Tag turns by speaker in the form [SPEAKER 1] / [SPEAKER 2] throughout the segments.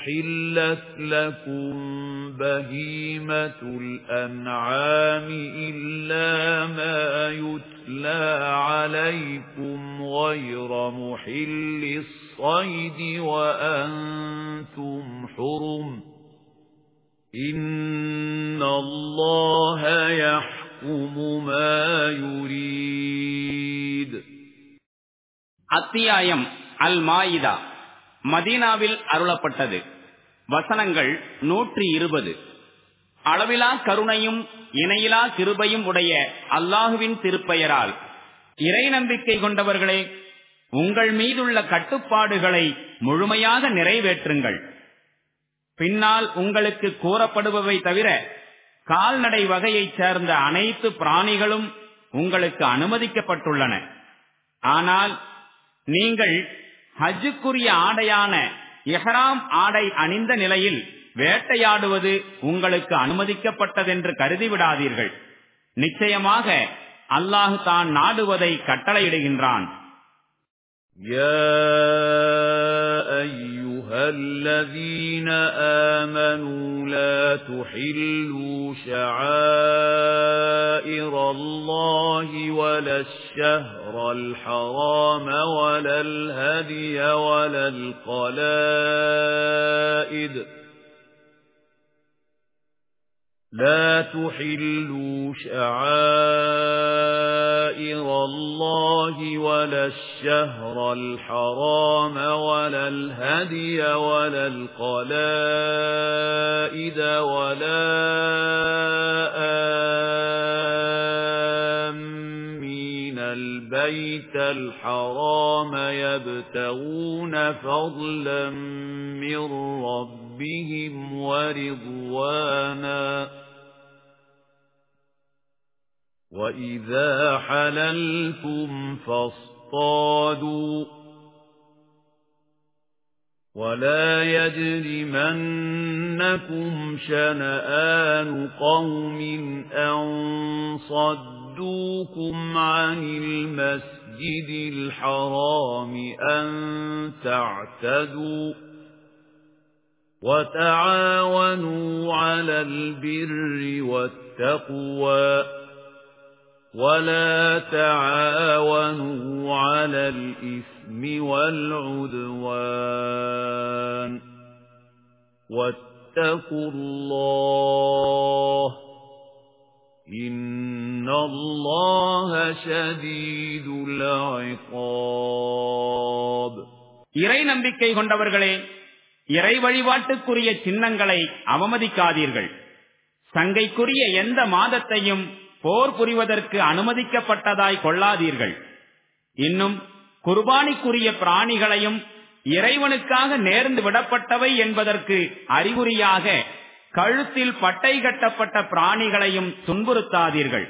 [SPEAKER 1] أُحِلَّتْ لَكُمْ بَهِيمَةُ الْأَنْعَامِ إِلَّا مَا يُتْلَى عَلَيْكُمْ غَيْرَ مُحِلِّ الصَّيْدِ وَأَنْتُمْ حُرُمٌ إِنَّ اللَّهَ يَحْكُمُ مَا
[SPEAKER 2] يُرِيدُ அத்தியாயம் அல் மதீனாவில் அருளப்பட்டது வசனங்கள் நூற்றி இருபது அளவிலா கருணையும் இணையிலா கிருபையும் உடைய அல்லாஹுவின் திருப்பெயரால் இறை நம்பிக்கை கொண்டவர்களே உங்கள் மீதுள்ள கட்டுப்பாடுகளை முழுமையாக நிறைவேற்றுங்கள் பின்னால் உங்களுக்கு கூறப்படுபவை தவிர கால்நடை வகையைச் சேர்ந்த அனைத்து பிராணிகளும் உங்களுக்கு அனுமதிக்கப்பட்டுள்ளன ஆனால் நீங்கள் ஹஜுக்குரிய ஆடையான எஹராம் ஆடை அணிந்த நிலையில் வேட்டையாடுவது உங்களுக்கு அனுமதிக்கப்பட்டதென்று கருதி விடாதீர்கள் நிச்சயமாக அல்லாஹு தான் நாடுவதை கட்டளையிடுகின்றான்
[SPEAKER 1] أَيُّهَا الَّذِينَ آمَنُوا لَا تُحِلُّوا شَعَائِرَ اللَّهِ وَلَا الشَّهْرَ الْحَرَامَ وَلَا الْهَدْيَ وَلَا الْقَلَائِدَ لا تحلوا شعائر الله ولا الشهر الحرام ولا الهدي ولا القلائد ولا آه الْبَيْتَ الْحَرَامَ يَبْتَغُونَ فَضْلًا مِّن رَّبِّهِمْ وَرِضْوَانًا وَإِذَا حَلَلْتُمْ فَاصْطَادُوا وَلَا يَجْرِمَنَّكُمْ شَنَآنُ قَوْمٍ أَن صَدُّوا صَدُّوكُمْ عَنِ الْمَسْجِدِ الْحَرَامِ أَن تَعْتَدُوا وَتَعَاوَنُوا عَلَى الْبِرِّ وَالتَّقْوَى وَلَا تَعَاوَنُوا عَلَى الْإِثْمِ وَالْعُدْوَانِ وَاتَّقُوا اللَّهَ إِنَّ اللَّهَ
[SPEAKER 2] شَدِيدُ الْعِقَابِ இறை நம்பிக்கை கொண்டவர்களே இறை வழிபாட்டுக்குரிய சின்னங்களை அவமதிக்காதீர்கள் சங்கைக்குரிய எந்த மாதத்தையும் போர் புரிவதற்கு அனுமதிக்கப்பட்டதாய் கொள்ளாதீர்கள் இன்னும் குர்பானிக்குரிய பிராணிகளையும் இறைவனுக்காக நேர்ந்து விடப்பட்டவை என்பதற்கு அறிகுறியாக கழுத்தில் பட்டை கட்டப்பட்ட பிராணிகளையும் துன்புறுத்தாதீர்கள்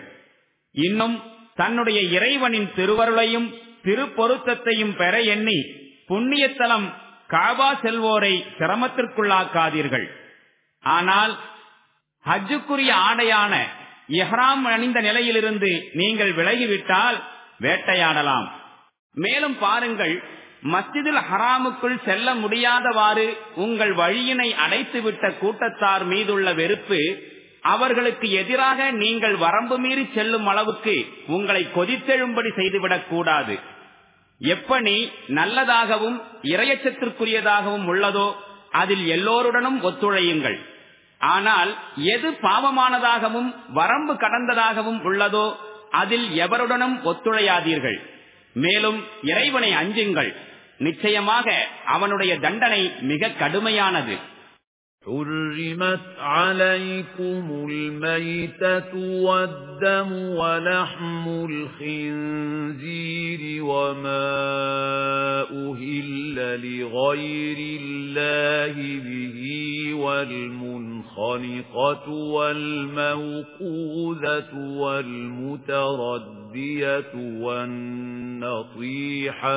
[SPEAKER 2] இன்னும் தன்னுடைய இறைவனின் திருவருளையும் திருப்பொருத்தத்தையும் பெற எண்ணி புண்ணியத்தலம் காபா செல்வோரை சிரமத்திற்குள்ளாக்காதீர்கள் ஆனால் ஹஜ்ஜுக்குரிய ஆடையான எஹ்ராம் அணிந்த நிலையிலிருந்து நீங்கள் விலகிவிட்டால் வேட்டையாடலாம் மேலும் பாருங்கள் மஸ்ஜிதில் ஹராமுக்குள் செல்ல முடியாதவாறு உங்கள் வழியினை அடைத்துவிட்ட கூட்டத்தார் மீதுள்ள வெறுப்பு அவர்களுக்கு எதிராக நீங்கள் வரம்பு மீறி செல்லும் அளவுக்கு உங்களை கொதித்தெழும்படி செய்துவிடக் கூடாது எப்பணி நல்லதாகவும் இரையச்சத்திற்குரியதாகவும் உள்ளதோ அதில் எல்லோருடனும் ஒத்துழையுங்கள் ஆனால் எது பாவமானதாகவும் வரம்பு கடந்ததாகவும் உள்ளதோ அதில் எவருடனும் ஒத்துழையாதீர்கள் மேலும் இறைவனை அஞ்சுங்கள் நிச்சயமாக அவனுடைய தண்டனை மிக கடுமையானது حرمت عليكم
[SPEAKER 1] الميتة والدم ولحم الخنزير وما أهل لغير الله به والمنخنقة والموقوذة والمتردية والنطيحة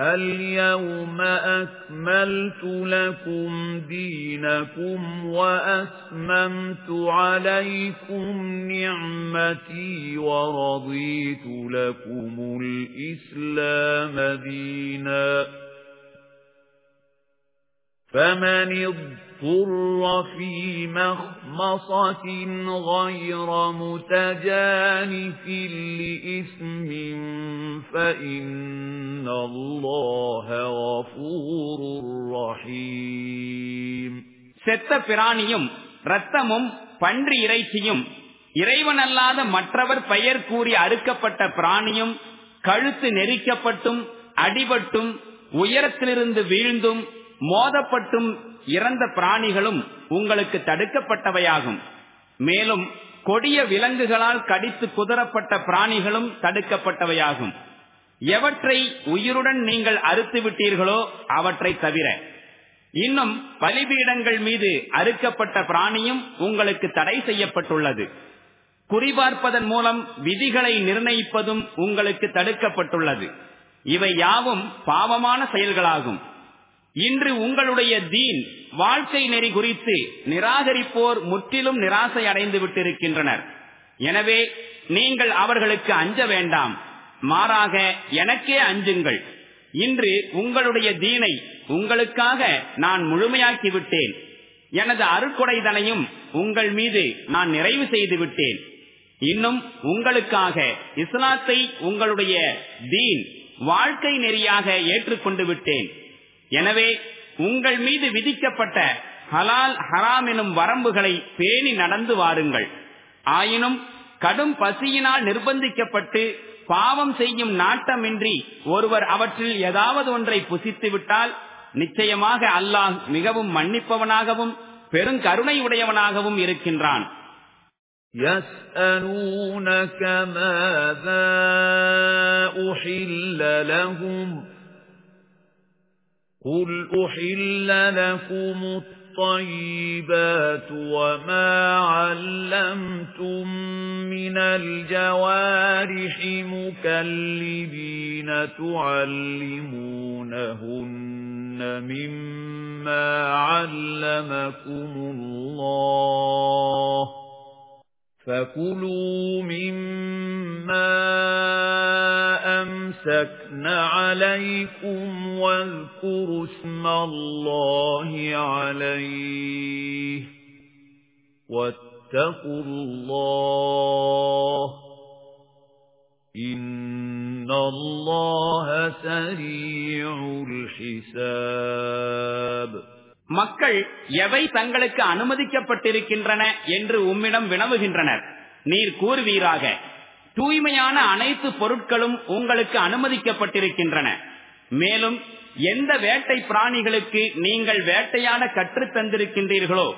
[SPEAKER 1] اليوم أكملت لكم دينكم وأسممت عليكم نعمتي ورضيت لكم الإسلام ديناً فَمَنِ اضْطُرَّ فِي مَخْمَصَةٍ غَيْرَ مُتَجَانِفٍ لِّإِثْمٍ فَإِنَّ اللَّهَ غَفُورٌ
[SPEAKER 2] رَّحِيمٌ செத்த பிராணியும் இரத்தமும் பன்றி இறைச்சியும் இறைவன் அல்லாத மற்றவர் பெயர் கூறி அறுக்கப்பட்ட பிராணியும் கழுத்து நெரிக்கப்பட்டும் அடிபட்டும் உயரத்திலிருந்து வீழ்ந்தும் மோதப்பட்டும் இறந்த பிராணிகளும் உங்களுக்கு தடுக்கப்பட்டவையாகும் மேலும் கொடிய விலங்குகளால் கடித்து குதரப்பட்ட பிராணிகளும் தடுக்கப்பட்டவையாகும் எவற்றை உயிருடன் நீங்கள் அறுத்து விட்டீர்களோ அவற்றை தவிர இன்னும் பலிபீடங்கள் மீது அறுக்கப்பட்ட பிராணியும் உங்களுக்கு தடை செய்யப்பட்டுள்ளது குறிபார்ப்பதன் மூலம் விதிகளை நிர்ணயிப்பதும் உங்களுக்கு தடுக்கப்பட்டுள்ளது இவை யாவும் பாவமான செயல்களாகும் இன்று உங்களுடைய தீன் வாழ்க்கை நெறி குறித்து நிராகரிப்போர் முற்றிலும் நிராசை அடைந்து விட்டிருக்கின்றனர் எனவே நீங்கள் அவர்களுக்கு அஞ்ச வேண்டாம் மாறாக எனக்கே அஞ்சுங்கள் இன்று உங்களுடைய தீனை உங்களுக்காக நான் முழுமையாக்கிவிட்டேன் எனது அருக்குடைதனையும் உங்கள் மீது நான் நிறைவு செய்து விட்டேன் இன்னும் உங்களுக்காக இஸ்லாத்தை உங்களுடைய தீன் வாழ்க்கை நெறியாக ஏற்றுக்கொண்டு விட்டேன் எனவே உங்கள் மீது விதிக்கப்பட்ட ஹலால் ஹராம் எனும் வரம்புகளை பேணி நடந்து வாருங்கள் ஆயினும் கடும் பசியினால் நிர்பந்திக்கப்பட்டு பாவம் செய்யும் நாட்டமின்றி ஒருவர் அவற்றில் ஏதாவது ஒன்றை புசித்து விட்டால் நிச்சயமாக அல்லாஹ் மிகவும் மன்னிப்பவனாகவும் பெருங்கருணை உடையவனாகவும் இருக்கின்றான் قُلْ
[SPEAKER 1] أُحِلَّ لَكُمُ الطَّيِّبَاتُ وَمَا عَلَّمْتُم مِّنَ الْجَوَارِحِ مُكَلِّبِينَ تُعَلِّمُونَهُنَّ مِمَّا عَلَّمَكُمُ اللَّهُ فَكُلُوا مِمَّا أَمْسَكْنَا عَلَيْكُمْ وَاذْكُرُوا اسْمَ اللَّهِ عَلَيْهِ وَاتَّقُوا اللَّهَ
[SPEAKER 2] إِنَّ اللَّهَ سَرِيعُ الْحِسَابِ மக்கள் எவை தங்களுக்கு அனுமதிக்கப்பட்டிருக்கின்றன என்று உம்மிடம் வினவுகின்றனர் நீர் கூறுவீராக தூய்மையான அனைத்து பொருட்களும் உங்களுக்கு அனுமதிக்கப்பட்டிருக்கின்றன மேலும் எந்த வேட்டை பிராணிகளுக்கு நீங்கள் வேட்டையாட கற்றுத்தந்திருக்கின்றீர்களோ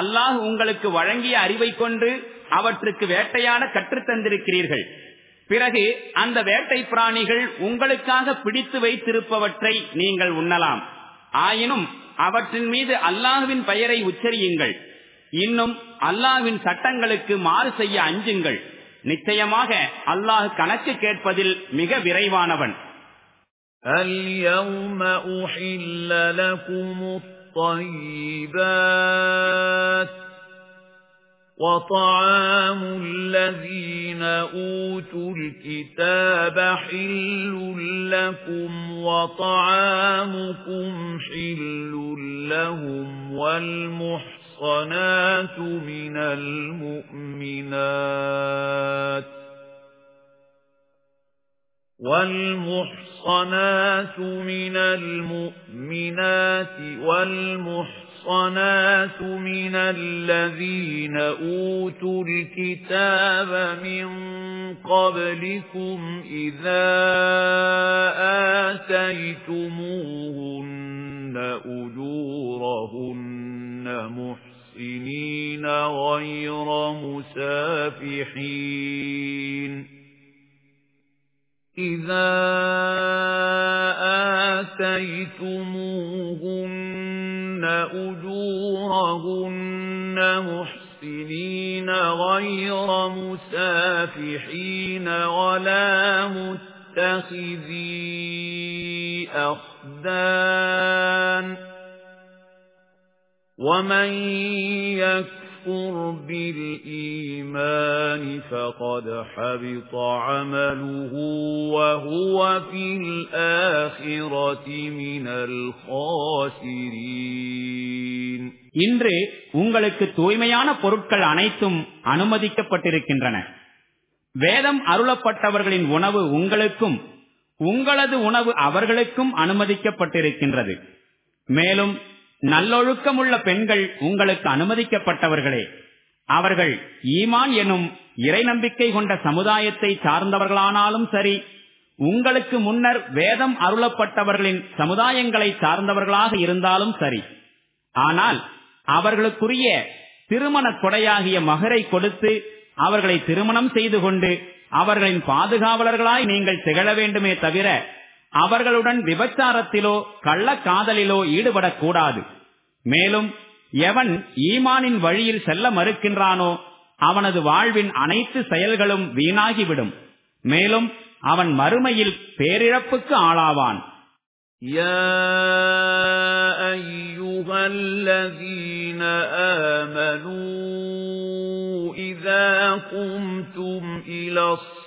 [SPEAKER 2] அல்லாஹ் உங்களுக்கு வழங்கிய அறிவை கொண்டு அவற்றுக்கு வேட்டையாட கற்றுத்தந்திருக்கிறீர்கள் பிறகு அந்த வேட்டை பிராணிகள் உங்களுக்காக பிடித்து வைத்திருப்பவற்றை நீங்கள் உண்ணலாம் ஆயினும் அவற்றின் மீது அல்லாஹுவின் பெயரை உச்சரியுங்கள் இன்னும் அல்லாஹுவின் சட்டங்களுக்கு மாறு செய்ய அஞ்சுங்கள் நிச்சயமாக அல்லாஹ் கணக்கு கேட்பதில் மிக விரைவானவன்
[SPEAKER 1] وَطَعَامُ الَّذِينَ أُوتُوا الْكِتَابَ حِلٌّ لَّكُمْ وَطَعَامُكُمْ حِلٌّ لَّهُمْ وَالْمُحْصَنَاتُ مِنَ الْمُؤْمِنَاتِ وَالْمُحْصَنَاتُ مِنَ الْمُؤْمِنَاتِ وَالْمُحْصَنَاتُ المُحْصَنَاتُ مِنَ الَّذِينَ أُوتُوا الْكِتَابَ مِنْ قَبْلِكُمْ إِذَا آتَيْتُمُوهُنَّ أُجُورَهُنَّ مُحْصِنِينَ غَيْرَ مُسَافِحِينَ إِذَا آتَيْتُمُوهُنَّ أُجُورَهُنَّ مُحْسِنِينَ غَيْرَ مُسَافِحِينَ وَلَا مُتَّخِذِي أَخْدَانٍ وَمَن يَكْفُرْ يَكْفُرْ بِالْإِيمَانِ فَقَدْ حَبِطَ عَمَلُهُ وَهُوَ فِي الْآخِرَةِ مِنَ
[SPEAKER 2] الْخَاسِرِينَ இன்று உங்களுக்கு தூய்மையான பொருட்கள் அனைத்தும் அனுமதிக்கப்பட்டிருக்கின்றன வேதம் அருளப்பட்டவர்களின் உணவு உங்களுக்கும் உங்களது உணவு அவர்களுக்கும் அனுமதிக்கப்பட்டிருக்கின்றது மேலும் நல்லொழுக்கமுள்ள பெண்கள் உங்களுக்கு அனுமதிக்கப்பட்டவர்களே அவர்கள் ஈமான் எனும் இறை நம்பிக்கை கொண்ட சமுதாயத்தை சார்ந்தவர்களானாலும் சரி உங்களுக்கு முன்னர் வேதம் அருளப்பட்டவர்களின் சமுதாயங்களை சார்ந்தவர்களாக இருந்தாலும் சரி ஆனால் அவர்களுக்குரிய திருமண கொடையாகிய மகரை கொடுத்து அவர்களை திருமணம் செய்து கொண்டு அவர்களின் பாதுகாவலர்களாய் நீங்கள் திகழ வேண்டுமே தவிர அவர்களுடன் விபச்சாரத்திலோ கள்ளக்காதலிலோ ஈடுபடக்கூடாது மேலும் எவன் ஈமானின் வழியில் செல்ல மறுக்கின்றானோ அவனது வாழ்வின் அனைத்து செயல்களும் வீணாகிவிடும் மேலும் அவன் மறுமையில் பேரிழப்புக்கு ஆளாவான்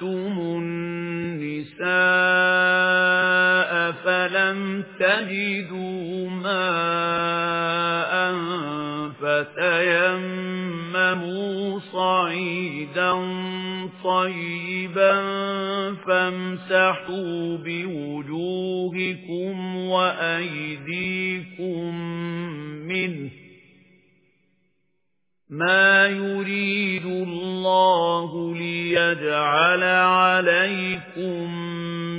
[SPEAKER 1] طلقتم النساء فلم تجدوا ماء فتيمموا صعيدا طيبا فامسحوا بوجوهكم وأيديكم منه مَا يُرِيدُ اللَّهُ لِيَجْعَلَ عَلَيْكُمْ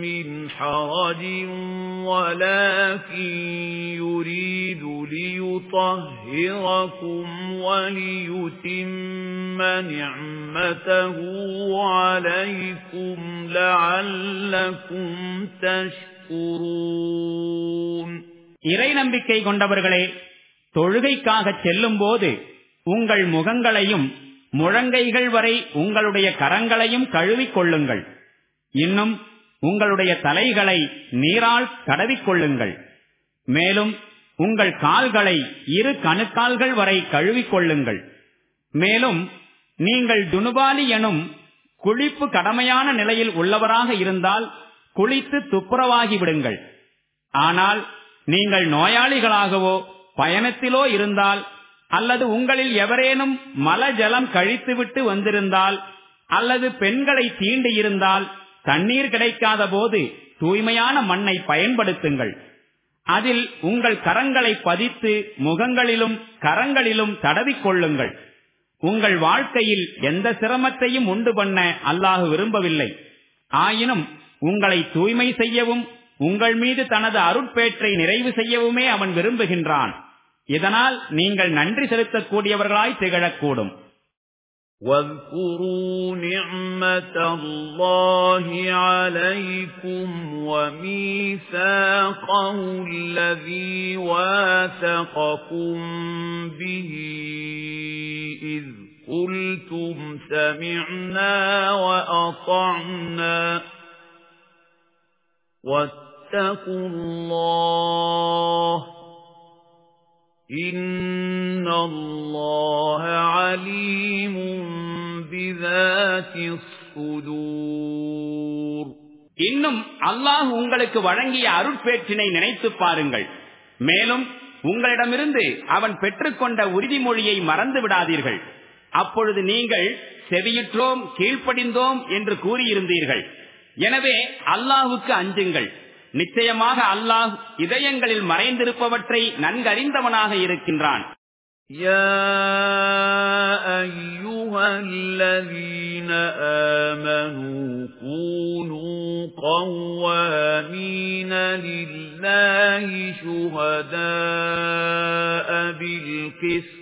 [SPEAKER 1] مِنْ حَرَجٍ وَلَكِنْ يُرِيدُ لِيُطَهِّرَكُمْ وَلِيُتِمَّ نِعْمَتَهُ عَلَيْكُمْ لَعَلَّكُمْ تَشْكُرُونَ
[SPEAKER 2] இறை நம்பிக்கை கொண்டவர்களே தொழுகைக்காக செல்லும்போது உங்கள் முகங்களையும் முழங்கைகள் வரை உங்களுடைய கரங்களையும் கழுவிக்கொள்ளுங்கள் இன்னும் உங்களுடைய தலைகளை நீரால் கடவிக்கொள்ளுங்கள் மேலும் உங்கள் கால்களை இரு கணுக்கால்கள் வரை கழுவிக்கொள்ளுங்கள் மேலும் நீங்கள் துணுபாலி எனும் குளிப்பு கடமையான நிலையில் உள்ளவராக இருந்தால் குளித்து துப்புரவாகி விடுங்கள் ஆனால் நீங்கள் நோயாளிகளாகவோ பயணத்திலோ இருந்தால் அல்லது உங்களில் எவரேனும் மல ஜலம் கழித்துவிட்டு வந்திருந்தால் அல்லது பெண்களை தீண்டியிருந்தால் தண்ணீர் கிடைக்காத போது தூய்மையான மண்ணை பயன்படுத்துங்கள் அதில் உங்கள் கரங்களை பதித்து முகங்களிலும் கரங்களிலும் தடவிக்கொள்ளுங்கள் உங்கள் வாழ்க்கையில் எந்த சிரமத்தையும் உண்டு பண்ண அல்லாஹ் விரும்பவில்லை ஆயினும் உங்களை தூய்மை செய்யவும் உங்கள் மீது தனது அருட்பேற்றை நிறைவு செய்யவுமே அவன் விரும்புகின்றான் இதனால் நீங்கள் நன்றி செலுத்தக்கூடியவர்களாய் திகழக்கூடும்
[SPEAKER 1] واذكروا نعمة الله عليكم وميثاقه الذي واثقكم به إذ قلتم سمعنا وأطعنا واتقوا الله إِنَّ اللَّهَ عَلِيمٌ
[SPEAKER 2] بِذَاتِ الصُّدُورِ இன்னும் அல்லாஹ் உங்களுக்கு வழங்கிய அருட்பேற்றினை நினைத்து பாருங்கள் மேலும் உங்களிடமிருந்து அவன் பெற்றுக்கொண்ட உறுதிமொழியை மறந்து விடாதீர்கள் அப்பொழுது நீங்கள் செவியுற்றோம் கீழ்ப்படிந்தோம் என்று கூறியிருந்தீர்கள் எனவே அல்லாஹுக்கு அஞ்சுங்கள் நிச்சயமாக அல்லாஹ் இதயங்களில் மறைந்திருப்பவற்றை நன்கறிந்தவனாக இருக்கின்றான்
[SPEAKER 1] يا أيها الذين آمنوا كونوا قوامين لله شهداء بالقسط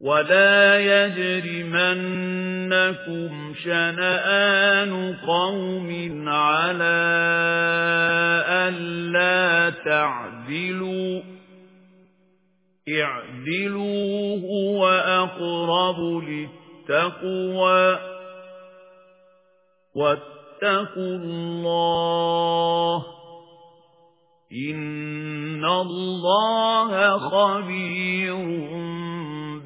[SPEAKER 1] وَلَا يَجْرِمَنَّكُمْ شَنَآنُ قَوْمٍ عَلَى أَلَّا تَعْدِلُوا اعْدِلُوا هُوَ أَقْرَبُ لِلتَّقْوَى وَاتَّقُوا اللَّهَ إِنَّ اللَّهَ خَبِيرٌ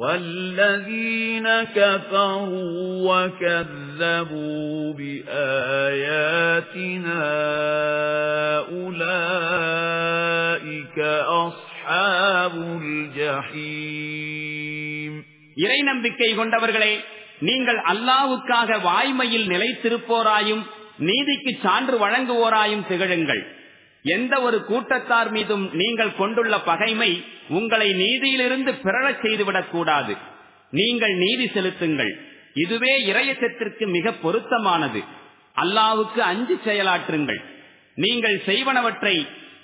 [SPEAKER 1] وَالَّذِينَ كَفَرُوا وَكَذَّبُوا بِآيَاتِنَا أُولَئِكَ
[SPEAKER 2] أَصْحَابُ الْجَحِيمِ இறை நம்பிக்கை கொண்டவர்களே நீங்கள் அல்லாஹ்வுக்காக வாய்மையில் நிலைத்திருப்போராயும் நீதிக்கு சான்று வழங்குவோராயும் திகழுங்கள் எந்த ஒரு கூட்டத்தார் மீதும் நீங்கள் கொண்டுள்ள பகைமை உங்களை நீதியிலிருந்து பிறழச் செய்துவிடக் கூடாது நீங்கள் நீதி செலுத்துங்கள் இதுவே இறையச்சத்திற்கு மிக பொருத்தமானது அல்லாவுக்கு அஞ்சு செயலாற்றுங்கள் நீங்கள் செய்வனவற்றை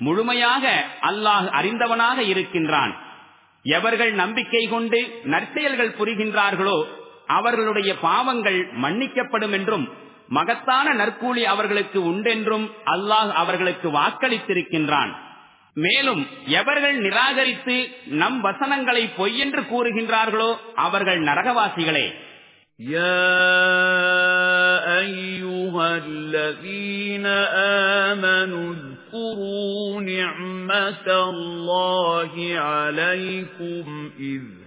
[SPEAKER 2] முழுமையாக அல்லாஹ் அறிந்தவனாக இருக்கின்றான் எவர்கள் நம்பிக்கை கொண்டு நற்செயல்கள் புரிகின்றார்களோ அவர்களுடைய பாவங்கள் மன்னிக்கப்படும் என்றும் மகத்தான நற்கூலி அவர்களுக்கு உண்டென்றும் அல்லாஹ் அவர்களுக்கு வாக்களித்திருக்கின்றான் மேலும் எவர்கள் நிராகரித்து நம் வசனங்களை பொய்யென்று கூறுகின்றார்களோ அவர்கள் நரகவாசிகளே يا اذكروا
[SPEAKER 1] نعمة الله عليكم إذ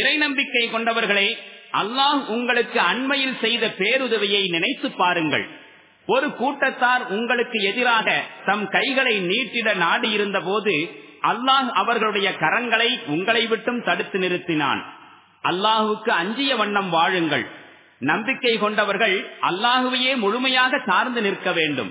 [SPEAKER 2] இறை நம்பிக்கை கொண்டவர்களை அல்லாஹ் உங்களுக்கு அண்மையில் செய்த பேருதவியை நினைத்து பாருங்கள் ஒரு கூட்டத்தார் உங்களுக்கு எதிராக தம் கைகளை நீட்டிட நாடியிருந்த போது அல்லாஹ் அவர்களுடைய கரங்களை உங்களை விட்டும் தடுத்து நிறுத்தினான் அல்லாஹுக்கு அஞ்சிய வண்ணம் வாழுங்கள் நம்பிக்கை கொண்டவர்கள் அல்லாஹுவையே முழுமையாக சார்ந்து நிற்க வேண்டும்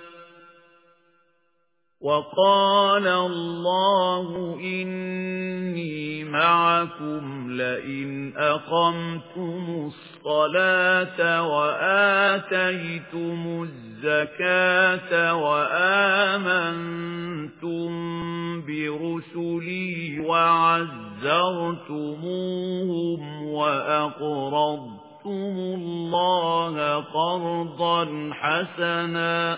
[SPEAKER 1] وَقَالَ اللَّهُ إِنِّي مَعَكُمْ لَئِنْ أَقَمْتُمُ الصَّلَاةَ وَآتَيْتُمُ الزَّكَاةَ وَآمَنْتُمْ بِرُسُلِي وَعَزَّرْتُمُوهُمْ وَأَقْرَضْتُمُ اللَّهَ قَرْضًا حَسَنًا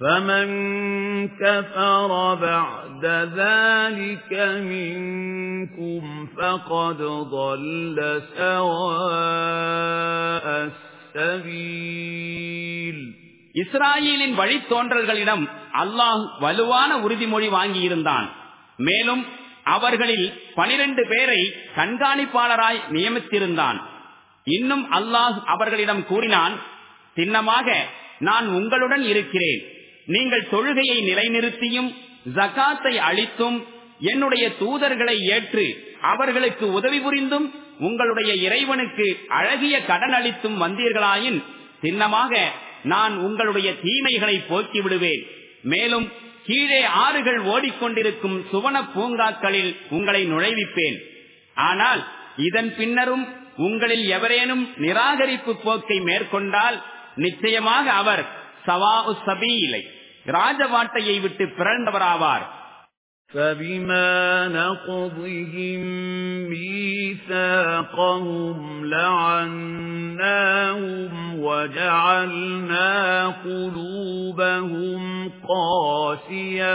[SPEAKER 1] فَمَن كَفَرَ بَعْدَ ذَلِكَ مِنكُمْ فَقَدْ ضَلَّ
[SPEAKER 2] سَوَاءَ السَّبِيلِ இஸ்ராயேலின் வழித்தோன்றல்களிடம் அல்லாஹ் வலுவான உறுதிமொழி வாங்கியிருந்தான் மேலும் அவர்களில் பனிரெண்டு பேரை கண்காணிப்பாளராய் நியமித்திருந்தான் இன்னும் அல்லாஹ் அவர்களிடம் கூறினான் சின்னமாக நான் உங்களுடன் இருக்கிறேன் நீங்கள் தொழுகையை நிலைநிறுத்தியும் ஜகாத்தை அளித்தும் என்னுடைய தூதர்களை ஏற்று அவர்களுக்கு உதவி புரிந்தும் உங்களுடைய இறைவனுக்கு அழகிய கடன் அளித்தும் வந்தீர்களாயின் சின்னமாக நான் உங்களுடைய தீமைகளை போக்கி விடுவேன் மேலும் கீழே ஆறுகள் ஓடிக்கொண்டிருக்கும் சுவன பூங்காக்களில் உங்களை நுழைவிப்பேன் ஆனால் இதன் பின்னரும் உங்களில் எவரேனும் நிராகரிப்பு போக்கை மேற்கொண்டால் நிச்சயமாக அவர் சவா சபீலை ராஜவாட்டையை விட்டு பிறந்தவராவார் فبما نقضهم ميثاقهم
[SPEAKER 1] لعناهم وجعلنا قلوبهم قاسيه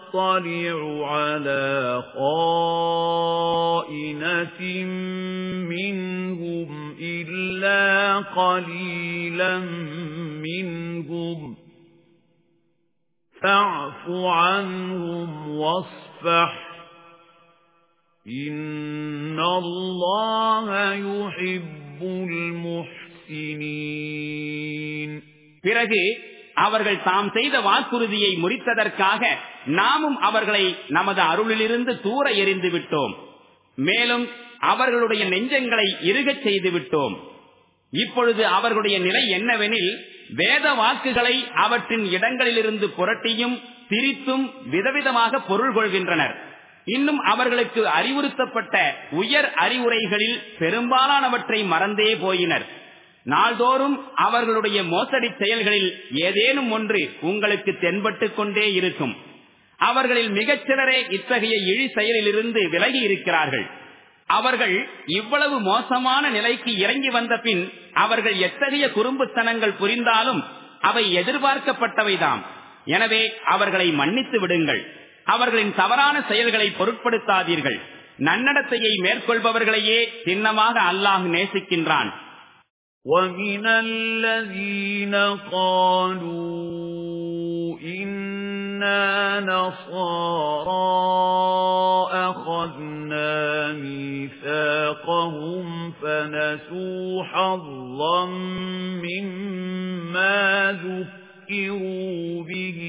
[SPEAKER 1] نَطَّلِعُ عَلَى خَائِنَةٍ مِنْهُمْ إِلَّا قَلِيلًا مِنْهُمْ فَاعْفُ عَنْهُمْ وَاصْفَحْ إِنَّ اللَّهَ
[SPEAKER 2] يُحِبُّ الْمُحْسِنِينَ பிறகு அவர்கள் தாம் செய்த வாக்குறுதியை முறித்ததற்காக நாமும் அவர்களை நமது அருளிலிருந்து தூர எறிந்து விட்டோம் மேலும் அவர்களுடைய நெஞ்சங்களை இருகச் செய்து விட்டோம் இப்பொழுது அவர்களுடைய நிலை என்னவெனில் வேத வாக்குகளை அவற்றின் இடங்களிலிருந்து புரட்டியும் திரித்தும் விதவிதமாக பொருள் கொள்கின்றனர் இன்னும் அவர்களுக்கு அறிவுறுத்தப்பட்ட உயர் அறிவுரைகளில் பெரும்பாலானவற்றை மறந்தே போயினர் நாள்தோறும் அவர்களுடைய மோசடி செயல்களில் ஏதேனும் ஒன்று உங்களுக்கு தென்பட்டுக் கொண்டே இருக்கும் அவர்களில் சிலரே இத்தகைய இழி செயலிலிருந்து விலகி இருக்கிறார்கள் அவர்கள் இவ்வளவு மோசமான நிலைக்கு இறங்கி வந்த பின் அவர்கள் எத்தகைய குறும்புத்தனங்கள் புரிந்தாலும் அவை எதிர்பார்க்கப்பட்டவைதாம் எனவே அவர்களை மன்னித்து விடுங்கள் அவர்களின் தவறான செயல்களை பொருட்படுத்தாதீர்கள் நன்னடத்தையை மேற்கொள்பவர்களையே சின்னமாக அல்லாஹ் நேசிக்கின்றான்
[SPEAKER 1] وَمِنَ الَّذِينَ قَالُوا إِنَّا نَصَارَى أَخَذْنَا مِيثَاقَهُمْ فَنَسُوا حَظًّا مِّمَّا ذُكِّرُوا بِهِ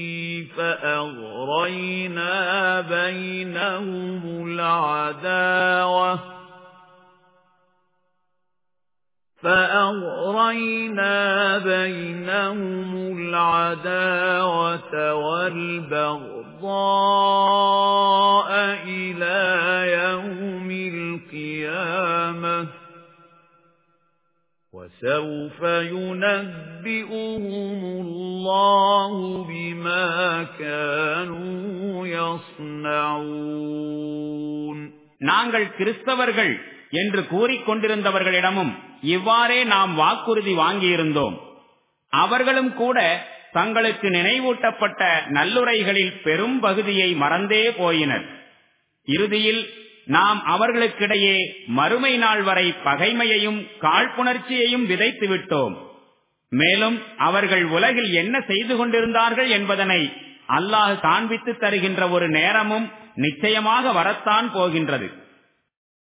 [SPEAKER 1] فَأَغْرَيْنَا بَيْنَهُمُ الْعَدَاوَةَ فَأَغْرَيْنَا بَيْنَهُمُ الْعَدَاوَةَ وَالْبَغْضَاءَ إِلَى يَوْمِ الْقِيَامَةِ وَسَوْفَ يُنَبِّئُهُمُ اللَّهُ بِمَا كَانُوا
[SPEAKER 2] يَصْنَعُونَ நாங்கள் கிறிஸ்தவர்கள் என்று கூறிக்கொண்டிருந்தவர்களிடமும் இவ்வாறே நாம் வாக்குறுதி வாங்கியிருந்தோம் அவர்களும் கூட தங்களுக்கு நினைவூட்டப்பட்ட நல்லுரைகளில் பெரும் பகுதியை மறந்தே போயினர் இறுதியில் நாம் அவர்களுக்கிடையே மறுமை நாள் வரை பகைமையையும் காழ்ப்புணர்ச்சியையும் விதைத்து விட்டோம் மேலும் அவர்கள் உலகில் என்ன செய்து கொண்டிருந்தார்கள் என்பதனை அல்லாஹ் காண்பித்து தருகின்ற ஒரு நேரமும் நிச்சயமாக வரத்தான் போகின்றது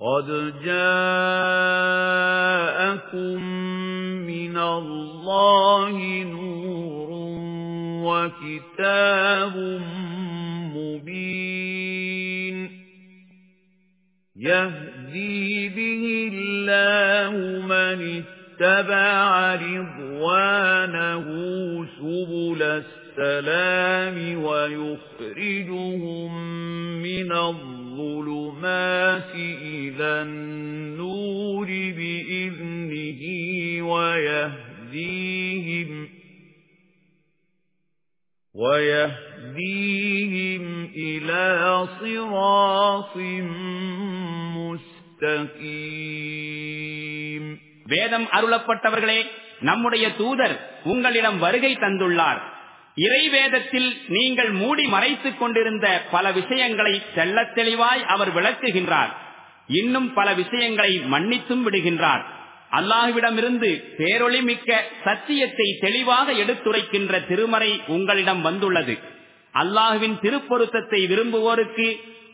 [SPEAKER 1] قَدْ جَاءَكُمْ مِنَ اللَّهِ نُورٌ وَكِتَابٌ مُبِينٌ يَهْدِي بِهِ اللَّهُ مَنِ اتَّبَعَ رِضْوَانَهُ سُبُلَ السَّلَامِ وَيُخْرِجُهُم مِّنَ اللَّهِ الظُّلُمَاتِ إِلَى النُّورِ بِإِذْنِهِ وَيَهْدِيهِمْ وَيَهْدِيهِمْ
[SPEAKER 2] إِلَى صِرَاطٍ مُسْتَقِيمٍ வேதம் அருளப்பட்டவர்களே நம்முடைய தூதர் உங்களிடம் வருகை தந்துள்ளார் இறைவேதத்தில் நீங்கள் மூடி மறைத்துக் கொண்டிருந்த பல விஷயங்களை செல்ல தெளிவாய் அவர் விளக்குகின்றார் இன்னும் பல விஷயங்களை மன்னித்தும் விடுகின்றார் அல்லாஹுவிடமிருந்து பேரொளி மிக்க சத்தியத்தை தெளிவாக எடுத்துரைக்கின்ற திருமறை உங்களிடம் வந்துள்ளது அல்லாஹுவின் திருப்பொருத்தத்தை விரும்புவோருக்கு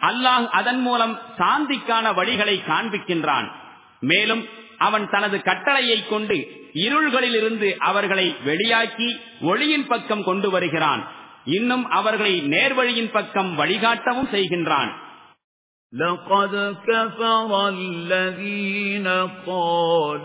[SPEAKER 2] அல்லாஹ் அதன் மூலம் சாந்திக்கான வழிகளை காண்பிக்கின்றான் மேலும் அவன் தனது கட்டளையை கொண்டு இருள்களிலிருந்து அவர்களை வெளியாக்கி ஒளியின் பக்கம் கொண்டு வருகிறான் இன்னும் அவர்களை நேர்வழியின் பக்கம் வழிகாட்டவும் செய்கின்றான்
[SPEAKER 1] لقد كفر الذين قالوا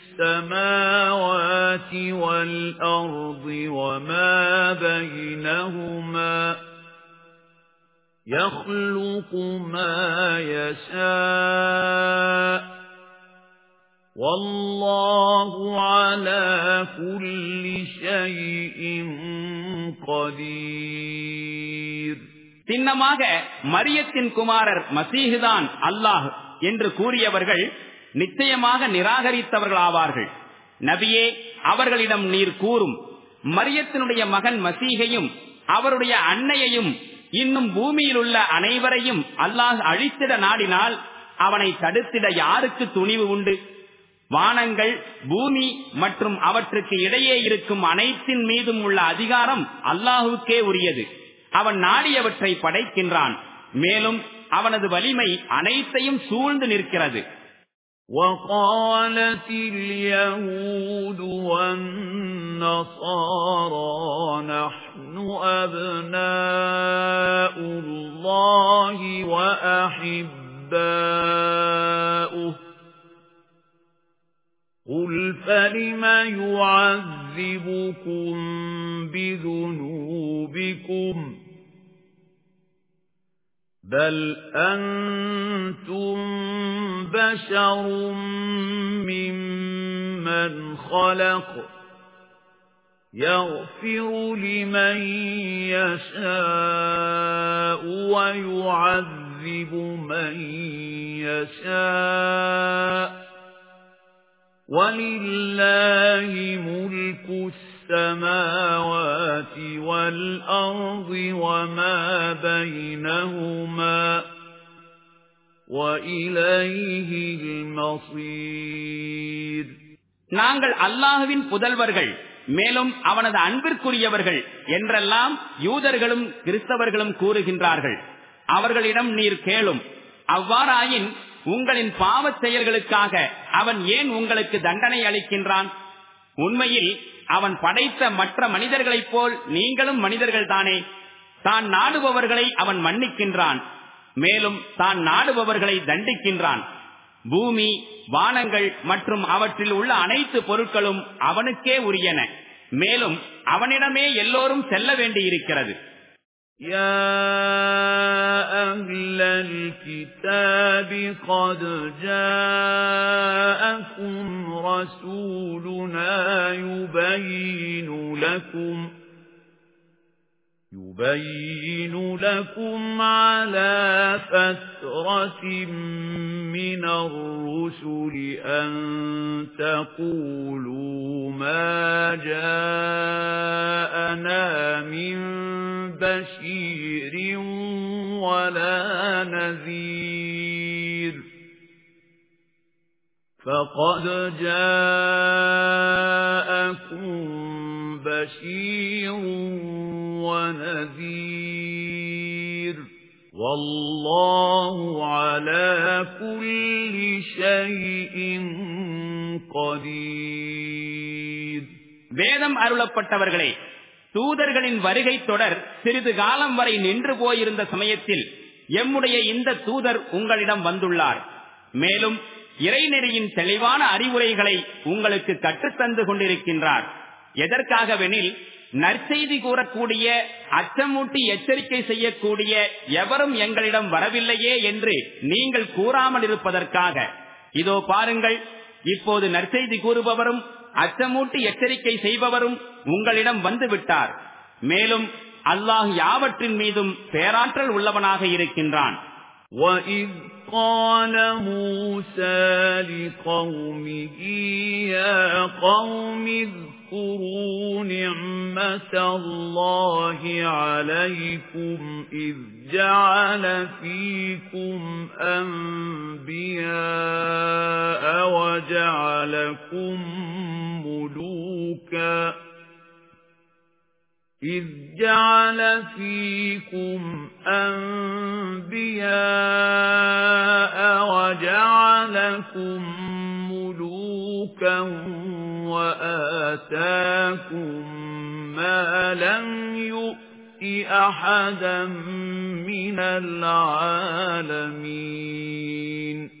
[SPEAKER 1] السَّمَاوَاتِ وَالْأَرْضِ وَمَا بَيْنَهُمَا يَخْلُقُ مَا يَشَاءُ وَاللَّهُ عَلَى كُلِّ شَيْءٍ قَدِيرٌ
[SPEAKER 2] சின்னமாக மரியத்தின் குமாரர் மசீஹுதான் அல்லாஹ் என்று கூறியவர்கள் நிச்சயமாக நிராகரித்தவர்கள் ஆவார்கள் நபியே அவர்களிடம் நீர் கூறும் மரியத்தினுடைய மகன் மசீகையும் அவருடைய அன்னையையும் இன்னும் பூமியில் உள்ள அனைவரையும் அல்லாஹ் அழித்திட நாடினால் அவனை தடுத்திட யாருக்கு துணிவு உண்டு வானங்கள் பூமி மற்றும் அவற்றுக்கு இடையே இருக்கும் அனைத்தின் மீதும் உள்ள அதிகாரம் அல்லாஹுக்கே உரியது அவன் நாடியவற்றை படைக்கின்றான் மேலும் அவனது வலிமை அனைத்தையும் சூழ்ந்து நிற்கிறது وَقَالَتِ الْيَهُودُ وَالنَّصَارَى
[SPEAKER 1] نَحْنُ أَبْنَاءُ اللَّهِ وَأَحِبَّاؤُهُ قُلْ فَلِمَ يُعَذِّبُكُم بِذُنُوبِكُمْ بَلْ أَنْتُمْ بَشَرٌ مِّمَّنْ خَلَقَ يَغْفِرُ لِمَن يَشَاءُ وَيُعَذِّبُ مَن يَشَاءُ وَلِلَّهِ مُلْكُ السَّمَاوَاتِ السَّمَاوَاتِ وَالْأَرْضِ وَمَا بَيْنَهُمَا وَإِلَيْهِ
[SPEAKER 2] الْمَصِيرُ நாங்கள் அல்லாஹ்வின் புதல்வர்கள் மேலும் அவனது அன்பிற்குரியவர்கள் என்றெல்லாம் யூதர்களும் கிறிஸ்தவர்களும் கூறுகின்றார்கள் அவர்களிடம் நீர் கேளும் அவ்வாறாயின் உங்களின் பாவச் செயல்களுக்காக அவன் ஏன் உங்களுக்கு தண்டனை அளிக்கின்றான் உண்மையில் அவன் படைத்த மற்ற மனிதர்களைப் போல் நீங்களும் மனிதர்கள் தானே தான் நாடுபவர்களை அவன் மன்னிக்கின்றான் மேலும் தான் நாடுபவர்களை தண்டிக்கின்றான் பூமி வானங்கள் மற்றும் அவற்றில் உள்ள அனைத்து பொருட்களும் அவனுக்கே உரியன மேலும் அவனிடமே எல்லோரும் செல்ல வேண்டியிருக்கிறது
[SPEAKER 1] يَا أَهْلَ الْكِتَابِ قَدْ جَاءَكُمْ رَسُولُنَا يُبَيِّنُ لَكُمْ يُبَيِّنُ لَكُمْ عَلَى فَتْرَةٍ مِنَ الرُّسُلِ أَن تَقُولُوا مَا جَاءَنَا مِن بَشِيرٍ وَلَا نَذِيرٍ فَقَدْ جَاءَكُم بَشِيرٌ نذير والله على كل
[SPEAKER 2] شيء قدير வேதம் அருளப்பட்டவர்களே தூதர்களின் வருகை தொடர் சிறிது காலம் வரை நின்று போயிருந்த சமயத்தில் எம்முடைய இந்த தூதர் உங்களிடம் வந்துள்ளார் மேலும் இறைநெறியின் தெளிவான அறிவுரைகளை உங்களுக்கு கற்றுத்தந்து கொண்டிருக்கின்றார் எதற்காகவெனில் நற்செய்தி கூறக்கூடிய அச்சமூட்டி எச்சரிக்கை செய்யக்கூடிய எவரும் எங்களிடம் வரவில்லையே என்று நீங்கள் கூறாமல் இருப்பதற்காக இதோ பாருங்கள் இப்போது நற்செய்தி கூறுபவரும் அச்சமூட்டி எச்சரிக்கை செய்பவரும் உங்களிடம் வந்து விட்டார் மேலும் அல்லாஹ் யாவற்றின் மீதும் பேராற்றல் உள்ளவனாக இருக்கின்றான் وَإِذْ قَالَ مُوسَى
[SPEAKER 1] لِقَوْمِهِ يَا قَوْمِ واذكروا نعمة الله عليكم إذ جعل فيكم أنبياء وجعلكم ملوكاً إِذْ جَعَلَ فِيكُمْ أَنْبِيَاءَ وَجَعَلَكُمْ مُلُوكًا وَآتَاكُمْ مَا لَمْ يُؤْتِ أَحَدًا مِنَ الْعَالَمِينَ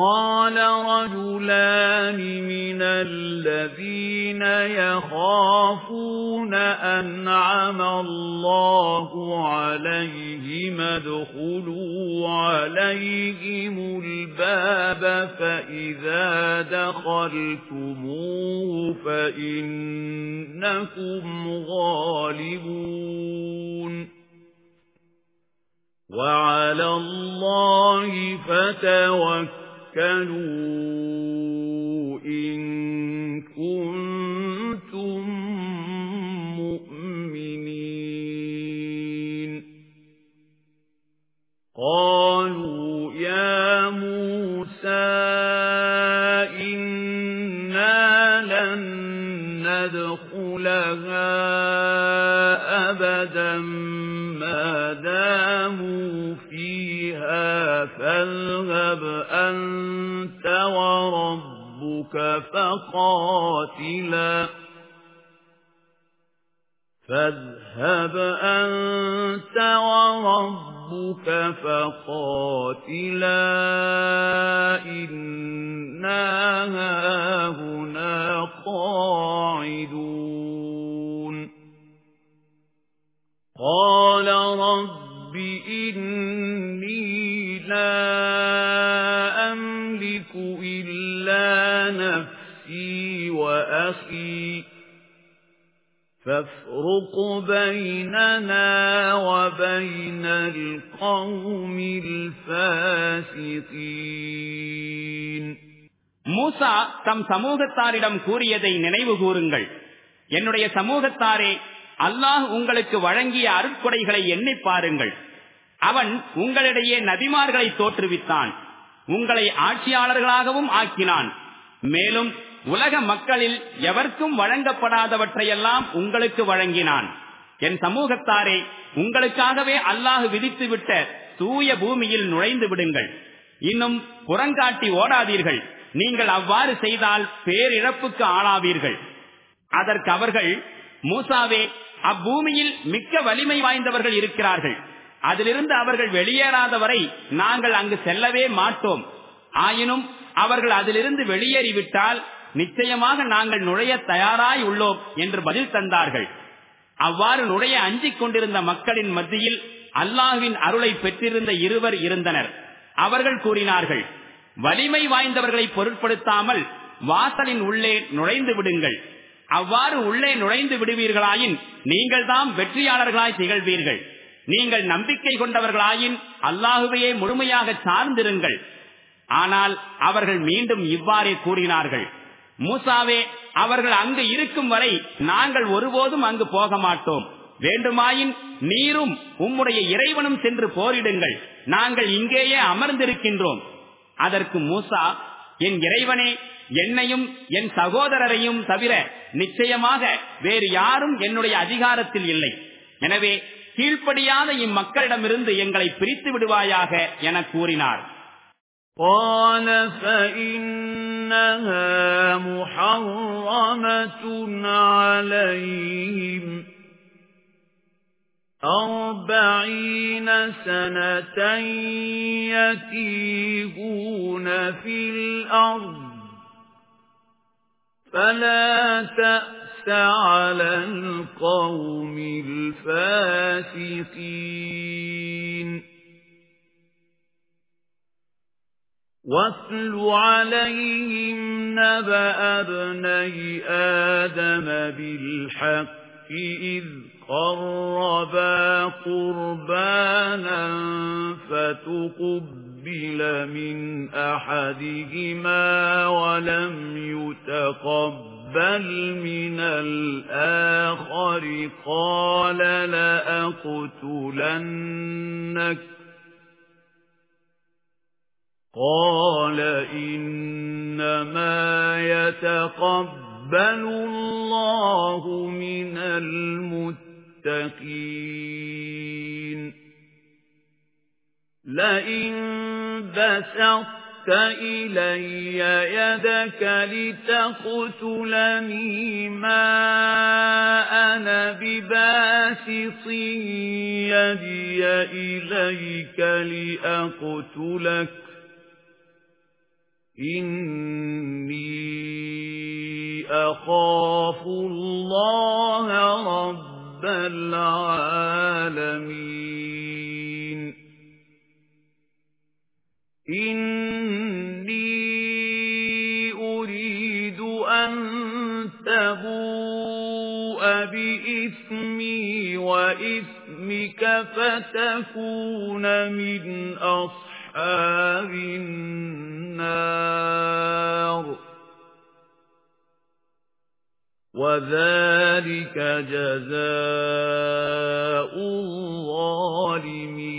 [SPEAKER 1] قَالَ رَجُلَانِ مِنَ الَّذِينَ يَخَافُونَ أَنْعَمَ اللَّهُ عَلَيْهِمْ ادْخُلُوا عَلَيْهِمُ الْبَابَ فَإِذَا دَخَلْتُمُوهُ فَإِنَّكُمْ غَالِبُونَ وَعَلَى اللَّهِ فَتَوَكَّلُوا تَوَكَّلُوا إِن كُنتُم مُّؤْمِنِينَ قَالُوا يَا مُوسَى إِنَّا لَن نَّدْخُلَهَا أَبَدًا مَا دَامُوا فِيهَا فيها فاذهب أنت وربك فقاتلا فاذهب أنت وربك فقاتلا إنا هاهنا قاعدون قال رب رَبِّ إِنِّي لَا أَمْلِكُ إِلَّا نَفْسِي وَأَخِي فَافْرُقْ بَيْنَنَا وَبَيْنَ الْقَوْمِ
[SPEAKER 2] الْفَاسِقِينَ மூசா தம் சமூகத்தாரிடம் கூறியதை நினைவு கூறுங்கள் என்னுடைய சமூகத்தாரே அல்லாஹ் உங்களுக்கு வழங்கிய அருட்கொடைகளை எண்ணி பாருங்கள் அவன் உங்களிடையே நபிமார்களை தோற்றுவித்தான் உங்களை ஆட்சியாளர்களாகவும் ஆக்கினான் மேலும் உலக மக்களில் எவர்க்கும் வழங்கப்படாதவற்றையெல்லாம் உங்களுக்கு வழங்கினான் என் சமூகத்தாரே உங்களுக்காகவே அல்லாஹ் விதித்துவிட்ட தூய பூமியில் நுழைந்து விடுங்கள் இன்னும் புறங்காட்டி ஓடாதீர்கள் நீங்கள் அவ்வாறு செய்தால் பேரிழப்புக்கு ஆளாவீர்கள் அதற்கு அவர்கள் மூசாவே அப்பூமியில் மிக்க வலிமை வாய்ந்தவர்கள் இருக்கிறார்கள் அதிலிருந்து அவர்கள் வெளியேறாதவரை நாங்கள் அங்கு செல்லவே மாட்டோம் ஆயினும் அவர்கள் அதிலிருந்து வெளியேறிவிட்டால் நிச்சயமாக நாங்கள் நுழைய தயாராய் உள்ளோம் என்று பதில் தந்தார்கள் அவ்வாறு நுழைய அஞ்சிக் கொண்டிருந்த மக்களின் மத்தியில் அல்லாஹுவின் அருளை பெற்றிருந்த இருவர் இருந்தனர் அவர்கள் கூறினார்கள் வலிமை வாய்ந்தவர்களை பொருட்படுத்தாமல் வாசலின் உள்ளே நுழைந்து விடுங்கள் அவ்வாறு உள்ளே நுழைந்து விடுவீர்களாயின் நீங்கள் தான் வெற்றியாளர்களாய் திகழ்வீர்கள் நீங்கள் நம்பிக்கை கொண்டவர்களாயின் அல்லாஹுவையே முழுமையாக சார்ந்திருங்கள் ஆனால் அவர்கள் மீண்டும் இவ்வாறே கூறினார்கள் மூசாவே அவர்கள் அங்கு இருக்கும் வரை நாங்கள் ஒருபோதும் அங்கு போக மாட்டோம் வேண்டுமாயின் நீரும் உம்முடைய இறைவனும் சென்று போரிடுங்கள் நாங்கள் இங்கேயே அமர்ந்திருக்கின்றோம் அதற்கு மூசா என் இறைவனே என்னையும் என் சகோதரரையும் தவிர நிச்சயமாக வேறு யாரும் என்னுடைய அதிகாரத்தில் இல்லை எனவே கீழ்ப்படியாத இம்மக்களிடமிருந்து எங்களை பிரித்து விடுவாயாக என கூறினார் قال
[SPEAKER 1] فإنها محرمة عليهم أربعين سنة يتيهون في الأرض فلا تأس على القوم الفاسقين واتل عليهم نبأ ابني آدم بالحق إِذْ قَرَّبَا قُرْبَانًا فَتُقُبِّلَ استقبل من أحدهما ولم يتقبل من الآخر قال لأقتلنك قال إنما يتقبل الله من المتقين لئن بسطت إلي يدك لتقتلني ما أنا بباسط يدي إليك لأقتلك إِنِّي أَخَافُ اللَّهَ رَبَّ الْعَالَمِينَ إِنِّي أُرِيدُ أَن تَبُوءَ بِإِثْمِي وَإِثْمِكَ فَتَكُونَ مِنْ أَصْحَابِ النَّارِ وَذَلِكَ جَزَاءُ الظَّالِمِينَ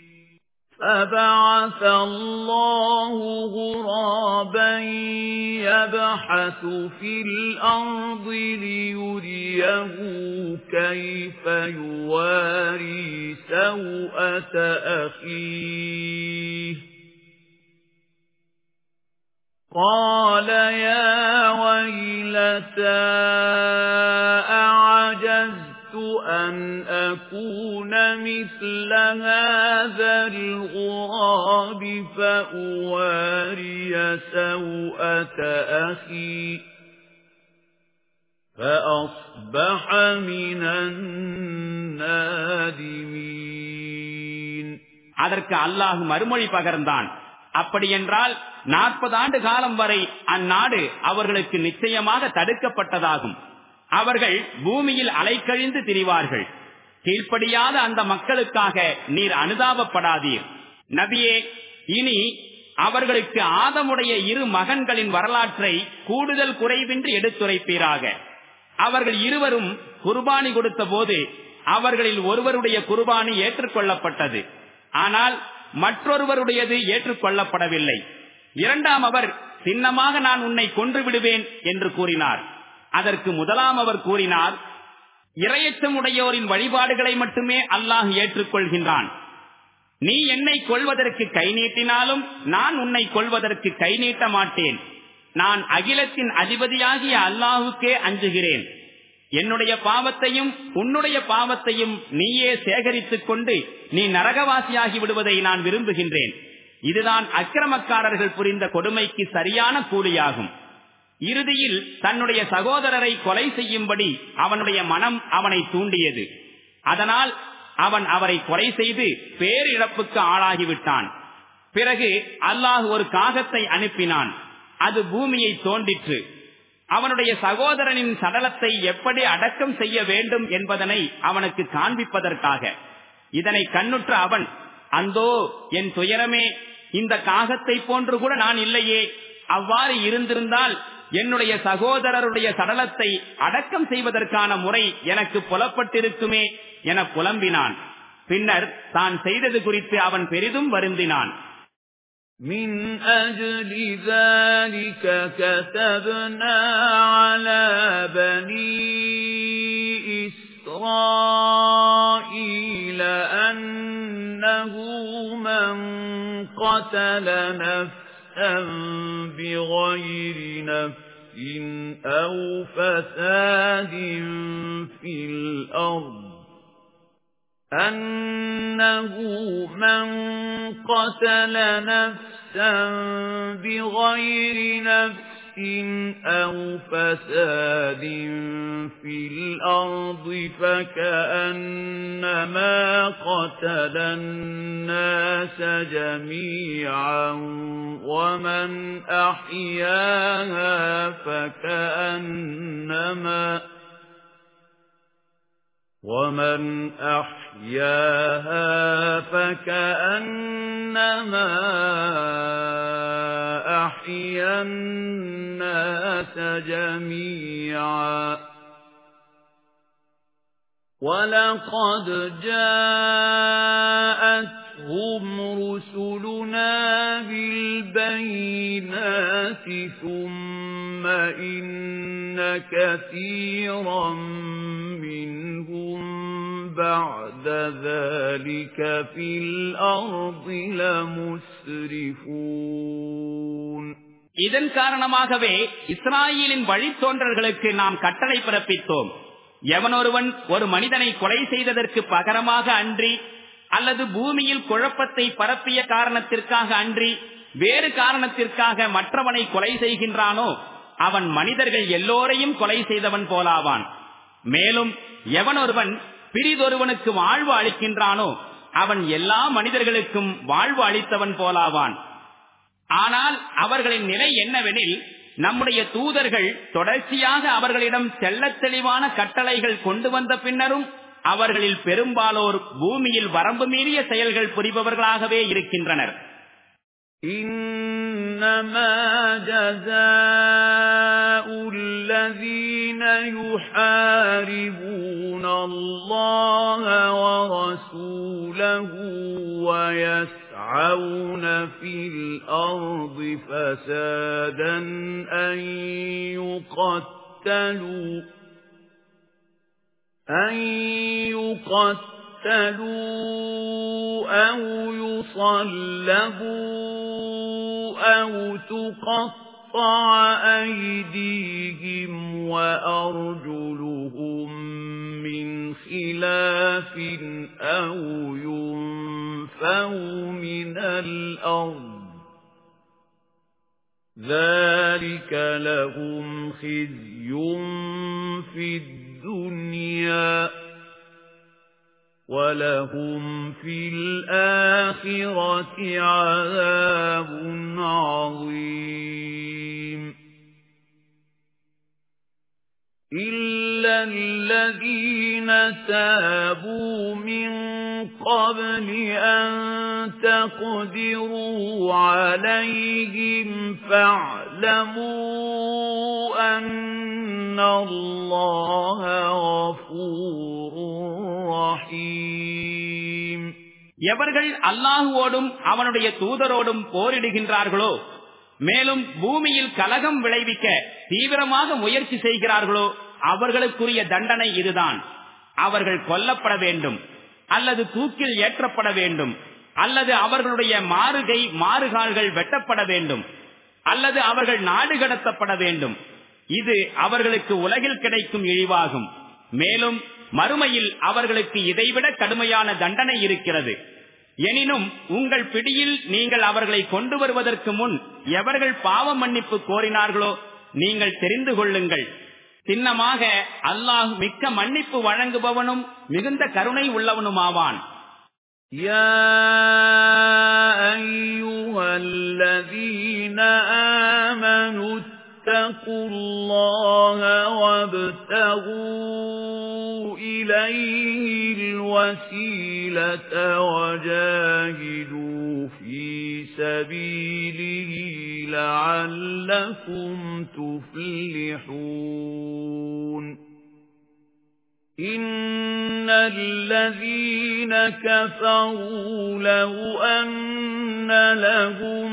[SPEAKER 1] فَبَعَثَ اللَّهُ غُرَابًا يَبْحَثُ فِي الْأَرْضِ لِيُرِيَهُ كَيْفَ يُوَارِي سَوْءَةَ أَخِيهِ قَالَ يَا وَيْلَتَا أَعَجَزْتُ أَنْ أَكُونَ مِثْلَ هَذَا الْغُرَابِ فَأُوَارِيَ سَوْءَةَ أَخِي فَأَصْبَحَ مِنَ النَّادِمِينَ
[SPEAKER 2] அதற்கு அல்லாஹ் மறுமொழி பகர்ந்தான் அப்படியென்றால் நாற்பது ஆண்டு காலம் வரை அந்நாடு அவர்களுக்கு நிச்சயமாக தடுக்கப்பட்டதாகும் அவர்கள் பூமியில் அலைக்கழிந்து திரிவார்கள் கீழ்ப்படியாத அந்த மக்களுக்காக நீர் அனுதாபப்படாதீர் நபியே இனி அவர்களுக்கு ஆதமுடைய இரு மகன்களின் வரலாற்றை கூடுதல் குறைவின்றி எடுத்துரைப்பீராக அவர்கள் இருவரும் குர்பானி கொடுத்த போது அவர்களில் ஒருவருடைய குர்பானி ஏற்றுக்கொள்ளப்பட்டது ஆனால் மற்றொருவருடையது ஏற்றுக்கொள்ளப்படவில்லை இரண்டாம் அவர் சின்னமாக நான் உன்னை கொன்று விடுவேன் என்று கூறினார் அதற்கு முதலாம் அவர் கூறினார் உடையோரின் வழிபாடுகளை மட்டுமே அல்லாஹ் ஏற்றுக்கொள்கின்றான் நீ என்னை கொள்வதற்கு கை நீட்டினாலும் நான் உன்னை கொள்வதற்கு கை நீட்ட மாட்டேன் நான் அகிலத்தின் அதிபதியாகிய அல்லாஹுக்கே அஞ்சுகிறேன் என்னுடைய பாவத்தையும் உன்னுடைய பாவத்தையும் நீயே சேகரித்துக் கொண்டு நீ நரகவாசியாகி விடுவதை நான் விரும்புகின்றேன் இதுதான் அக்கிரமக்காரர்கள் புரிந்த கொடுமைக்கு சரியான கூலியாகும் இறுதியில் தன்னுடைய சகோதரரை கொலை செய்யும்படி அவனுடைய மனம் அவனை தூண்டியது அதனால் அவன் அவரை கொலை செய்து பேரிழப்புக்கு ஆளாகிவிட்டான் பிறகு அல்லாஹ் ஒரு காகத்தை அனுப்பினான் அது பூமியை தோண்டிற்று அவனுடைய சகோதரனின் சடலத்தை எப்படி அடக்கம் செய்ய வேண்டும் என்பதனை அவனுக்கு காண்பிப்பதற்காக இதனை கண்ணுற்ற அவன் அந்தோ என் துயரமே இந்த காகத்தை போன்று கூட நான் இல்லையே அவ்வாறு இருந்திருந்தால் என்னுடைய சகோதரருடைய சடலத்தை அடக்கம் செய்வதற்கான முறை எனக்கு புலப்பட்டிருக்குமே என புலம்பினான் பின்னர் தான் செய்தது குறித்து அவன் பெரிதும் வருந்தினான் من
[SPEAKER 1] أجل ذلك كتبنا على بني بغير نفس أو فساد في الأرض أنه من قتل نفسا بغير نفس أَوْ فَسَادٍ فِي الْأَرْضِ فَكَأَنَّمَا قَتَلَ النَّاسَ جَمِيعًا وَمَنْ أَحْيَاهَا فَكَأَنَّمَا أَحْيَا النَّاسَ جَمِيعًا وَمَنْ أَحْيَاهَا فَكَأَنَّمَا أَحْيَا النَّاسَ جَمِيعًا وَلَقَدْ جَاءَتْ جاءتهم رسلنا بالبينات ثم إن كثيرا منهم بعد ذلك
[SPEAKER 2] في الأرض لمسرفون இதன் காரணமாகவே இஸ்ராயலின் வழித்தோன்றர்களுக்கு நாம் கட்டளை பிறப்பித்தோம் எவனொருவன் ஒரு மனிதனை கொலை செய்ததற்கு பகரமாக அன்றி அல்லது பூமியில் குழப்பத்தை பரப்பிய காரணத்திற்காக அன்றி வேறு காரணத்திற்காக மற்றவனை கொலை செய்கின்றானோ அவன் மனிதர்கள் எல்லோரையும் கொலை செய்தவன் போலாவான் மேலும் எவனொருவன் பிரிதொருவனுக்கு வாழ்வு அளிக்கின்றானோ அவன் எல்லா மனிதர்களுக்கும் வாழ்வு அளித்தவன் போலாவான் ஆனால் அவர்களின் நிலை என்னவெனில் நம்முடைய தூதர்கள் தொடர்ச்சியாக அவர்களிடம் செல்ல தெளிவான கட்டளைகள் கொண்டு வந்த பின்னரும் அவர்களில் பெரும்பாலோர் பூமியில் வரம்பு மீறிய செயல்கள் புரிபவர்களாகவே இருக்கின்றனர்
[SPEAKER 1] إنما في الأرض فسادا أن يقتلوا أَن يُقَتَّلُوا أَوْ يُصَلَّبُوا أَوْ تُقَطَّعَ أَيْدِيهِمْ وَأَرْجُلُهُم مِّنْ خِلَافٍ أَوْ يُنفَوْا مِنَ الْأَرْضِ ذَلِكَ لَهُمْ خِزْيٌ فِي الدُّنْيَا الدنيا ولهم في الآخرة عذاب عظيم إِلَّا الَّذِينَ تَابُوا مِن قَبْلِ أَن تَقْدِرُوا عَلَيْهِمْ فَاعْلَمُوا أَنَّ اللَّهَ
[SPEAKER 2] غَفُورٌ رَحِيمٌ எவர்கள் அல்லாஹுவோடும் அவனுடைய தூதரோடும் போரிடுகின்றார்களோ மேலும் பூமியில் கலகம் விளைவிக்க தீவிரமாக முயற்சி செய்கிறார்களோ அவர்களுக்குரிய தண்டனை இதுதான் அவர்கள் கொல்லப்பட வேண்டும் அல்லது தூக்கில் ஏற்றப்பட வேண்டும் அல்லது அவர்களுடைய மாறுகை மாறுகால்கள் வெட்டப்பட வேண்டும் அல்லது அவர்கள் நாடு கடத்தப்பட வேண்டும் இது அவர்களுக்கு உலகில் கிடைக்கும் இழிவாகும் மேலும் மறுமையில் அவர்களுக்கு இதைவிட கடுமையான தண்டனை இருக்கிறது எனினும் உங்கள் பிடியில் நீங்கள் அவர்களை கொண்டு வருவதற்கு முன் எவர்கள் பாவ மன்னிப்பு கோரினார்களோ நீங்கள் தெரிந்து கொள்ளுங்கள் சின்னமாக அல்லாஹ் மிக்க மன்னிப்பு வழங்குபவனும் மிகுந்த கருணை உள்ளவனுமாவான்
[SPEAKER 1] يا فاتقوا الله وابتغوا إليه الوسيلة وجاهدوا في سبيله لعلكم تفلحون إِنَّ الَّذِينَ كَفَرُوا لَوْ أَنَّ لَهُم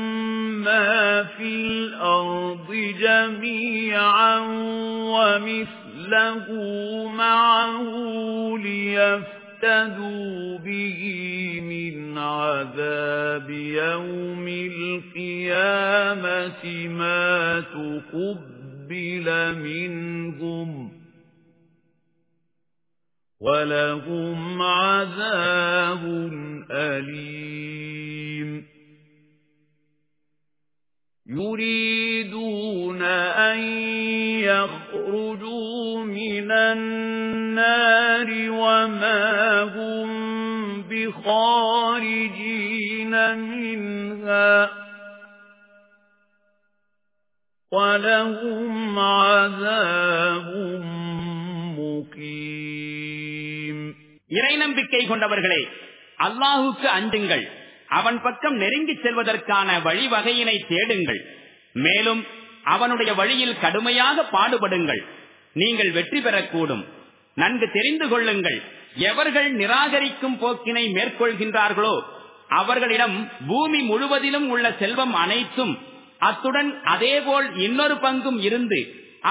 [SPEAKER 1] مَّا فِي الْأَرْضِ جَمِيعًا وَمِثْلَهُ مَعَهُ لِيَفْتَدُوا بِهِ مِنْ عَذَابِ يَوْمِ الْقِيَامَةِ مَا تُقَبَّلُ مِنْهُمْ وَلَهُمْ عَذَابٌ أَلِيمٌ يُرِيدُونَ أَن يَخْرُجُوا مِنَ النَّارِ وَمَا هُمْ بِخَارِجِينَ مِنْهَا وَلَهُمْ عَذَابٌ
[SPEAKER 2] مُقِيمٌ இறை நம்பிக்கை கொண்டவர்களே அல்லாஹுக்கு அஞ்சுங்கள் அவன் பக்கம் நெருங்கி செல்வதற்கான வழிவகையினை தேடுங்கள் மேலும் அவனுடைய வழியில் கடுமையாக பாடுபடுங்கள் நீங்கள் வெற்றி பெறக்கூடும் நன்கு தெரிந்து கொள்ளுங்கள் எவர்கள் நிராகரிக்கும் போக்கினை மேற்கொள்கின்றார்களோ அவர்களிடம் பூமி முழுவதிலும் உள்ள செல்வம் அனைத்தும் அத்துடன் அதேபோல் இன்னொரு பங்கும் இருந்து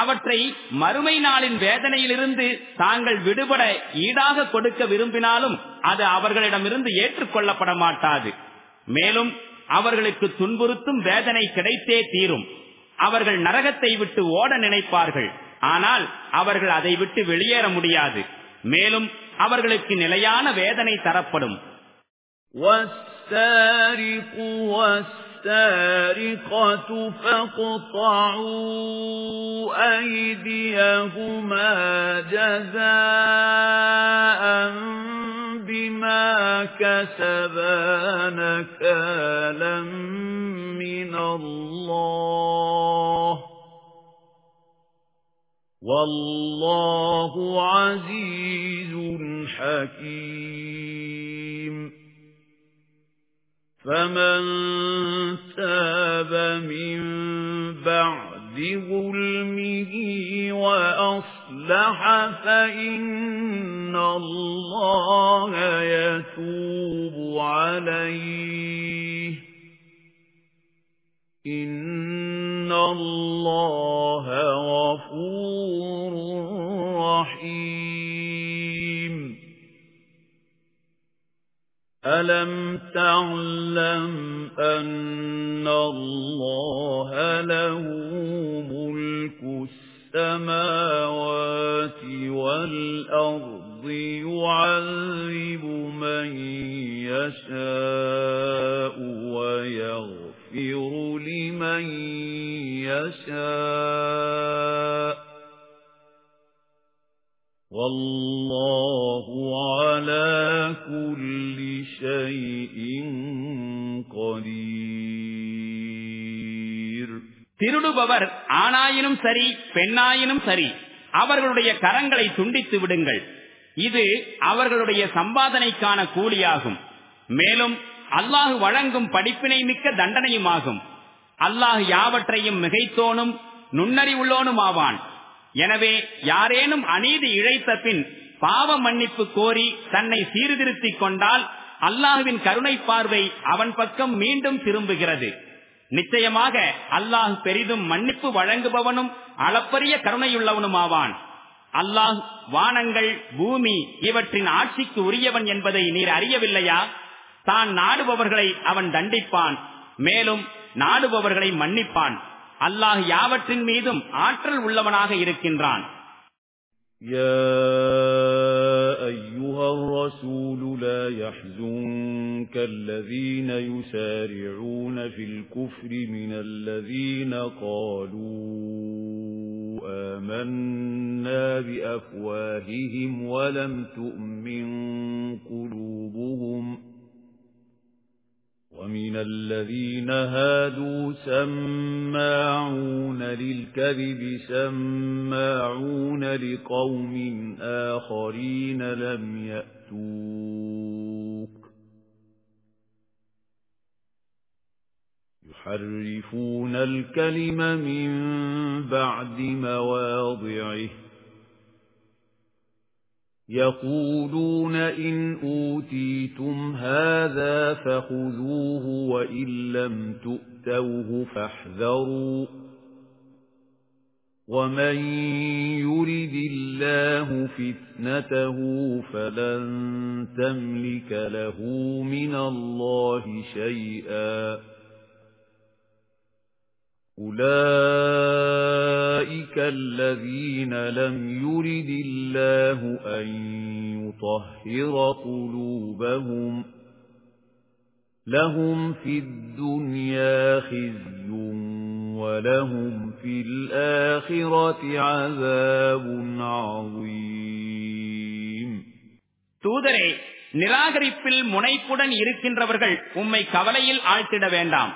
[SPEAKER 2] அவற்றை மறுமை நாளின் வேதனையிலிருந்து தாங்கள் விடுபட ஈடாக கொடுக்க விரும்பினாலும் அது அவர்களிடமிருந்து ஏற்றுக்கொள்ளப்பட மாட்டாது மேலும் அவர்களுக்கு துன்புறுத்தும் வேதனை கிடைத்தே தீரும் அவர்கள் நரகத்தை விட்டு ஓட நினைப்பார்கள் ஆனால் அவர்கள் அதை விட்டு வெளியேற முடியாது மேலும் அவர்களுக்கு நிலையான வேதனை தரப்படும்
[SPEAKER 1] السَّارِقَةُ فَاقْطَعُوا أَيْدِيَهُمَا جَزَاءً بِمَا كَسَبَا نَكَالًا مِنَ اللَّهِ وَاللَّهُ عَزِيزٌ حَكِيمٌ فَمَن تَابَ مِن بَعْدِ ظُلْمِهِ وَأَصْلَحَ فَإِنَّ اللَّهَ يَتُوبُ عَلَيْهِ إِنَّ اللَّهَ غَفُورٌ رَّحِيمٌ أَلَمْ تَعْلَمْ أَنَّ اللَّهَ لَهُ مُلْكُ السَّمَاوَاتِ وَالْأَرْضِ يُعَذِّبُ مَن يَشَاءُ وَيَغْفِرُ لِمَن يَشَاءُ وَاللَّهُ عَلَى كُلِّ
[SPEAKER 2] شَيْءٍ قَدِيرٌ திருடுபவர் ஆணாயினும் சரி பெண்ணாயினும் சரி அவர்களுடைய கரங்களை துண்டித்து விடுங்கள் இது அவர்களுடைய சம்பாதனைக்கான கூலியாகும் மேலும் அல்லாஹு வழங்கும் படிப்பினை மிக்க தண்டனையுமாகும் அல்லாஹு யாவற்றையும் மிகைத்தோனும் நுண்ணறிவுள்ளோனும் ஆவான் எனவே யாரேனும் அநீதி இழைத்த பின் பாவ மன்னிப்பு கோரி தன்னை சீர்திருத்திக் கொண்டால் அல்லாஹுவின் கருணை பார்வை அவன் பக்கம் மீண்டும் திரும்புகிறது நிச்சயமாக அல்லாஹ் பெரிதும் மன்னிப்பு வழங்குபவனும் அளப்பரிய கருணையுள்ளவனும் ஆவான் அல்லாஹ் வானங்கள் பூமி இவற்றின் ஆட்சிக்கு உரியவன் என்பதை நீர் அறியவில்லையா தான் நாடுபவர்களை அவன் தண்டிப்பான் மேலும் நாடுபவர்களை மன்னிப்பான் அல்லாஹ் யாவற்றின் மீதும் ஆற்றல் உள்ளவனாக இருக்கின்றான்
[SPEAKER 1] يا أيها الرسول لا يحزنك الذين يسارعون في الكفر من الذين قالوا آمنا بأفواههم ولم تؤمن قلوبهم وَمِنَ الَّذِينَ هَادُوا سَمَّاعُونَ لِلْكَذِبِ سَمَّاعُونَ لِقَوْمٍ آخَرِينَ لَمْ يَأْتُوكَ يُحَرِّفُونَ الْكَلِمَ مِنْ بَعْدِ مَوَاضِعِهِ يَقُولُونَ إِنْ أُوتِيتُمْ هَذَا فَخُذُوهُ وَإِنْ لَمْ تُؤْتَوْهُ فَاحْذَرُوا وَمَنْ يُرِدِ اللَّهُ فِتْنَتَهُ فَلَنْ تَمْلِكَ لَهُ مِنَ اللَّهِ شَيْئًا أُولَئِكَ الَّذِينَ لَمْ يُرِدِ اللَّهُ أَن يُطَهِّرَ قُلُوبَهُمْ لَهُمْ فِي الدُّنْيَا خِزْيٌ وَلَهُمْ فِي الْآخِرَةِ عَذَابٌ عَظِيمٌ
[SPEAKER 2] தூதரே நிராகரிப்பில் முனைப்புடன் இருக்கின்றவர்கள் உம்மை கவலையில் ஆழ்த்திட வேண்டாம்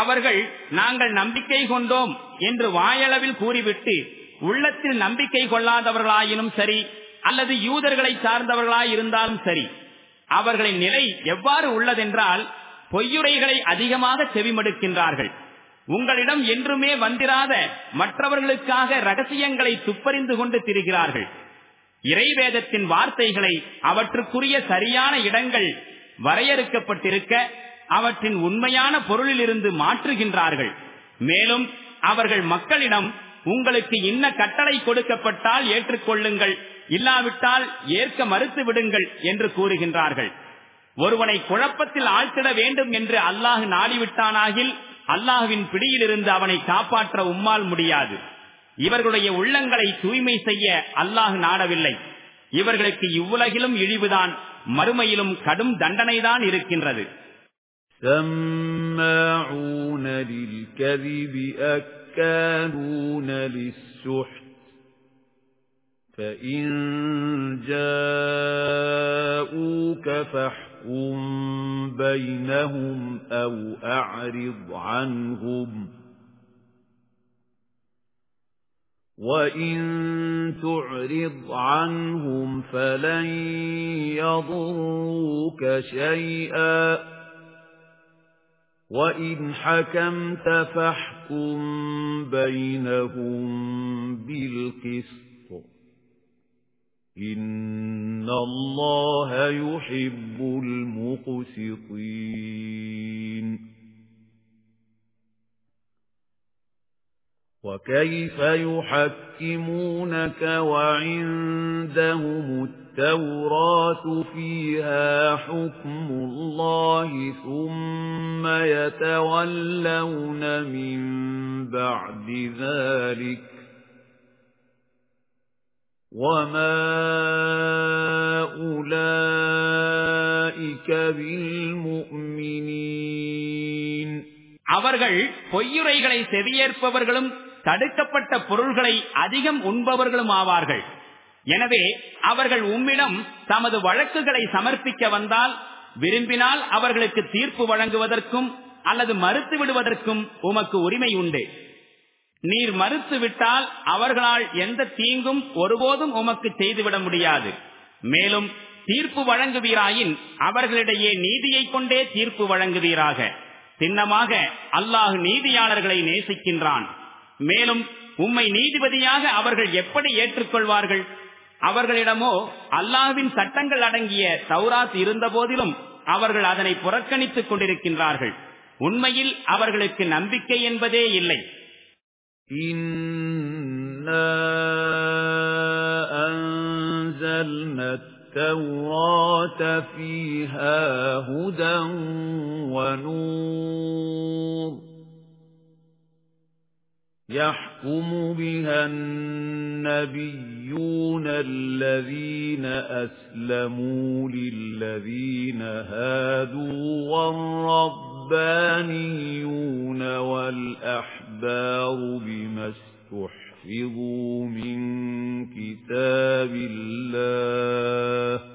[SPEAKER 2] அவர்கள் நாங்கள் நம்பிக்கை கொண்டோம் என்று வாயளவில் கூறிவிட்டு உள்ளத்தில் நம்பிக்கை கொள்ளாதவர்களாயினும் சரி அல்லது யூதர்களை சார்ந்தவர்களாய் இருந்தாலும் சரி அவர்களின் நிலை எவ்வாறு உள்ளதென்றால் பொய்யுரைகளை அதிகமாக செவிமடுக்கின்றார்கள் உங்களிடம் என்றுமே வந்திராத மற்றவர்களுக்காக ரகசியங்களை துப்பறிந்து கொண்டு திரிகிறார்கள் இறைவேதத்தின் வார்த்தைகளை அவற்றுக்குரிய சரியான இடங்கள் வரையறுக்கப்பட்டிருக்க அவற்றின் உண்மையான பொருளிலிருந்து மாற்றுகின்றார்கள் மேலும் அவர்கள் மக்களிடம் உங்களுக்கு இன்ன கட்டளை கொடுக்கப்பட்டால் ஏற்றுக்கொள்ளுங்கள் இல்லாவிட்டால் ஏற்க மறுத்து விடுங்கள் என்று கூறுகின்றார்கள் ஒருவனை குழப்பத்தில் ஆழ்த்திட வேண்டும் என்று அல்லாஹ் நாடிவிட்டானாகில் அல்லாஹுவின் பிடியிலிருந்து அவனை காப்பாற்ற உம்மால் முடியாது இவர்களுடைய உள்ளங்களை தூய்மை செய்ய அல்லாஹ் நாடவில்லை இவர்களுக்கு இவ்வுலகிலும் இழிவுதான் மறுமையிலும் கடும் தண்டனைதான் இருக்கின்றது
[SPEAKER 1] سَمَّاعُونَ لِلْكَذِبِ أَكَّالُونَ لِلسُّحْتِ فَإِن جَاءُوكَ فَاحْكُم بَيْنَهُمْ أَوْ أَعْرِضْ عَنْهُمْ وَإِن تُعْرِضْ عَنْهُمْ فَلَن يَضُرُّوكَ شَيْئًا وَإِنْ حَكَمْتَ فَاحْكُم بَيْنَهُم بِالْقِسْطِ إِنَّ اللَّهَ يُحِبُّ الْمُقْسِطِينَ وَكَيْفَ يُحَكِّمُونَكَ وَعِندَهُمُ التَّوْرَاةُ فِيهَا حُكْمُ اللَّهِ ثُمَّ يَتَوَلَّوْنَ مِن بَعْدِ ذَلِكَ وَمَا أُولَئِكَ
[SPEAKER 2] بِالْمُؤْمِنِينَ அவர்கள் பொய்யுரைகளை செவியேற்பவர்களும் தடுக்கப்பட்ட பொருள்களை அதிகம் உண்பவர்களும் ஆவார்கள் எனவே அவர்கள் உம்மிடம் தமது வழக்குகளை சமர்ப்பிக்க வந்தால் விரும்பினால் அவர்களுக்கு தீர்ப்பு வழங்குவதற்கும் அல்லது மறுத்து விடுவதற்கும் உமக்கு உரிமை உண்டு நீர் மறுத்து விட்டால் அவர்களால் எந்த தீங்கும் ஒருபோதும் உமக்கு செய்துவிட முடியாது மேலும் தீர்ப்பு வழங்குவீராயின் அவர்களிடையே நீதியை கொண்டே தீர்ப்பு வழங்குவீராக சின்னமாக அல்லாஹ் நீதியாளர்களை நேசிக்கின்றான் மேலும் உம்மை நீதிபதியாக அவர்கள் எப்படி ஏற்றுக்கொள்வார்கள் அவர்களிடமோ அல்லாவின் சட்டங்கள் அடங்கிய சௌராத் இருந்த போதிலும் அவர்கள் அதனை புறக்கணித்துக் கொண்டிருக்கின்றார்கள் உண்மையில் அவர்களுக்கு நம்பிக்கை என்பதே இல்லை
[SPEAKER 1] التوراة فيها هدى ونور يَحْكُمُ بِهَا النَّبِيُّونَ الَّذِينَ أَسْلَمُوا لِلَّذِينَ هَادُوا وَالرَّبَّانِيُّونَ وَالْأَحْبَارُ بِمَا اسْتُحْفِظُوا مِنْ كِتَابِ اللَّهِ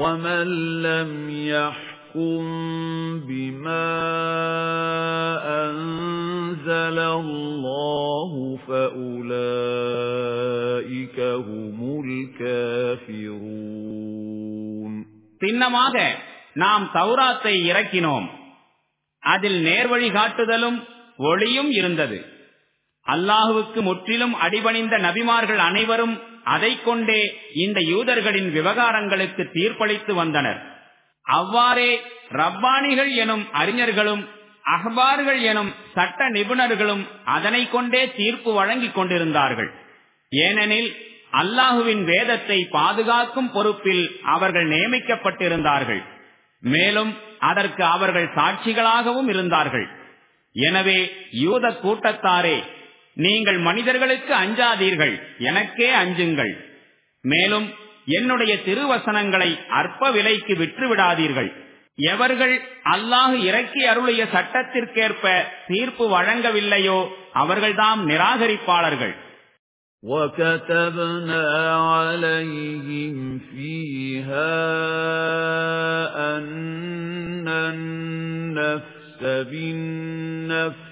[SPEAKER 1] وَمَن لَّمْ يَحْكُم بِمَا أَنزَلَ اللَّهُ فَأُولَٰئِكَ
[SPEAKER 2] هُمُ الْكَافِرُونَ பின்னமாக நாம் சௌராத்தை இறக்கினோம் அதில் நேர்வழி காட்டுதலும் ஒளியும் இருந்தது அல்லாஹுவுக்கு முற்றிலும் அடிபணிந்த நபிமார்கள் அனைவரும் அதை கொண்டே இந்த யூதர்களின் விவகாரங்களுக்கு தீர்ப்பளித்து வந்தனர் அவ்வாறே ரப்பானிகள் எனும் அறிஞர்களும் அஹ்பார்கள் எனும் சட்ட நிபுணர்களும் அதனை கொண்டே தீர்ப்பு வழங்கிக் கொண்டிருந்தார்கள் ஏனெனில் அல்லாஹுவின் வேதத்தை பாதுகாக்கும் பொறுப்பில் அவர்கள் நியமிக்கப்பட்டிருந்தார்கள் மேலும் அதற்கு அவர்கள் சாட்சிகளாகவும் இருந்தார்கள் எனவே யூத கூட்டத்தாரே நீங்கள் மனிதர்களுக்கு அஞ்சாதீர்கள் எனக்கே அஞ்சுங்கள் மேலும் என்னுடைய திருவசனங்களை அற்ப விலைக்கு விற்று விடாதீர்கள் எவர்கள் அல்லாஹு இறக்கி அருளிய சட்டத்திற்கேற்ப தீர்ப்பு வழங்கவில்லையோ அவர்கள்தாம் நிராகரிப்பாளர்கள் وَكَتَبْنَا عَلَيْهِمْ فِيهَا
[SPEAKER 1] أَنَّ النَّفْسَ بِالنَّفْسِ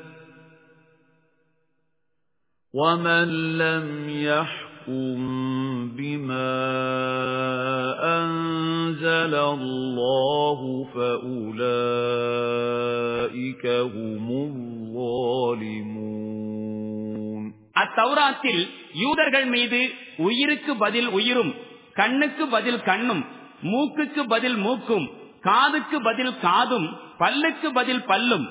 [SPEAKER 1] وَمَن لَّمْ يَحْكُم بِمَا أَنزَلَ اللَّهُ فَأُولَٰئِكَ هُمُ الظَّالِمُونَ
[SPEAKER 2] அத்தௌராத்தில் யூதர்கள் மீது உயிருக்கு பதில் உயிரும் கண்ணுக்கு பதில் கண்ணும் மூக்குக்கு பதில் மூக்கும் காதுக்கு பதில் காதும் பல்லுக்கு பதில் பல்லும்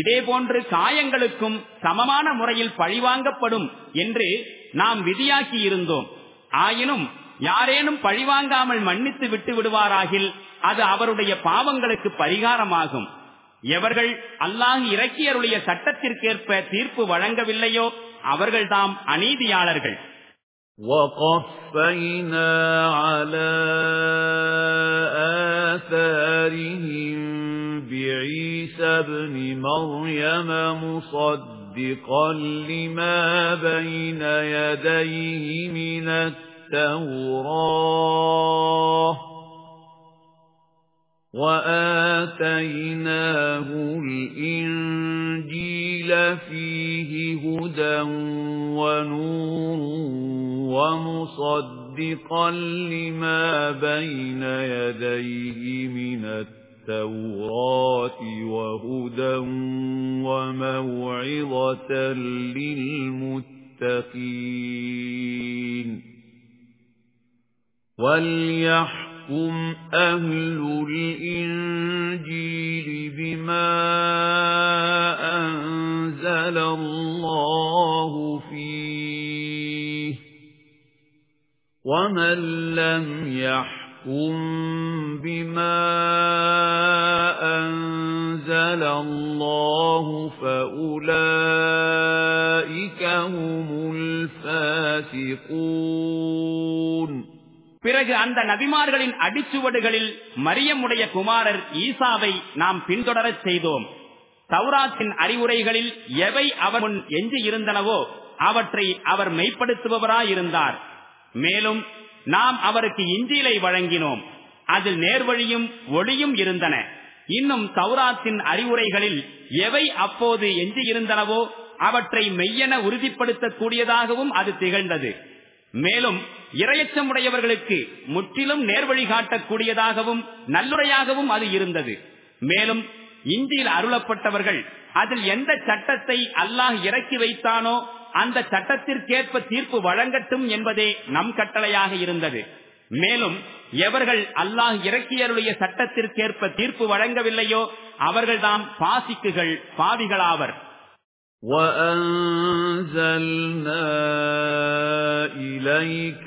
[SPEAKER 2] இதே போன்று காயங்களுக்கும் சமமான முறையில் பழிவாங்கப்படும் என்று நாம் விதியாக்கி இருந்தோம் ஆயினும் யாரேனும் பழிவாங்காமல் மன்னித்து விட்டு விடுவாராகில் அது அவருடைய பாவங்களுக்கு பரிகாரமாகும் எவர்கள் அல்லாஹ் இறக்கியருடைய சட்டத்திற்கேற்ப தீர்ப்பு வழங்கவில்லையோ அவர்கள்தாம் அநீதியாளர்கள் وقفينا
[SPEAKER 1] على آثارهم عِيسَى ابْنِ مَرْيَمَ مُصَدِّقًا لِمَا بَيْنَ يَدَيْهِ مِنَ التَّوْرَاةِ وَآتَيْنَاهُ الْإِنْجِيلَ فِيهِ هُدًى وَنُورٌ وَمُصَدِّقًا لِمَا بَيْنَ يَدَيْهِ مِنَ التَّوْرَاةِ التوراة وهدى وموعظة للمتقين وليحكم أهل الإنجيل بما أنزل الله فيه ومن لم يحكم فَاحْكُم بِمَا أَنزَلَ اللَّهُ فَأُولَئِكَ
[SPEAKER 2] هُمُ الْفَاسِقُونَ பிறகு அந்த நபிமார்களின் அடிச்சுவடுகளில் மரியமுடைய குமாரர் ஈசாவை நாம் பின்தொடரச் செய்தோம் சௌராத்தின் அறிவுரைகளில் எவை அவர் முன் எஞ்சி இருந்தனவோ அவற்றை அவர் மெய்ப்படுத்துபவராயிருந்தார் மேலும் நாம் அவருக்கு இஞ்சியிலை வழங்கினோம் அதில் நேர்வழியும் ஒளியும் இருந்தன இன்னும் சௌராத்தின் அறிவுரைகளில் எவை அப்போது எஞ்சியிருந்தனவோ அவற்றை மெய்யென உறுதிப்படுத்தக்கூடியதாகவும் அது திகழ்ந்தது மேலும் இரையச்சமுடையவர்களுக்கு முற்றிலும் நேர்வழி காட்டக்கூடியதாகவும் நல்லுறையாகவும் அது இருந்தது மேலும் இந்தியில் அருளப்பட்டவர்கள் அதில் எந்த சட்டத்தை அல்லாஹ் இறக்கி வைத்தானோ அந்த சட்டத்திற்கேற்ப தீர்ப்பு வழங்கட்டும் என்பதே நம் கட்டளையாக இருந்தது மேலும் எவர்கள் அல்லாஹ் இறக்கியருடைய சட்டத்திற்கேற்ப தீர்ப்பு வழங்கவில்லையோ அவர்கள்தான் பாசிக்குகள் பாவிகளாவர்
[SPEAKER 1] وَأَنزَلْنَا إِلَيْكَ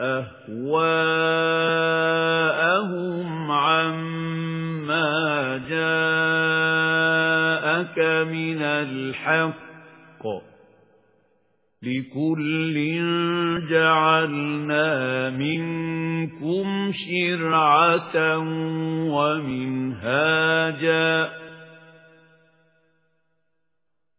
[SPEAKER 1] أَهْوَاءَهُمْ عَمَّا جَاءَكَ مِنَ الْحَقِّ لِكُلٍّ جَعَلْنَا مِنكُمْ شِرْعَةً وَمِنْهَاجًا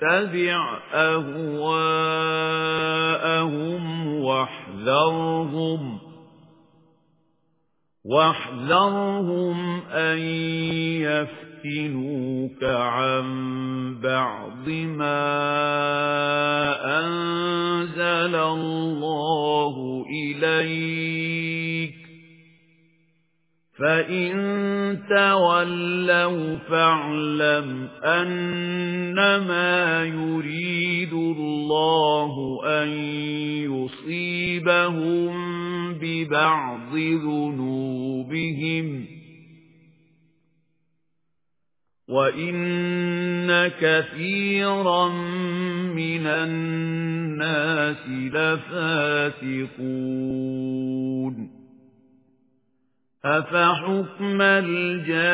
[SPEAKER 1] تَتَّبِعْ أهواءهم واحذرهم واحذرهم أن يفتنوك عن بعض ما أنزل الله إليك فَإِن تَوَلَّوْا فَاعْلَمْ أَنَّمَا يُرِيدُ اللَّهُ أَن يُصِيبَهُم بِبَعْضِ ذُنُوبِهِمْ وَإِنَّ كَثِيرًا مِنَ النَّاسِ لَفَاسِقُونَ أَفَحُكْمَ الْجَاهِلِيَّةِ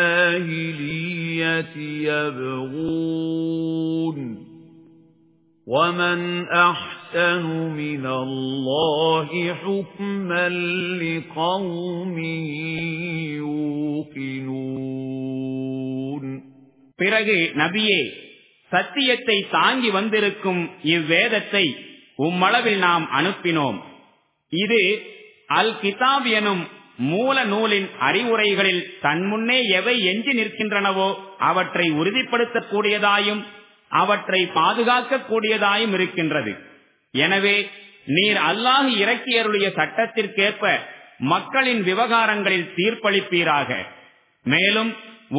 [SPEAKER 1] يَبْغُونَ وَمَنْ أَحْسَنُ مِنَ اللَّهِ حُكْمًا لِقَوْمٍ
[SPEAKER 2] يُوقِنُونَ பிறகு நபியே சத்தியத்தை தாங்கி வந்திருக்கும் இவ்வேதத்தை உம்மளவில் நாம் அனுப்பினோம் இது அல் கிதாப் எனும் மூல நூலின் அறிவுரைகளில் தன்முன்னே எவை எஞ்சி நிற்கின்றனவோ அவற்றை உறுதிப்படுத்தக்கூடியதாயும் அவற்றை பாதுகாக்கக்கூடியதாயும் இருக்கின்றது எனவே நீர் அல்லாஹ் இறக்கியருடைய சட்டத்திற்கேற்ப மக்களின் விவகாரங்களில் தீர்ப்பளிப்பீராக மேலும்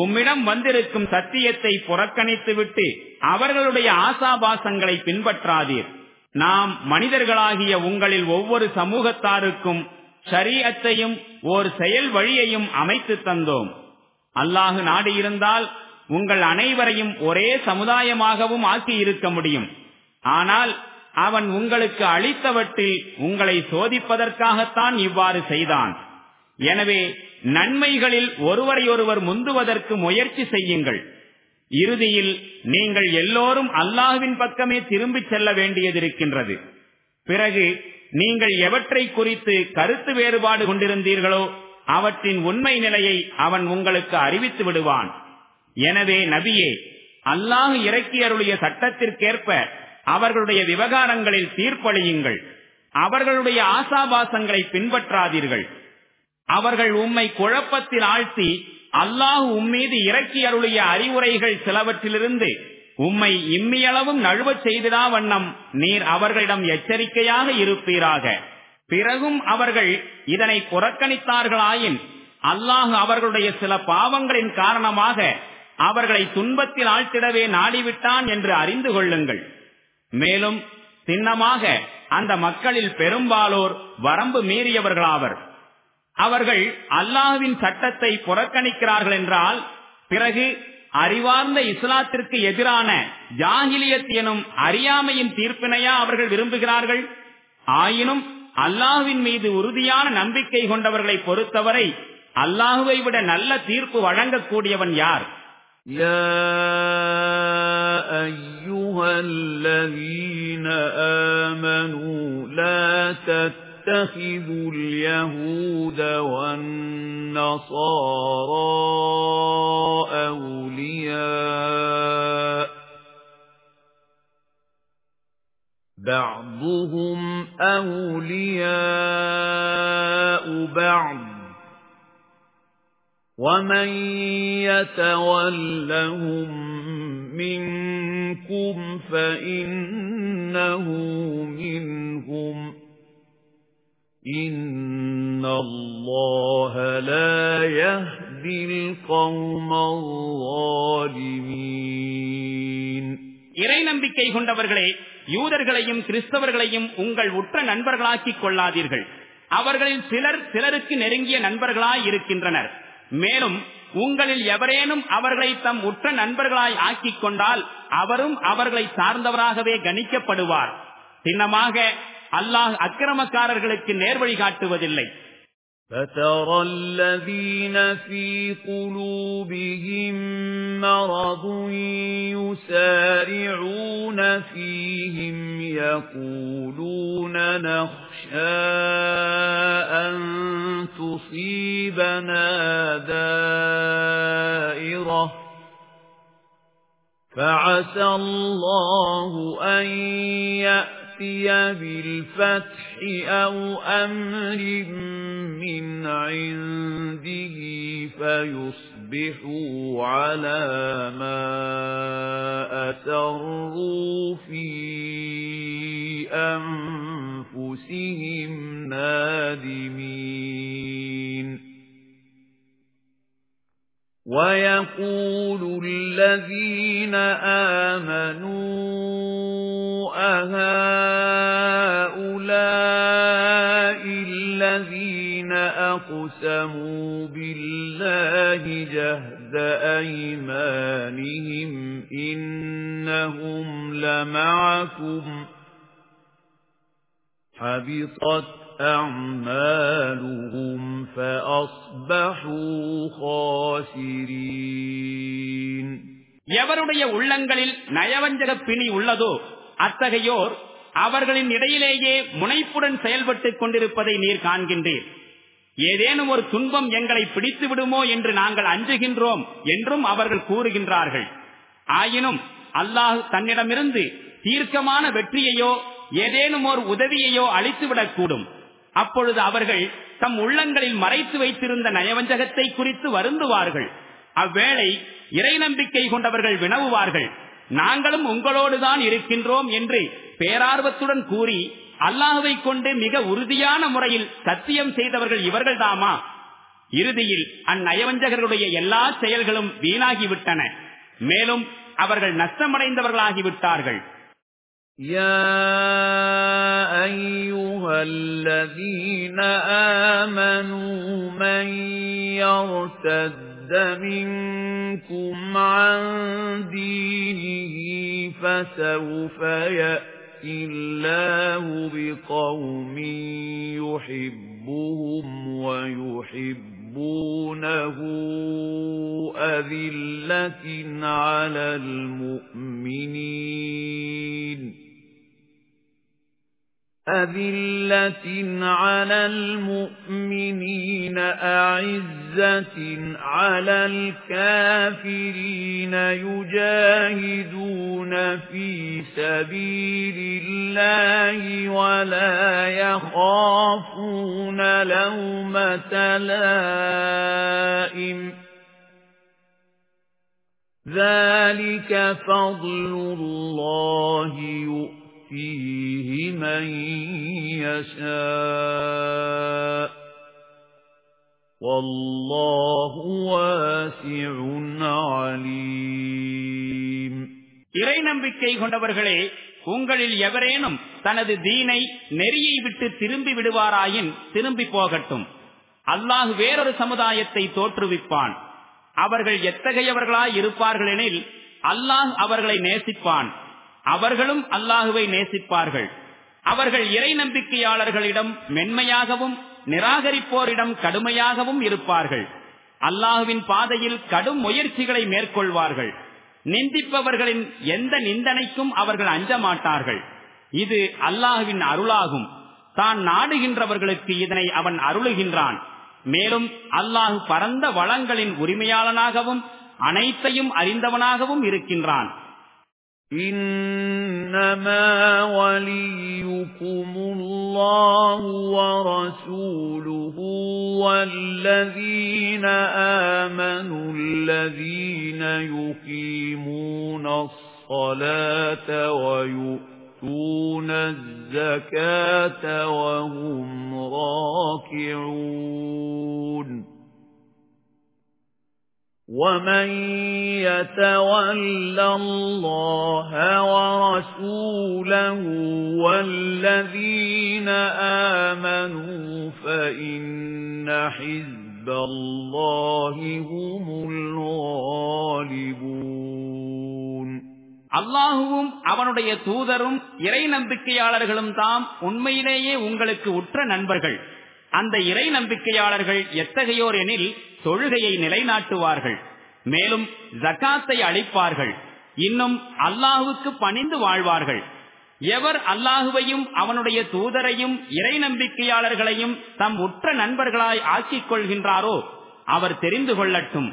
[SPEAKER 2] உம்மிடம் வந்திருக்கும் சத்தியத்தை புறக்கணித்துவிட்டு அவர்களுடைய ஆசாபாசங்களை பின்பற்றாதீர் நாம் மனிதர்களாகிய உங்களில் ஒவ்வொரு சமூகத்தாருக்கும் சரீரத்தையும் ஓர் செயல் வழியையும் அமைத்து தந்தோம் அல்லாஹு நாடு இருந்தால் உங்கள் அனைவரையும் ஒரே சமுதாயமாகவும் ஆக்கி இருக்க முடியும் ஆனால் அவன் உங்களுக்கு அளித்தவற்றில் உங்களை சோதிப்பதற்காகத்தான் இவ்வாறு செய்தான் எனவே நன்மைகளில் ஒருவரையொருவர் முந்துவதற்கு முயற்சி செய்யுங்கள் இறுதியில் நீங்கள் எல்லோரும் அல்லாஹுவின் பக்கமே திரும்பிச் செல்ல வேண்டியதிருக்கின்றது பிறகு நீங்கள் எவற்றை குறித்து கருத்து வேறுபாடு கொண்டிருந்தீர்களோ அவற்றின் உண்மை நிலையை அவன் உங்களுக்கு அறிவித்து விடுவான் எனவே நபியே அல்லாஹ் இறக்கி அருளிய சட்டத்திற்கேற்ப அவர்களுடைய விவகாரங்களில் தீர்ப்பளியுங்கள் அவர்களுடைய ஆசாபாசங்களை பின்பற்றாதீர்கள் அவர்கள் உம்மை குழப்பத்தில் ஆழ்த்தி அல்லாஹ் உம்மீது இறக்கி அருளிய அறிவுரைகள் சிலவற்றிலிருந்து உம்மை இம்மியளவும் நழுவச் செய்திடா வண்ணம் நீர் அவர்களிடம் எச்சரிக்கையாக இருப்பீராக பிறகும் அவர்கள் இதனை புறக்கணித்தார்களாயின் அல்லாஹு அவர்களுடைய சில பாவங்களின் காரணமாக அவர்களை துன்பத்தில் ஆழ்த்திடவே நாடிவிட்டான் என்று அறிந்து கொள்ளுங்கள் மேலும் சின்னமாக அந்த மக்களில் பெரும்பாலோர் வரம்பு மீறியவர்களாவர் அவர்கள் அல்லாஹுவின் சட்டத்தை புறக்கணிக்கிறார்கள் என்றால் பிறகு அறிவார்ந்த இஸ்லாத்திற்கு எதிரான ஜாங்கிலியத் எனும் அறியாமையின் தீர்ப்பினையா அவர்கள் விரும்புகிறார்கள் ஆயினும் அல்லாஹுவின் மீது உறுதியான நம்பிக்கை கொண்டவர்களை பொறுத்தவரை அல்லாஹுவை விட நல்ல தீர்ப்பு வழங்கக்கூடியவன் யார் يا
[SPEAKER 1] يَتَّخِذُ الْيَهُودَ وَالنَّصَارَى أَوْلِيَاءَ بَعْضُهُمْ أَوْلِيَاءُ بَعْضٍ وَمَن يَتَوَلَّهُم مِّنكُمْ فَإِنَّهُ مِنْهُمْ إِنَّ اللَّهَ لَا يَهْدِي
[SPEAKER 2] الْقَوْمَ الظَّالِمِينَ இறை நம்பிக்கை கொண்டவர்களே யூதர்களையும் கிறிஸ்தவர்களையும் உங்கள் உற்ற நண்பர்களாக்கிக் கொள்ளாதீர்கள் அவர்களில் சிலர் சிலருக்கு நெருங்கிய நண்பர்களாய் இருக்கின்றனர் மேலும் உங்களில் எவரேனும் அவர்களை தம் உற்ற நண்பர்களாய் ஆக்கிக் கொண்டால் அவரும் அவர்களை சார்ந்தவராகவே கணிக்கப்படுவார் சின்னமாக அல்லாஹ் அக்கிரமக்காரர்களுக்கு நேர்வழி காட்டுவதில்லை فترى الذين في
[SPEAKER 1] قلوبهم مرض يسارعون فيهم يقولون نخشى أن تصيبنا دائرة فعسى الله أن يأتي يَأْتِيَ بِالْفَتْحِ أَوْ أَمْرٍ مِّنْ عِندِهِ فَيُصْبِحُوا عَلَى مَا أَسَرُّوا فِي أَنفُسِهِمْ نَادِمِينَ وَيَقُولُ الَّذِينَ آمَنُوا أَهَؤُلَاءِ الَّذِينَ أَقْسَمُوا بِاللَّهِ جَهْدَ أَيْمَانِهِمْ إِنَّهُمْ لَمَعَكُمْ حَبِطَتْ أَعْمَالُهُمْ فَأَصْبَحُوا
[SPEAKER 2] خَاسِرِينَ எவருடைய உள்ளங்களில் நயவஞ்சக பிணி உள்ளதோ அத்தகையோர் அவர்களின் இடையிலேயே முனைப்புடன் செயல்பட்டுக் கொண்டிருப்பதை நீர் காண்கின்றீர் ஏதேனும் ஒரு துன்பம் எங்களை பிடித்து விடுமோ என்று நாங்கள் அஞ்சுகின்றோம் என்றும் அவர்கள் கூறுகின்றார்கள் ஆயினும் அல்லாஹ் தன்னிடமிருந்து தீர்க்கமான வெற்றியையோ ஏதேனும் ஒரு உதவியையோ அளித்துவிடக்கூடும் அப்பொழுது அவர்கள் தம் உள்ளங்களில் மறைத்து வைத்திருந்த நயவஞ்சகத்தை குறித்து வருந்துவார்கள் அவ்வேளை இறை நம்பிக்கை கொண்டவர்கள் வினவுவார்கள் நாங்களும் உங்களோடுதான் இருக்கின்றோம் என்று பேரார்வத்துடன் கூறி அல்லாஹுவை கொண்டு மிக உறுதியான முறையில் சத்தியம் செய்தவர்கள் இவர்கள்தாமா இறுதியில் அந்நயவஞ்சகர்களுடைய எல்லா செயல்களும் வீணாகிவிட்டன மேலும் அவர்கள் நஷ்டமடைந்தவர்களாகிவிட்டார்கள் أَيُّهَا
[SPEAKER 1] الَّذِينَ آمَنُوا مَن يَرْتَدَّ مِنكُمْ عَن دِينِهِ فَسَوْفَ يَأْتِي اللَّهُ بِقَوْمٍ يُحِبُّهُمْ وَيُحِبُّونَهُ أَذِلَّةٍ عَلَى الْمُؤْمِنِينَ أَذِلَّةٍ عَلَى الْمُؤْمِنِينَ أَعِزَّةٍ عَلَى الْكَافِرِينَ يُجَاهِدُونَ فِي سَبِيلِ اللَّهِ وَلَا يَخَافُونَ لَوْمَةَ لَائِمٍ ذَلِكَ فَضْلُ اللَّهِ يُؤْمِنُ يُؤْتِيهِ مَن
[SPEAKER 2] இறை நம்பிக்கை கொண்டவர்களே உங்களில் எவரேனும் தனது தீனை நெறியை விட்டு திரும்பி விடுவாராயின் திரும்பி போகட்டும் அல்லாஹ் வேறொரு சமுதாயத்தை தோற்றுவிப்பான் அவர்கள் எத்தகையவர்களாய் எனில் அல்லாஹ் அவர்களை நேசிப்பான் அவர்களும் அல்லாஹுவை நேசிப்பார்கள் அவர்கள் இறை நம்பிக்கையாளர்களிடம் மென்மையாகவும் நிராகரிப்போரிடம் கடுமையாகவும் இருப்பார்கள் அல்லாஹுவின் பாதையில் கடும் முயற்சிகளை மேற்கொள்வார்கள் நிந்திப்பவர்களின் எந்த நிந்தனைக்கும் அவர்கள் அஞ்ச மாட்டார்கள் இது அல்லாஹுவின் அருளாகும் தான் நாடுகின்றவர்களுக்கு இதனை அவன் அருளுகின்றான் மேலும் அல்லாஹு பரந்த வளங்களின் உரிமையாளனாகவும் அனைத்தையும் அறிந்தவனாகவும் இருக்கின்றான்
[SPEAKER 1] إِنَّمَا وَلِيُّكُمُ اللَّهُ وَرَسُولُهُ وَالَّذِينَ آمَنُوا الَّذِينَ يُقِيمُونَ الصَّلَاةَ وَيُؤْتُونَ الزَّكَاةَ وَهُمْ رَاكِعُونَ وَمَن يَتَوَلَّ اللَّهَ وَرَسُولَهُ وَالَّذِينَ آمَنُوا فَإِنَّ حِزْبَ اللَّهِ
[SPEAKER 2] هُمُ الْغَالِبُونَ அல்லாஹுவும் அவனுடைய தூதரும் இறை நம்பிக்கையாளர்களும் தாம் உண்மையிலேயே உங்களுக்கு உற்ற நண்பர்கள் அந்த இறை நம்பிக்கையாளர்கள் எத்தகையோர் எனில் தொழுகையை நிலைநாட்டுவார்கள் மேலும் ஜக்காத்தை அளிப்பார்கள் இன்னும் அல்லாஹுக்கு பணிந்து வாழ்வார்கள் எவர் அல்லாஹுவையும் அவனுடைய தூதரையும் இறை நம்பிக்கையாளர்களையும் தம் உற்ற நண்பர்களாய் ஆக்கிக் கொள்கின்றாரோ அவர் தெரிந்து கொள்ளட்டும்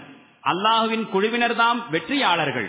[SPEAKER 2] அல்லாஹுவின் குழுவினர்தாம் வெற்றியாளர்கள்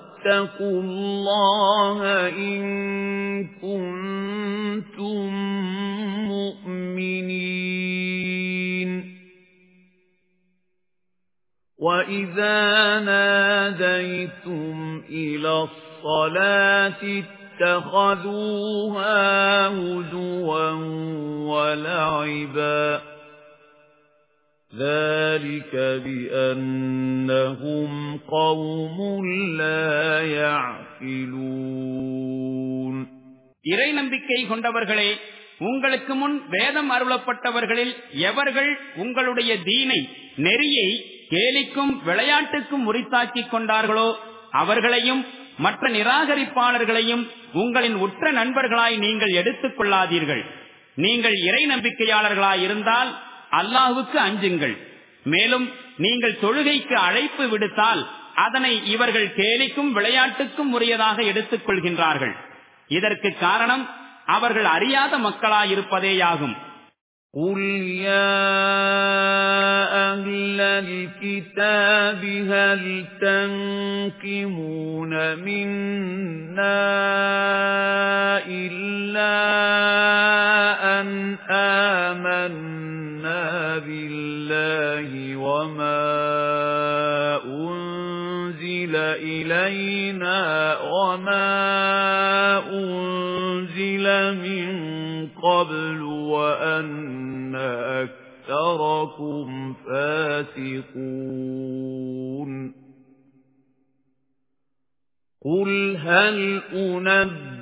[SPEAKER 1] وَاتَّقُوا اللَّهَ إِن كُنتُم مُّؤْمِنِينَ وَإِذَا نَادَيْتُمْ إِلَى الصَّلَاةِ اتَّخَذُوهَا هُزُوًا وَلَعِبًا ذَلِكَ بِأَنَّهُمْ قَوْمٌ
[SPEAKER 2] لَّا يَعْقِلُونَ இறை நம்பிக்கை கொண்டவர்களே உங்களுக்கு முன் வேதம் அருளப்பட்டவர்களில் எவர்கள் உங்களுடைய தீனை நெறியை கேலிக்கும் விளையாட்டுக்கும் உரித்தாக்கிக் கொண்டார்களோ அவர்களையும் மற்ற நிராகரிப்பாளர்களையும் உங்களின் உற்ற நண்பர்களாய் நீங்கள் எடுத்துக் கொள்ளாதீர்கள் நீங்கள் இறை நம்பிக்கையாளர்களாய் இருந்தால் அல்லாஹுக்கு அஞ்சுங்கள் மேலும் நீங்கள் தொழுகைக்கு அழைப்பு விடுத்தால் அதனை இவர்கள் கேலிக்கும் விளையாட்டுக்கும் உரியதாக எடுத்துக் கொள்கின்றார்கள் இதற்கு காரணம் அவர்கள் அறியாத மக்களாயிருப்பதேயாகும் இல்ல يا
[SPEAKER 1] أهل آمَنَّا بِاللَّهِ وَمَا أُنْزِلَ إِلَيْنَا وَمَا أُنْزِلَ مِنْ قَبْلُ وَأَنَّ أَكْثَرَكُمْ فَاسِقُونَ قُلْ هَلْ أُنَبِّئُكُمْ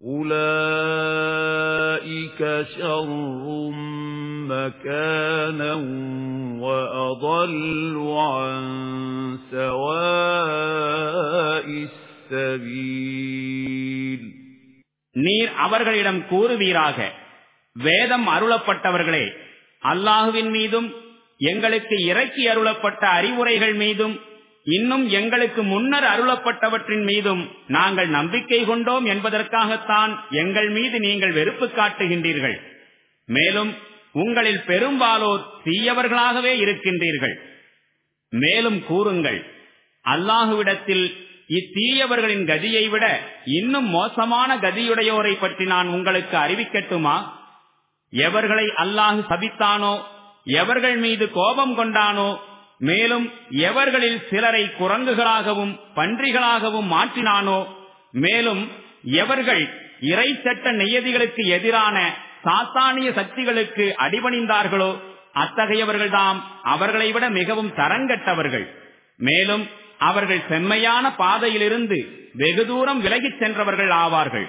[SPEAKER 1] أُولَئِكَ شَرٌّ مَكَانًا وَأَضَلُّ عَن
[SPEAKER 2] سَوَاءِ السَّبِيلِ நீர் அவர்களிடம் கூறுவீராக வேதம் அருளப்பட்டவர்களே அல்லாஹுவின் மீதும் எங்களுக்கு இறக்கி அருளப்பட்ட அறிவுரைகள் மீதும் இன்னும் எங்களுக்கு முன்னர் அருளப்பட்டவற்றின் மீதும் நாங்கள் நம்பிக்கை கொண்டோம் என்பதற்காகத்தான் எங்கள் மீது நீங்கள் வெறுப்பு காட்டுகின்றீர்கள் மேலும் உங்களில் பெரும்பாலோர் தீயவர்களாகவே இருக்கின்றீர்கள் மேலும் கூறுங்கள் அல்லாஹுவிடத்தில் இத்தீயவர்களின் கதியை விட இன்னும் மோசமான கதியுடையோரை பற்றி நான் உங்களுக்கு அறிவிக்கட்டுமா எவர்களை அல்லாஹு சபித்தானோ எவர்கள் மீது கோபம் கொண்டானோ மேலும் எவர்களில் சிலரை குரங்குகளாகவும் பன்றிகளாகவும் மாற்றினானோ மேலும் எவர்கள் இறை சட்ட நியதிகளுக்கு எதிரான சாத்தானிய சக்திகளுக்கு அடிபணிந்தார்களோ அத்தகையவர்கள்தாம் அவர்களை விட மிகவும் தரங்கட்டவர்கள் மேலும் அவர்கள் செம்மையான பாதையிலிருந்து வெகு தூரம் விலகிச் சென்றவர்கள் ஆவார்கள்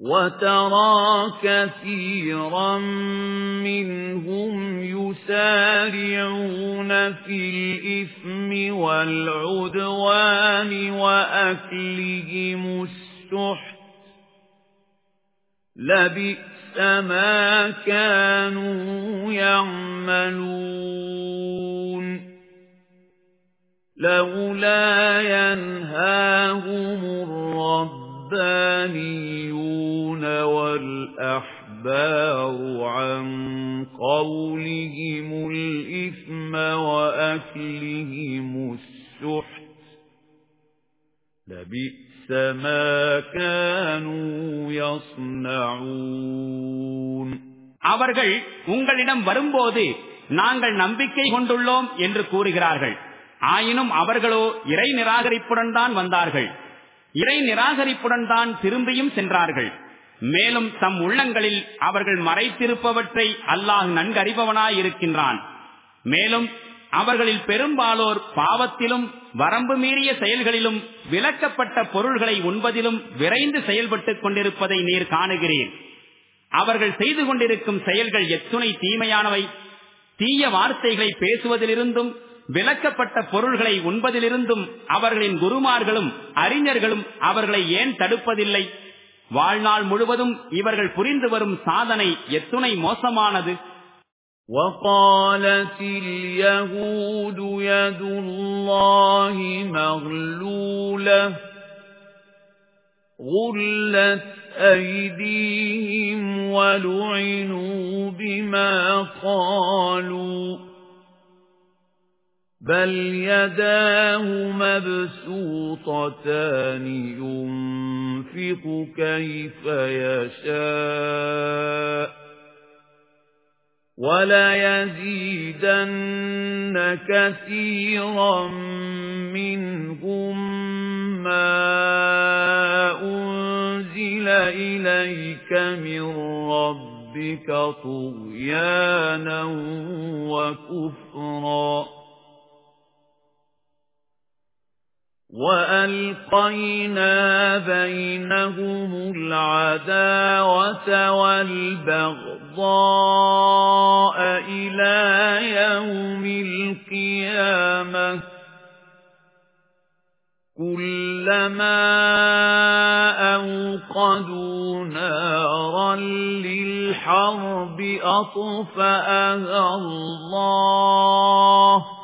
[SPEAKER 1] وَتَرَى كَثِيرًا مِنْهُمْ يُسَارِعُونَ فِي الْإِثْمِ وَالْعُدْوَانِ وَأَكْلِهِمُ السُّحْتَ لَبِئْسَ مَا كَانُوا يَعْمَلُونَ لَوْلَا يَنْهَاهُمُ الرَّبُّ الربانيون والأحبار عن قولهم الإثم وأكلهم السُّحْتَ لبئس ما كانوا
[SPEAKER 2] يصنعون அவர்கள் உங்களிடம் வரும்போது நாங்கள் நம்பிக்கை கொண்டுள்ளோம் என்று கூறுகிறார்கள் ஆயினும் அவர்களோ இறை நிராகரிப்புடன் தான் வந்தார்கள் இறை நிராகரிப்புடன் தான் திரும்பியும் சென்றார்கள் மேலும் தம் உள்ளங்களில் அவர்கள் மறைத்திருப்பவற்றை அல்லாஹ் நன்கறிபவனாயிருக்கின்றான் மேலும் அவர்களில் பெரும்பாலோர் பாவத்திலும் வரம்பு மீறிய செயல்களிலும் விளக்கப்பட்ட பொருள்களை உண்பதிலும் விரைந்து செயல்பட்டுக் கொண்டிருப்பதை நீர் காணுகிறீர் அவர்கள் செய்து கொண்டிருக்கும் செயல்கள் எத்துணை தீமையானவை தீய வார்த்தைகளை பேசுவதிலிருந்தும் விளக்கப்பட்ட பொருள்களை உண்பதிலிருந்தும் அவர்களின் குருமார்களும் அறிஞர்களும் அவர்களை ஏன் தடுப்பதில்லை வாழ்நாள் முழுவதும் இவர்கள் புரிந்து வரும் சாதனை எத்துணை மோசமானது وقالت اليهود يد الله
[SPEAKER 1] مغلولة غلت أيديهم ولعنوا بما قالوا بَلْ يَدَاهُ مَبْسُوطَتَانِ يُنْفِقُ كَيْفَ يَشَاءُ وَلَيَزِيدَنَّ كَثِيرًا مِنْهُمْ مَا أُنْزِلَ إِلَيْكَ مِنْ رَبِّكَ طُغْيَانًا وَكُفْرًا وَأَلْقَيْنَا بَيْنَهُمُ الْعَدَاوَةَ وَالْبَغْضَاءَ إِلَى يَوْمِ الْقِيَامَةِ كُلَّمَا أَوْقَدُوا نَارًا لِلْحَرْبِ أَطْفَأَهَا اللَّهُ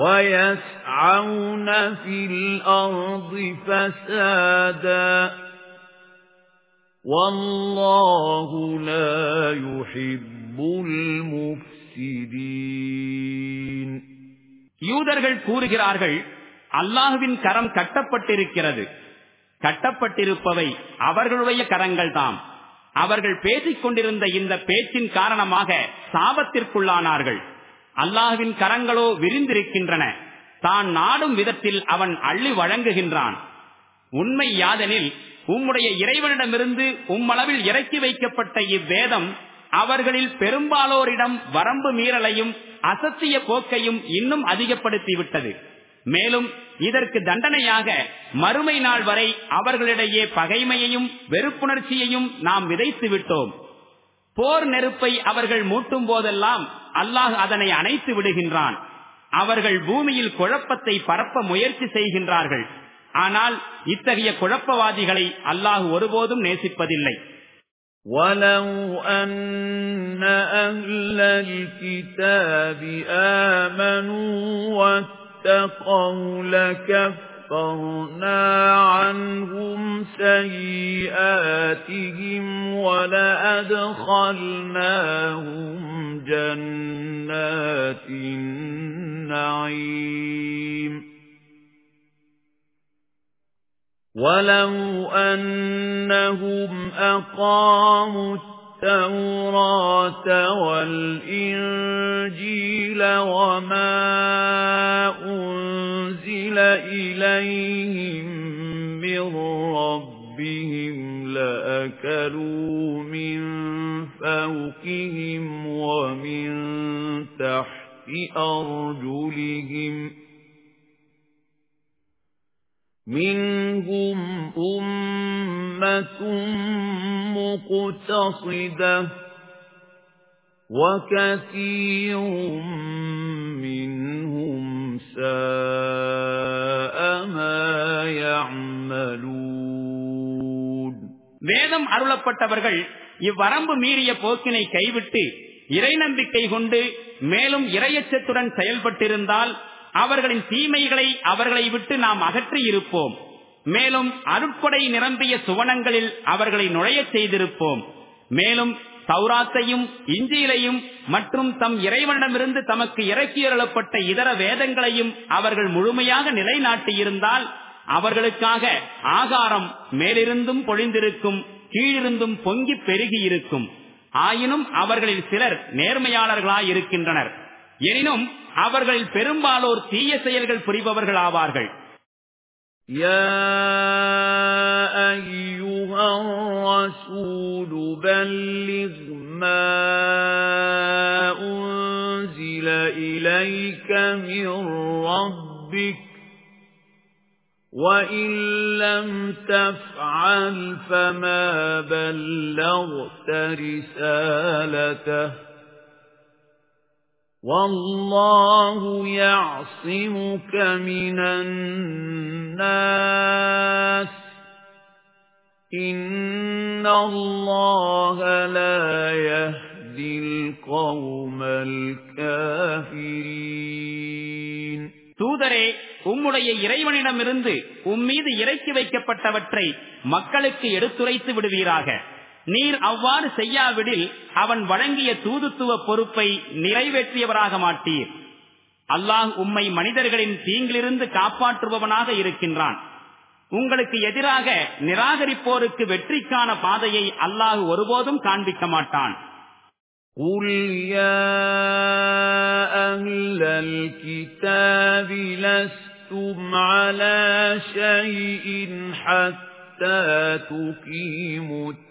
[SPEAKER 1] وَيَسْعَوْنَ فِي الْأَرْضِ فَسَادًا وَاللَّهُ لَا يُحِبُّ
[SPEAKER 2] الْمُفْسِدِينَ யூதர்கள் கூறுகிறார்கள் அல்லாஹுவின் கரம் கட்டப்பட்டிருக்கிறது கட்டப்பட்டிருப்பவை அவர்களுடைய தாம் அவர்கள் பேசிக் கொண்டிருந்த இந்த பேச்சின் காரணமாக சாபத்திற்குள்ளானார்கள் அல்லாஹுவின் கரங்களோ விரிந்திருக்கின்றன தான் நாடும் விதத்தில் அவன் அள்ளி வழங்குகின்றான் உண்மை யாதெனில் உம்முடைய இறைவனிடமிருந்து உம்மளவில் இறக்கி வைக்கப்பட்ட இவ்வேதம் அவர்களில் பெரும்பாலோரிடம் வரம்பு மீறலையும் அசத்திய போக்கையும் இன்னும் அதிகப்படுத்திவிட்டது மேலும் இதற்கு தண்டனையாக மறுமை நாள் வரை அவர்களிடையே பகைமையையும் வெறுப்புணர்ச்சியையும் நாம் விதைத்து விட்டோம் போர் நெருப்பை அவர்கள் மூட்டும் போதெல்லாம் அல்லாஹ் அதனை அணைத்து விடுகின்றான் அவர்கள் பூமியில் குழப்பத்தை பரப்ப முயற்சி செய்கின்றார்கள் ஆனால் இத்தகைய குழப்பவாதிகளை அல்லாஹ் ஒருபோதும் நேசிப்பதில்லை وَلَوْ أن أهل
[SPEAKER 1] الكتاب كَفَّرْنَا عنهم سيئاتهم ولأدخلناهم جنات النعيم ولو أنهم أقاموا التوراة والإنجيل وما أنزل إليهم من ربهم لأكلوا من فوقهم ومن تحت أرجلهم مِنْهُمْ أُمَّةٌ مُقْتَصِدَةٌ وَكَثِيرٌ مِنْهُمْ سَاءَ
[SPEAKER 2] مَا يَعْمَلُونَ வேதம் அருளப்பட்டவர்கள் இவ்வரம்பு மீறிய போக்கினை கைவிட்டு இறை நம்பிக்கை கொண்டு மேலும் இரையச்சத்துடன் செயல்பட்டிருந்தால் அவர்களின் தீமைகளை அவர்களை விட்டு நாம் அகற்றி இருப்போம் மேலும் அருட்கொடை நிரம்பிய சுவனங்களில் அவர்களை நுழைய செய்திருப்போம் மேலும் சௌராத்தையும் இஞ்சியிலையும் மற்றும் தம் இறைவனிடமிருந்து தமக்கு இறக்கியறப்பட்ட இதர வேதங்களையும் அவர்கள் முழுமையாக நிலைநாட்டியிருந்தால் அவர்களுக்காக ஆகாரம் மேலிருந்தும் பொழிந்திருக்கும் கீழிருந்தும் பொங்கி பெருகி இருக்கும் ஆயினும் அவர்களில் சிலர் நேர்மையாளர்களாயிருக்கின்றனர் எனினும் அவர்களில் பெரும்பாலோர் தீய செயல்கள் புரிபவர்கள் ஆவார்கள்
[SPEAKER 1] إليك من ربك وَإِن لَّمْ تَفْعَلْ فَمَا بَلَّغْتَ رِسَالَتَهُ وَاللَّهُ يَعْصِمُكَ مِنَ النَّاسِ إِنَّ اللَّهَ لَا يَهْدِي الْقَوْمَ
[SPEAKER 2] الْكَافِرِينَ தூதரே உம்முடைய இறைவனிடமிருந்து உம்மீது இறக்கி வைக்கப்பட்டவற்றை மக்களுக்கு எடுத்துரைத்து விடுவீராக நீர் அவ்வாறு செய்யாவிடில் அவன் வழங்கிய தூதுத்துவ பொறுப்பை நிறைவேற்றியவராக மாட்டீர் அல்லாஹ் உம்மை மனிதர்களின் தீங்கிலிருந்து காப்பாற்றுபவனாக இருக்கின்றான் உங்களுக்கு எதிராக நிராகரிப்போருக்கு வெற்றிக்கான பாதையை அல்லாஹ் ஒருபோதும் காண்பிக்க மாட்டான்
[SPEAKER 1] قل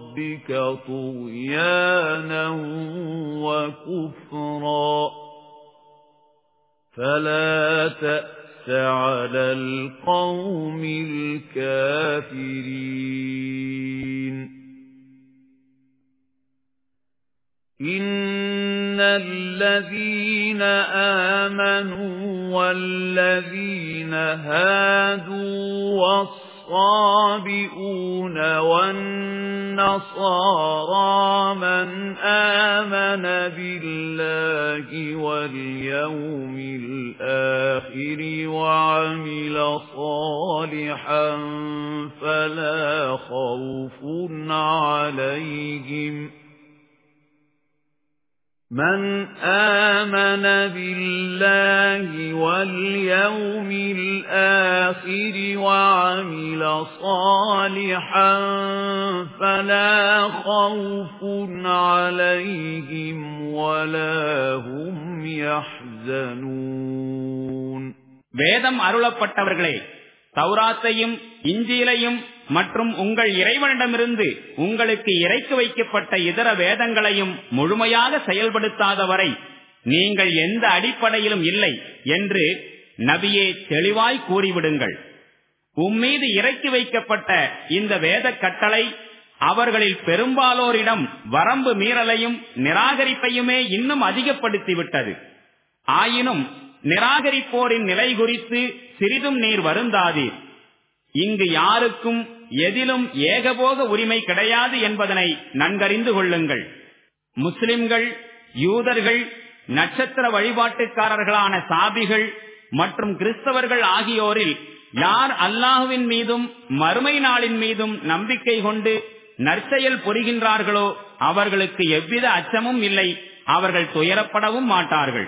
[SPEAKER 1] رَبِّكَ طُغْيَانًا وَكُفْرًا فَلَا تَأْسَ عَلَى الْقَوْمِ الْكَافِرِينَ إِنَّ الَّذِينَ آمَنُوا وَالَّذِينَ هَادُوا وَالصَّابِئُونَ الصابئون والنصارى من آمن بالله واليوم الآخر وعمل صالحا فلا خوف عليهم مَنْ آمَنَ بِاللَّهِ وَالْيَوْمِ الْآخِرِ وَعَمِلَ صَالِحًا فَلَا خَوْفٌ عَلَيْهِمْ وَلَا هُمْ
[SPEAKER 2] يَحْزَنُونَ வேதம் அருளப்பட்டவர்களே தௌராத்தையும் இஞ்சியிலையும் மற்றும் உங்கள் இறைவனிடமிருந்து உங்களுக்கு இறைக்கு வைக்கப்பட்ட இதர வேதங்களையும் முழுமையாக செயல்படுத்தாத வரை நீங்கள் எந்த அடிப்படையிலும் இல்லை என்று நபியே தெளிவாய் கூறிவிடுங்கள் உம்மீது இறக்கி வைக்கப்பட்ட இந்த வேத கட்டளை அவர்களில் பெரும்பாலோரிடம் வரம்பு மீறலையும் நிராகரிப்பையுமே இன்னும் அதிகப்படுத்திவிட்டது ஆயினும் நிராகரிப்போரின் நிலை குறித்து சிறிதும் நீர் வருந்தாதீர் இங்கு யாருக்கும் எதிலும் ஏகபோக உரிமை கிடையாது என்பதனை நன்கறிந்து கொள்ளுங்கள் முஸ்லிம்கள் யூதர்கள் நட்சத்திர வழிபாட்டுக்காரர்களான சாபிகள் மற்றும் கிறிஸ்தவர்கள் ஆகியோரில் யார் அல்லாஹுவின் மீதும் மறுமை நாளின் மீதும் நம்பிக்கை கொண்டு நற்செயல் புரிகின்றார்களோ அவர்களுக்கு எவ்வித அச்சமும் இல்லை அவர்கள் துயரப்படவும் மாட்டார்கள்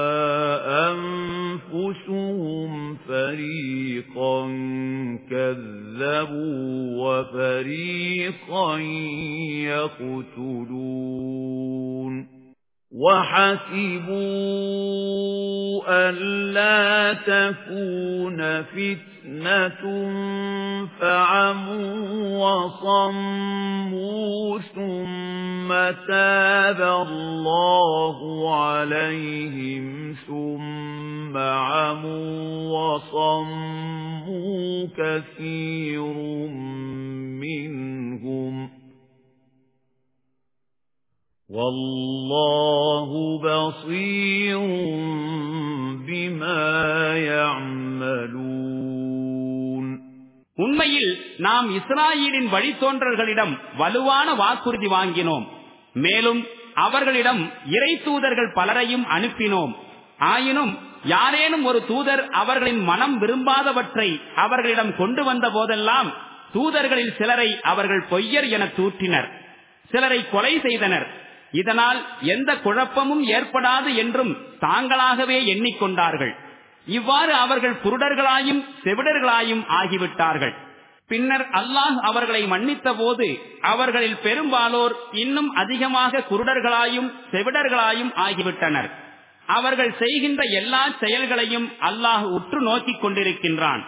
[SPEAKER 1] فَرِيقًا كَذَّبُوا وَفَرِيقًا يَقْتُلُونَ وَحَسِبُوا أَلَّا تَكُونَ فِتْنَةٌ فَعَمُوا وَصَمُّوا ثُمَّ تَابَ اللَّهُ عَلَيْهِمْ ثُمَّ عَمُوا وَصَمُّوا كَثِيرٌ مِنْهُمْ والله بصير
[SPEAKER 2] بما يعملون உண்மையில் நாம் இஸ்ராயலின் வழித்தோன்றர்களிடம் வலுவான வாக்குறுதி வாங்கினோம் மேலும் அவர்களிடம் இறை தூதர்கள் பலரையும் அனுப்பினோம் ஆயினும் யாரேனும் ஒரு தூதர் அவர்களின் மனம் விரும்பாதவற்றை அவர்களிடம் கொண்டு வந்த போதெல்லாம் தூதர்களில் சிலரை அவர்கள் பொய்யர் என தூற்றினர் சிலரை கொலை செய்தனர் இதனால் எந்த குழப்பமும் ஏற்படாது என்றும் தாங்களாகவே எண்ணிக்கொண்டார்கள் இவ்வாறு அவர்கள் குருடர்களாயும் செவிடர்களாயும் ஆகிவிட்டார்கள் பின்னர் அல்லாஹ் அவர்களை மன்னித்த போது அவர்களில் பெரும்பாலோர் இன்னும் அதிகமாக குருடர்களாயும் செவிடர்களாயும் ஆகிவிட்டனர் அவர்கள் செய்கின்ற எல்லா செயல்களையும் அல்லாஹ் உற்று நோக்கிக் கொண்டிருக்கின்றான்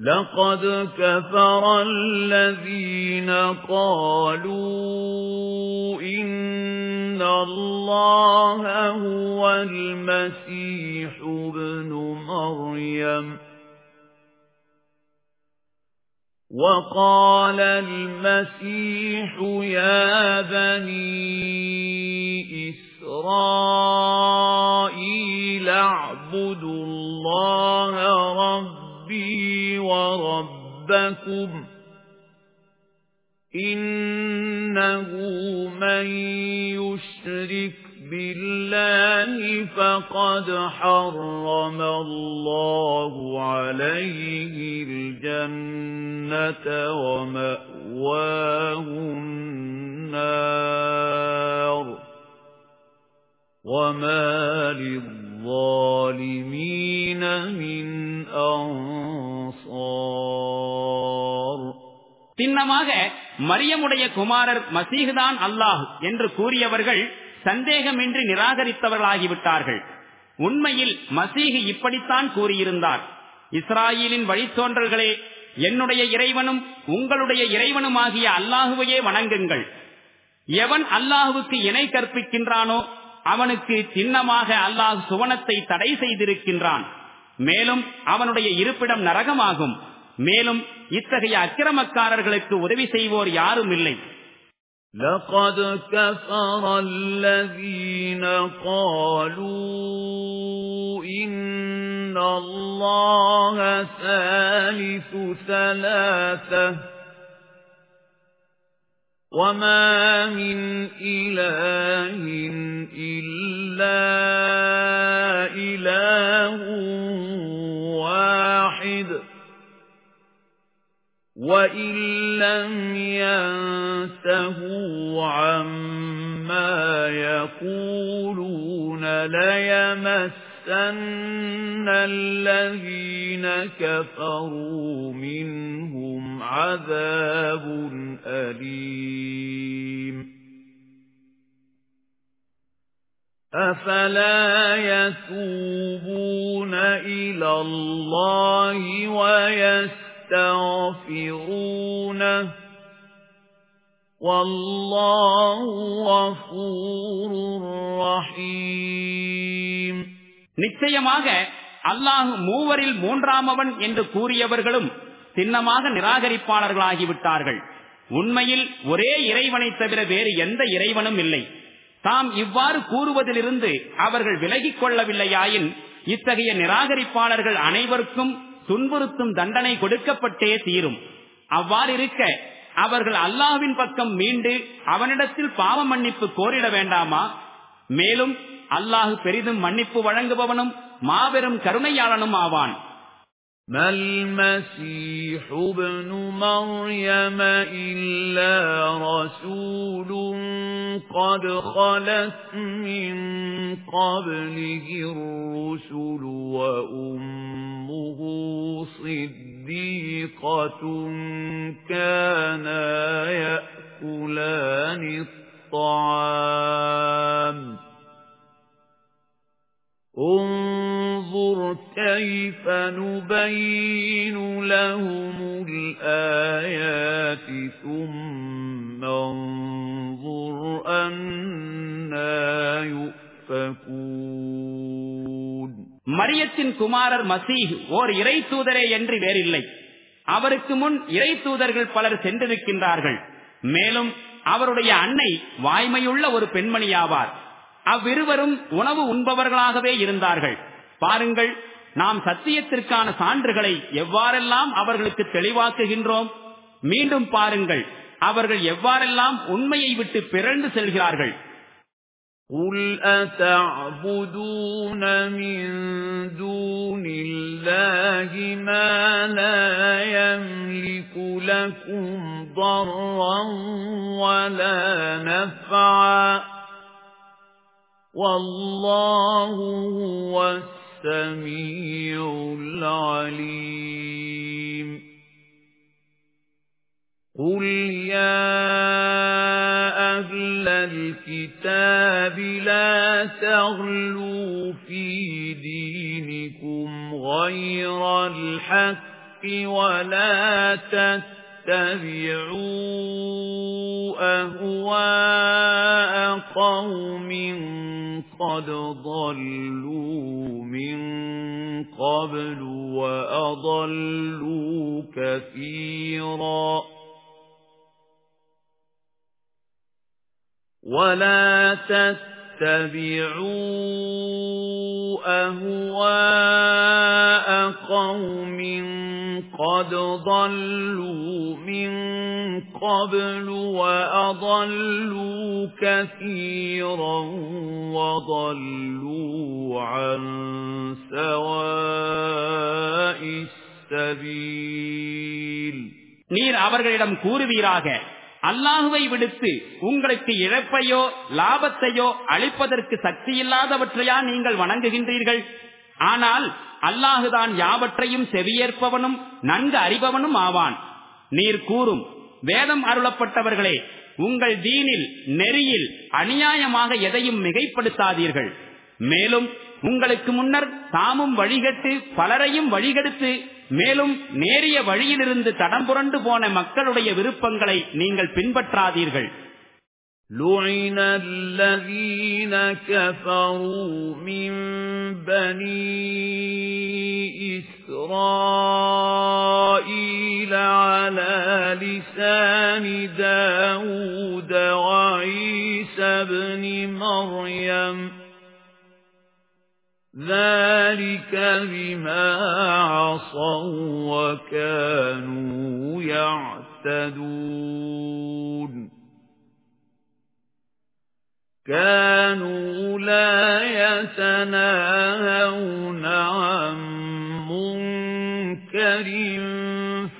[SPEAKER 2] لَقَدْ
[SPEAKER 1] كَفَرَ الَّذِينَ قَالُوا إِنَّ اللَّهَ هُوَ الْمَسِيحُ ابْنُ مَرْيَمَ وَقَالَ الْمَسِيحُ يَا بَنِي إِسْرَائِيلَ اعْبُدُوا اللَّهَ رَبَّكُمْ رَبِّي وَرَبَّكُمْ إِنَّهُ مَن يُشْرِكْ بِاللَّهِ فَقَدْ حَرَّمَ اللَّهُ عَلَيْهِ الْجَنَّةَ وَمَأْوَاهُ النَّارُ وَمَا لِلظَّالِمِينَ
[SPEAKER 2] مِنْ أَنصَارٍ சின்னமாக மரியமுடைய குமாரர் மசீகுதான் அல்லாஹ் என்று கூறியவர்கள் சந்தேகமின்றி நிராகரித்தவர்களாகிவிட்டார்கள் உண்மையில் மசீகு இப்படித்தான் கூறியிருந்தார் இஸ்ராயலின் வழித்தோன்றல்களே என்னுடைய இறைவனும் உங்களுடைய இறைவனுமாகிய அல்லாஹுவையே வணங்குங்கள் எவன் அல்லாஹுவுக்கு இணை கற்பிக்கின்றானோ அவனுக்கு சின்னமாக அல்லாஹ் சுவனத்தை தடை செய்திருக்கின்றான் மேலும் அவனுடைய இருப்பிடம் நரகமாகும் மேலும் இத்தகைய அக்கிரமக்காரர்களுக்கு உதவி செய்வோர் யாரும் இல்லை
[SPEAKER 1] لقد كفر الذين قالوا إن الله ثالث ثلاثة وَمَا مِنْ إِلَٰهٍ إِلَّا إِلَٰهٌ وَاحِدٌ وَإِن لَّمْ يَنْتَهُوا عَمَّا يَقُولُونَ لَيَمَسَّنَّ الَّذِينَ كَفَرُوا مِنْهُمْ لَهُمْ عَذَابٌ أَلِيمٌ أَفَلَا يَتُوبُونَ إِلَى اللَّهِ وَيَسْتَغْفِرُونَهُ وَاللَّهُ
[SPEAKER 2] غَفُورٌ நிச்சயமாக அல்லாஹ் மூவரில் மூன்றாமவன் என்று கூறியவர்களும் சின்னமாக நிராகரிப்பாளர்களாகிவிட்டார்கள் உண்மையில் ஒரே இறைவனை தவிர வேறு எந்த இறைவனும் இல்லை தாம் இவ்வாறு கூறுவதிலிருந்து அவர்கள் விலகிக் கொள்ளவில்லையாயின் இத்தகைய நிராகரிப்பாளர்கள் அனைவருக்கும் துன்புறுத்தும் தண்டனை கொடுக்கப்பட்டே தீரும் அவ்வாறு இருக்க அவர்கள் அல்லாவின் பக்கம் மீண்டு அவனிடத்தில் பாவ மன்னிப்பு கோரிட வேண்டாமா மேலும் அல்லாஹு பெரிதும் மன்னிப்பு வழங்குபவனும் மாபெரும் கருணையாளனும் ஆவான் مَا الْمَسِيحُ ابْنُ
[SPEAKER 1] مَرْيَمَ إِلَّا رَسُولٌ قَدْ خَلَتْ مِنْ قَبْلِهِ الرُّسُلُ وَأُمُّهُ صِدِّيقَةٌ كَانَا يَأْكُلَانِ الطَّعَامَ انظر كيف نبين لهم الآيات ثم انظر
[SPEAKER 2] أنا يؤفكون மரியத்தின் குமாரர் மசீஹ் ஓர் இறை தூதரே என்று வேறில்லை அவருக்கு முன் இறை தூதர்கள் பலர் சென்றிருக்கின்றார்கள் மேலும் அவருடைய அன்னை வாய்மையுள்ள ஒரு பெண்மணியாவார் அவ்விருவரும் உணவு உண்பவர்களாகவே இருந்தார்கள் பாருங்கள் நாம் சத்தியத்திற்கான சான்றுகளை எவ்வாறெல்லாம் அவர்களுக்கு தெளிவாக்குகின்றோம் மீண்டும் பாருங்கள் அவர்கள் எவ்வாறெல்லாம் உண்மையை விட்டு பிறந்து செல்கிறார்கள் قُلْ أَتَعْبُدُونَ مِن
[SPEAKER 1] دُونِ اللَّهِ مَا لَا يَمْلِكُ لَكُمْ ضَرًّا وَلَا نَفْعًا والله هو السميع العليم قل يا أهل الكتاب لا تغلوا في دينكم غير الحق ولا تتقوا تَتَّبِعُوا أَهْوَاءَ قَوْمٍ قَدْ ضَلُّوا مِنْ قَبْلُ وَأَضَلُّوا كَثِيرًا وَلَا تَتَّبِعُوا اتَّبِعُوا أَهْوَاءَ قَوْمٍ قَدْ ضَلُّوا مِنْ قَبْلُ وَأَضَلُّوا كَثِيرًا وَضَلُّوا عَن
[SPEAKER 2] سَوَاءِ السَّبِيلِ நீர் அவர்களிடம் கூறுவீராக அல்லாஹுவை விடுத்து உங்களுக்கு இழப்பையோ லாபத்தையோ அளிப்பதற்கு சக்தி இல்லாதவற்றையா நீங்கள் வணங்குகின்றீர்கள் ஆனால் அல்லாஹுதான் யாவற்றையும் செவியேற்பவனும் நன்கு அறிபவனும் ஆவான் நீர் கூறும் வேதம் அருளப்பட்டவர்களே உங்கள் தீனில் நெறியில் அநியாயமாக எதையும் மிகைப்படுத்தாதீர்கள் மேலும் உங்களுக்கு முன்னர் தாமும் வழிகட்டு பலரையும் வழிகெடுத்து மேலும் நேரிய வழியிலிருந்து தடம் புரண்டு போன மக்களுடைய விருப்பங்களை நீங்கள் பின்பற்றாதீர்கள்
[SPEAKER 1] لعن الذين كفروا من بني إسرائيل على لسان داود وعيسى بن مريم ذَلِكَ بِمَا عَصَوا وَكَانُوا يَعْتَدُونَ كَانُوا لَا يَتَنَاهَوْنَ عَن مُنكَرٍ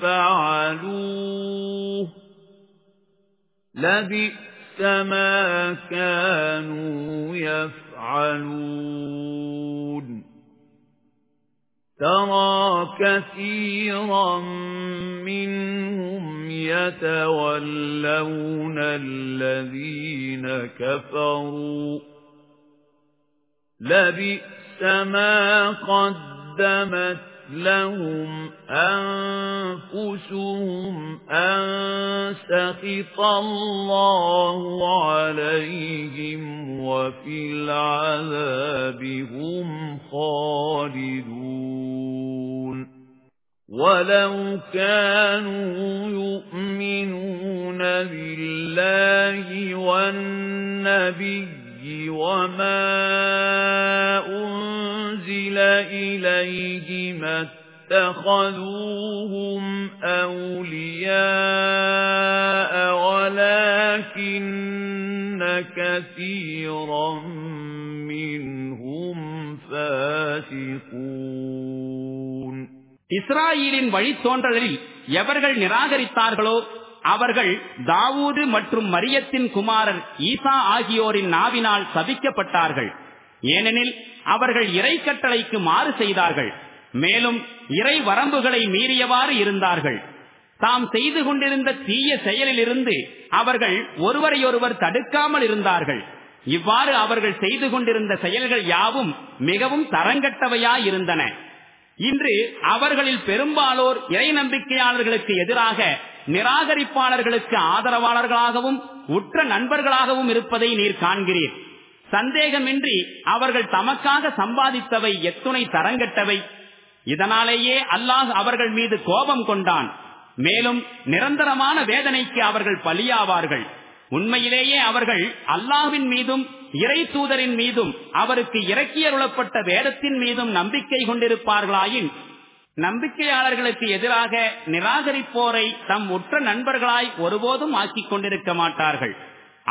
[SPEAKER 1] فَعَلُوهُ لَبِئْسَ مَا كَانُوا يَفْعَلُونَ تَرَى كَثِيرًا مِنْهُمْ يَتَوَلَّوْنَ الَّذِينَ كَفَرُوا لَبِئْسَ مَا قَدَّمَتْ لَهُمْ أَنفُسُهُمْ أَن سَخِطَ اللَّهُ عَلَيْهِمْ وَفِي الْعَذَابِ هُمْ خَالِدُونَ وَلَوْ كَانُوا يُؤْمِنُونَ بِاللَّهِ وَالنَّبِيِّ الْوَحْيِ وَمَا أُنْزِلَ إِلَيْهِ مَا اتَّخَذُوهُمْ أَوْلِيَاءَ وَلَكِنَّ
[SPEAKER 2] كَثِيرًا مِنْهُمْ فَاسِقُونَ இஸ்ராயலின் வழித்தோன்றலில் எவர்கள் நிராகரித்தார்களோ அவர்கள் தாவூது மற்றும் மரியத்தின் குமாரர் ஈசா ஆகியோரின் நாவினால் சபிக்கப்பட்டார்கள் ஏனெனில் அவர்கள் இறை கட்டளைக்கு மாறு செய்தார்கள் மேலும் இறை வரம்புகளை மீறியவாறு இருந்தார்கள் தாம் செய்து கொண்டிருந்த தீய செயலிலிருந்து அவர்கள் ஒருவரையொருவர் தடுக்காமல் இருந்தார்கள் இவ்வாறு அவர்கள் செய்து கொண்டிருந்த செயல்கள் யாவும் மிகவும் தரங்கட்டவையாயிருந்தன இன்று அவர்களில் பெரும்பாலோர் இறை நம்பிக்கையாளர்களுக்கு எதிராக நிராகரிப்பாளர்களுக்கு ஆதரவாளர்களாகவும் உற்ற நண்பர்களாகவும் இருப்பதை நீர் காண்கிறீர் சந்தேகமின்றி அவர்கள் தமக்காக சம்பாதித்தவை எத்துணை தரங்கட்டவை இதனாலேயே அல்லாஹ் அவர்கள் மீது கோபம் கொண்டான் மேலும் நிரந்தரமான வேதனைக்கு அவர்கள் பலியாவார்கள் உண்மையிலேயே அவர்கள் அல்லாஹ்வின் மீதும் இறை தூதரின் மீதும் அவருக்கு இறக்கியருளப்பட்ட வேதத்தின் மீதும் நம்பிக்கை கொண்டிருப்பார்களாயின் நம்பிக்கையாளர்களுக்கு எதிராக நிராகரிப்போரை தம் உற்ற நண்பர்களாய் ஒருபோதும் ஆக்கிக் கொண்டிருக்க மாட்டார்கள்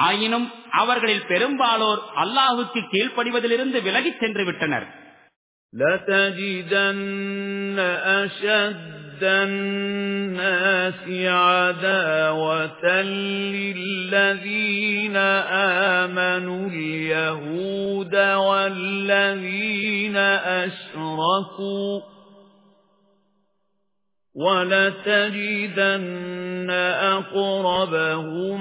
[SPEAKER 2] ஆயினும் அவர்களில் பெரும்பாலோர் அல்லாஹுக்கு கீழ்ப்படிவதிலிருந்து விலகிச் சென்று விட்டனர் لتجدن
[SPEAKER 1] أشد الناس عداوة للذين آمنوا اليهود والذين أشركوا وَلَتَجِدَنَّ أَقْرَبَهُم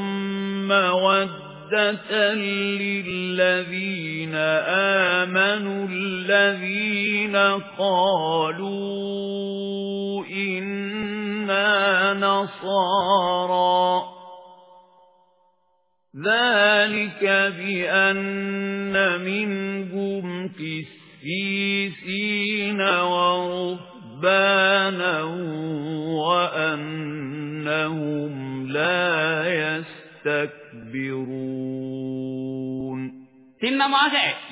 [SPEAKER 1] مَّوَدَّةً لِّلَّذِينَ آمَنُوا الَّذِينَ قَالُوا إِنَّا نَصَارَىٰ ذَلِكَ بِأَنَّ مِنْهُمْ قِسِّيسِينَ وَرُهْبَانًا சின்னமாக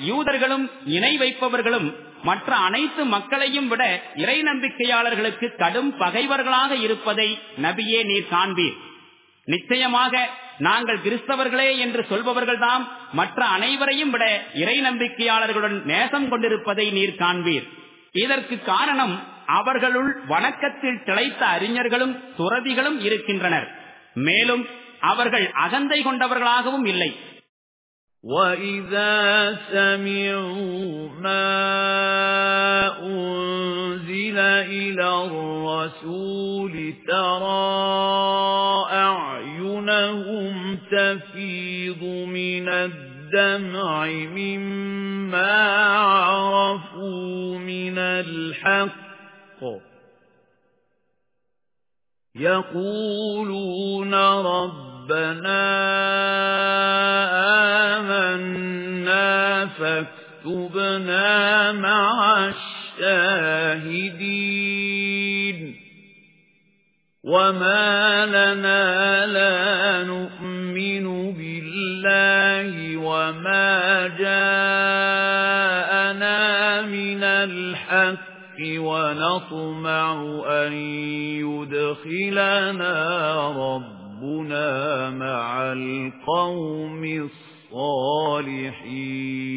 [SPEAKER 2] யூதர்களும் இணை வைப்பவர்களும் மற்ற அனைத்து மக்களையும் விட இறை நம்பிக்கையாளர்களுக்கு கடும் பகைவர்களாக இருப்பதை நபியே நீர் காண்பீர் நிச்சயமாக நாங்கள் கிறிஸ்தவர்களே என்று சொல்பவர்கள்தான் மற்ற அனைவரையும் விட இறை நம்பிக்கையாளர்களுடன் நேசம் கொண்டிருப்பதை நீர் காண்பீர் இதற்கு காரணம் அவர்களுள் வணக்கத்தில் திளைத்த அறிஞர்களும் துறவிகளும் இருக்கின்றனர் மேலும் அவர்கள் அகந்தை கொண்டவர்களாகவும் இல்லை وَإِذَا سَمِعُوا مَا
[SPEAKER 1] أُنْزِلَ إِلَى الرَّسُولِ تَرَى أَعْيُنَهُمْ تَفِيضُ مِنَ الدَّمْعِ الدمع مما عرفوا من الحق يقولون ربنا آمنا فاكتبنا مع الشاهدين وما لنا لا نؤمن بالله اللَّهِ وَمَا جَاءَنَا مِنَ الْحَقِّ وَنَطْمَعُ أَن يُدْخِلَنَا رَبُّنَا مَعَ الْقَوْمِ الصَّالِحِينَ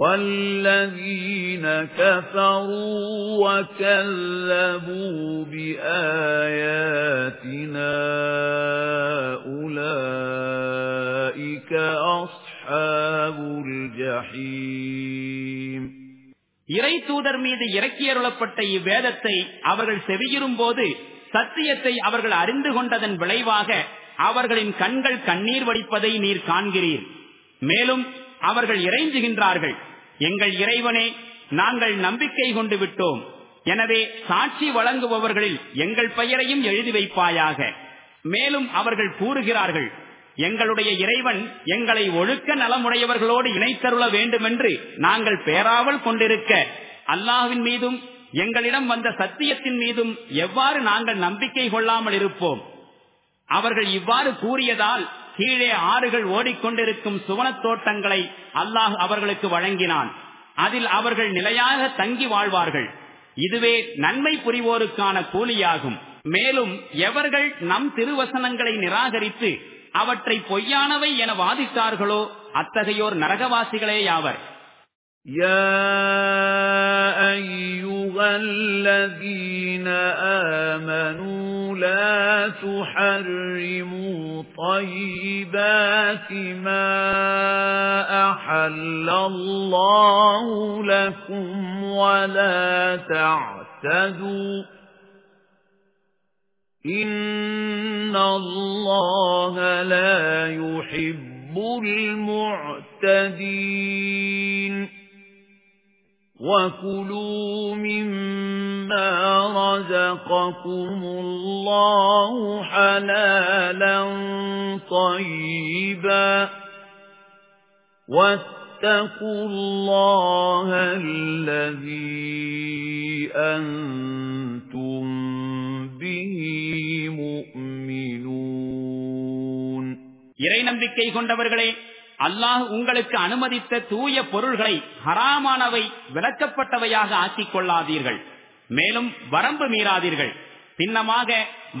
[SPEAKER 1] وَالَّذِينَ كَفَرُوا وَكَذَّبُوا بِآيَاتِنَا أُولَئِكَ أَصْحَابُ الْجَحِيمِ
[SPEAKER 2] இறை தூதர் மீது இறக்கியருளப்பட்ட இவ்வேதத்தை அவர்கள் செவியிடும் போது சத்தியத்தை அவர்கள் அறிந்து கொண்டதன் விளைவாக அவர்களின் கண்கள் கண்ணீர் வடிப்பதை நீர் காண்கிறீர் மேலும் அவர்கள் இறைஞ்சுகின்றார்கள் எங்கள் இறைவனே நாங்கள் நம்பிக்கை கொண்டு விட்டோம் எனவே சாட்சி வழங்குபவர்களில் எங்கள் பெயரையும் எழுதி வைப்பாயாக மேலும் அவர்கள் கூறுகிறார்கள் எங்களுடைய இறைவன் எங்களை ஒழுக்க நலமுடையவர்களோடு இணைத்தருள வேண்டும் என்று நாங்கள் பேராவல் கொண்டிருக்க அல்லாஹின் மீதும் எங்களிடம் வந்த சத்தியத்தின் மீதும் எவ்வாறு நாங்கள் நம்பிக்கை கொள்ளாமல் இருப்போம் அவர்கள் இவ்வாறு கூறியதால் கீழே ஆறுகள் ஓடிக்கொண்டிருக்கும் சுவனத் தோட்டங்களை அல்லாஹ் அவர்களுக்கு வழங்கினான் அதில் அவர்கள் நிலையாக தங்கி வாழ்வார்கள் இதுவே நன்மை புரிவோருக்கான கூலியாகும் மேலும் எவர்கள் நம் திருவசனங்களை நிராகரித்து அவற்றை பொய்யானவை என வாதித்தார்களோ அத்தகையோர் நரகவாசிகளேயாவர் யா الَّذِينَ
[SPEAKER 1] آمَنُوا لَا تُحَرِّمُوا طَيِّبَاتِ مَا أَحَلَّ اللَّهُ لَكُمْ وَلَا تَعْتَدُوا إِنَّ اللَّهَ لَا يُحِبُّ الْمُعْتَدِينَ وَكُلُوا مِمَّا رَزَقَكُمُ اللَّهُ حَلَالًا طَيِّبًا وَاتَّقُوا اللَّهَ الَّذِي أَنْتُمْ بِهِ
[SPEAKER 2] مُؤْمِنُونَ இறை நம்பிக்கை கொண்டவர்களே அல்லாஹ் உங்களுக்கு அனுமதித்த தூய பொருள்களை ஹராமானவை விளக்கப்பட்டவையாக ஆக்கிக் கொள்ளாதீர்கள் மேலும் வரம்பு மீறாதீர்கள் சின்னமாக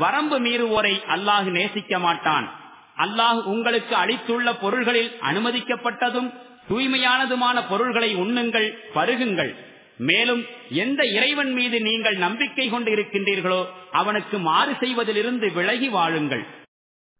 [SPEAKER 2] வரம்பு மீறுவோரை அல்லாஹ் நேசிக்க மாட்டான் அல்லாஹ் உங்களுக்கு அளித்துள்ள பொருள்களில் அனுமதிக்கப்பட்டதும் தூய்மையானதுமான பொருள்களை உண்ணுங்கள் பருகுங்கள் மேலும் எந்த இறைவன் மீது நீங்கள் நம்பிக்கை கொண்டு இருக்கின்றீர்களோ அவனுக்கு மாறு செய்வதிலிருந்து விலகி வாழுங்கள்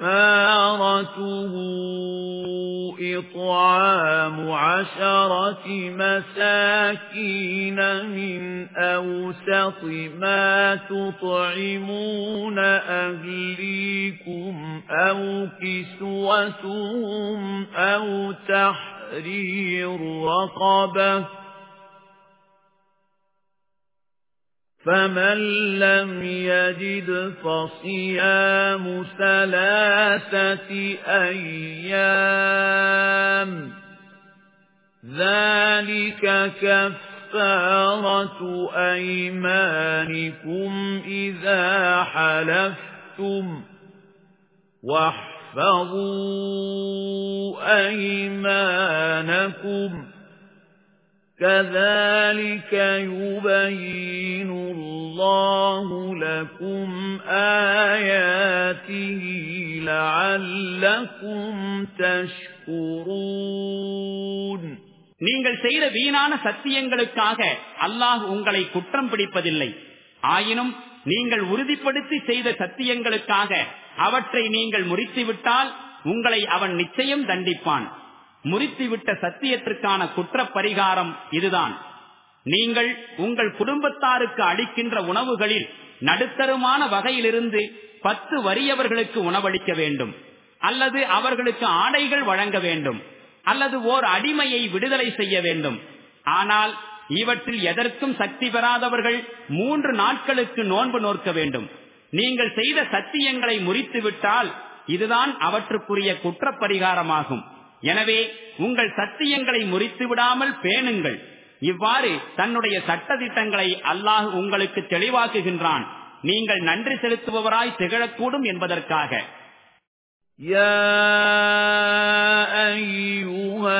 [SPEAKER 1] كَفَّارَتُهُ إِطْعَامُ عَشَرَةِ مَسَاكِينَ مِنْ أَوْسَطِ مَا تُطْعِمُونَ أَهْلِيكُمْ أَوْ كِسْوَتُهُمْ أَوْ تَحْرِيرُ رَقَبَةٍ فَمَن لَّمْ يَجِدْ فَصِيَامُ ثَلَاثَةِ أَيَّامٍ ذَلِكَ كَفَّارَةُ أَيْمَانِكُمْ إِذَا حَلَفْتُمْ وَاحْفَظُوا أَيْمَانَكُمْ كَذَلِكَ يُبَيِّنُ اللَّهُ لَكُمْ آيَاتِهِ
[SPEAKER 2] لَعَلَّكُمْ تَشْكُرُونَ நீங்கள் செய்த வீணான சத்தியங்களுக்காக அல்லாஹ் உங்களை குற்றம் பிடிப்பதில்லை ஆயினும் நீங்கள் உறுதிப்படுத்தி செய்த சத்தியங்களுக்காக அவற்றை நீங்கள் முறித்துவிட்டால் உங்களை அவன் நிச்சயம் தண்டிப்பான் முறித்துவிட்ட சத்தியத்திற்கான குற்ற பரிகாரம் இதுதான் நீங்கள் உங்கள் குடும்பத்தாருக்கு அளிக்கின்ற உணவுகளில் நடுத்தருமான வகையிலிருந்து பத்து வறியவர்களுக்கு உணவளிக்க வேண்டும் அல்லது அவர்களுக்கு ஆடைகள் வழங்க வேண்டும் அல்லது ஓர் அடிமையை விடுதலை செய்ய வேண்டும் ஆனால் இவற்றில் எதற்கும் சக்தி பெறாதவர்கள் மூன்று நாட்களுக்கு நோன்பு நோக்க வேண்டும் நீங்கள் செய்த சத்தியங்களை முறித்துவிட்டால் இதுதான் அவற்றுக்குரிய குற்ற பரிகாரமாகும் எனவே உங்கள் சத்தியங்களை முறித்து விடாமல் பேணுங்கள் இவ்வாறு தன்னுடைய சட்ட திட்டங்களை அல்லாஹ் உங்களுக்கு தெளிவாக்குகின்றான் நீங்கள் நன்றி செலுத்துபவராய் திகழக்கூடும் என்பதற்காக
[SPEAKER 1] يا أيها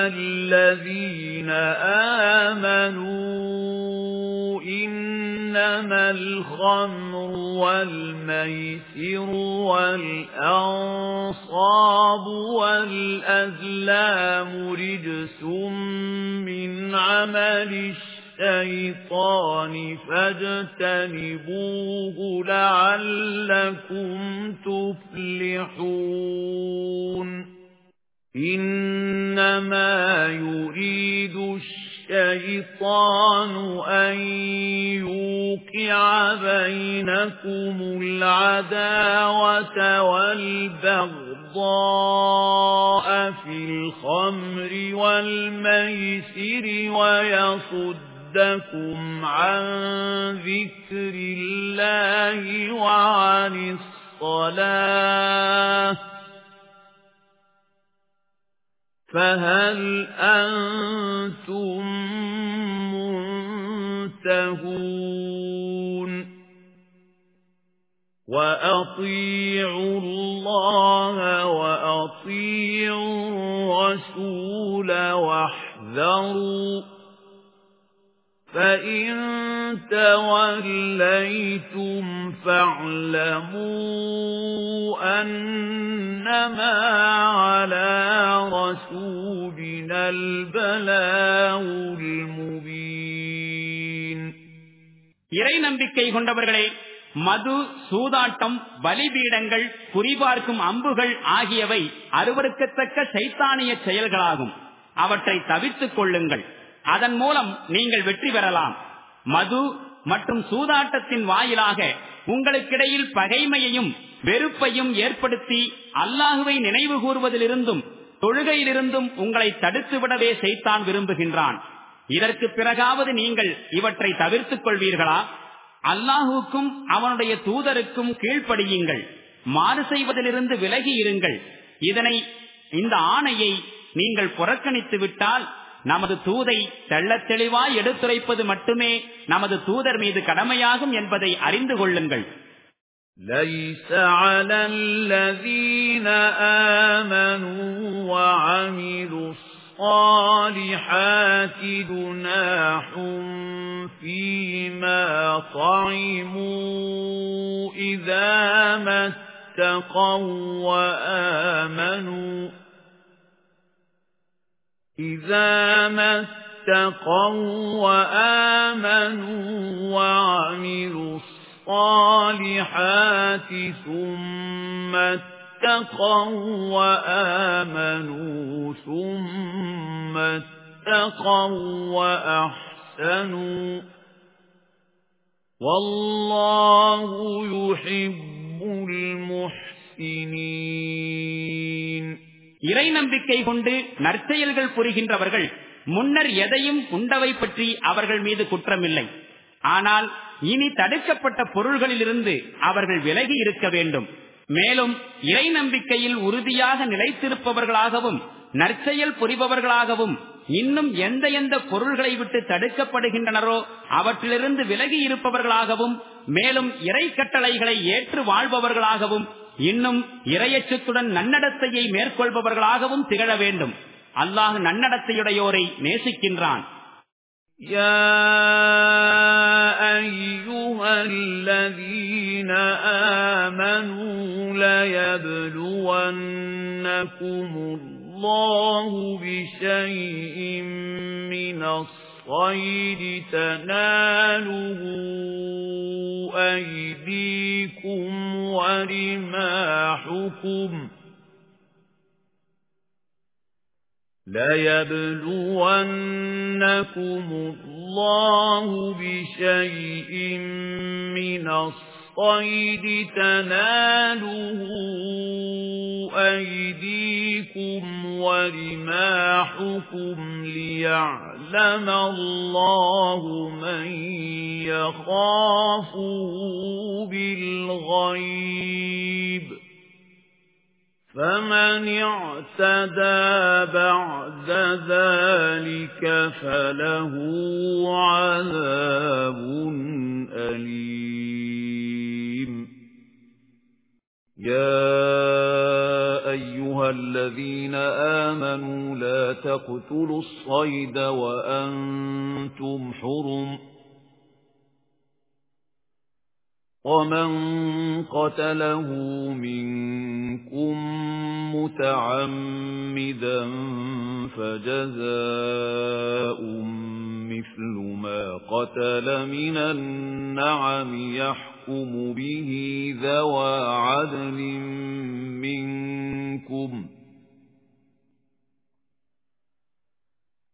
[SPEAKER 1] إِنَّمَا الْخَمْرُ وَالْمَيْسِرُ وَالْأَنصَابُ وَالْأَزْلَامُ رِجْسٌ مِنْ عَمَلِ الشَّيْطَانِ فَاجْتَنِبُوهُ لَعَلَّكُمْ تُفْلِحُونَ إِنَّمَا يُرِيدُ الشَّيْطَانُ الشَّيْطَانُ أَن يُوقِعَ بَيْنَكُمُ الْعَدَاوَةَ وَالْبَغْضَاءَ فِي الْخَمْرِ وَالْمَيْسِرِ وَيَصُدَّكُمْ عَن ذِكْرِ اللَّهِ وَعَنِ الصَّلَاةِ فَهَلْ أَنْتُمْ مُنْتَهُونَ وَأَطِيعُوا اللَّهَ وَأَطِيعُوا الرَّسُولَ وَاحْذَرُوا فَإِن تَوَلَّيْتُمْ فَاعْلَمُوا أَنَّمَا عَلَى رَسُولِنَا الْبَلَاغُ
[SPEAKER 2] الْمُبِينُ இறை நம்பிக்கை கொண்டவர்களே மது சூதாட்டம் பலிபீடங்கள் குறிபார்க்கும் அம்புகள் ஆகியவை அருவருக்கத்தக்க சைத்தானிய செயல்களாகும் அவற்றை தவித்துக் கொள்ளுங்கள் அதன் மூலம் நீங்கள் வெற்றி பெறலாம் மது மற்றும் சூதாட்டத்தின் வாயிலாக உங்களுக்கிடையில் பகைமையையும் வெறுப்பையும் ஏற்படுத்தி அல்லாஹுவை நினைவு கூறுவதிலிருந்தும் தொழுகையிலிருந்தும் உங்களை தடுத்துவிடவே செய்தான் விரும்புகின்றான் இதற்கு பிறகாவது நீங்கள் இவற்றை தவிர்த்துக் கொள்வீர்களா அல்லாஹுக்கும் அவனுடைய தூதருக்கும் கீழ்ப்படியுங்கள் மாறு செய்வதிலிருந்து விலகி இருங்கள் இதனை இந்த ஆணையை நீங்கள் புறக்கணித்து விட்டால் நமது தூதை தெள்ள தெளிவாய் எடுத்துரைப்பது மட்டுமே நமது தூதர் மீது கடமையாகும் என்பதை அறிந்து கொள்ளுங்கள் ليس على الذين
[SPEAKER 1] آمنوا وعملوا الصالحات جناح فيما طعموا إذا ما اتقوا وآمنوا إِذَا مَا اتَّقَوْا وَآمَنُوا وَعَمِلُوا الصَّالِحَاتِ ثُمَّ اتَّقَوْا وَآمَنُوا ثُمَّ اتَّقَوْا وَأَحْسَنُوا وَاللَّهُ
[SPEAKER 2] يُحِبُّ الْمُحْسِنِينَ இறை நம்பிக்கை கொண்டு நற்செயல்கள் புரிகின்றவர்கள் முன்னர் எதையும் உண்டவை பற்றி அவர்கள் மீது குற்றமில்லை ஆனால் இனி தடுக்கப்பட்ட பொருள்களிலிருந்து அவர்கள் விலகி இருக்க வேண்டும் மேலும் இறை நம்பிக்கையில் உறுதியாக நிலைத்திருப்பவர்களாகவும் நற்செயல் புரிபவர்களாகவும் இன்னும் எந்த எந்த பொருள்களை விட்டு தடுக்கப்படுகின்றனரோ அவற்றிலிருந்து விலகி இருப்பவர்களாகவும் மேலும் இறை கட்டளைகளை ஏற்று வாழ்பவர்களாகவும் இன்னும் இரையச்சத்துடன் நன்னடத்தையை மேற்கொள்பவர்களாகவும் திகழ வேண்டும் அல்லாஹ் நன்னடத்தையுடையோரை நேசிக்கின்றான்
[SPEAKER 1] يا أيها الذين الخير تناله أيديكم ورماحكم ليبلونكم الله بشيء من الصَّيْدِ الْقَيْدِ تناله أيديكم ورماحكم ليعلم الله من يخافه بالغيب فَمَنِ اعْتَدَى بَعْدَ ذَلِكَ فَلَهُ عَذَابٌ أَلِيمٌ يَا أَيُّهَا الَّذِينَ آمَنُوا لَا تَقْتُلُوا الصَّيْدَ وَأَنْتُمْ حُرُمٌ وَمَنْ قَتَلَهُ مِنْكُمْ مُتَعَمِّدًا فَجَزَاءٌ مِثْلُ مَا قَتَلَ مِنَ النَّعَمِ يَحْكُمُ بِهِ ذَوَا عَدْلٍ مِنْكُمْ ۖ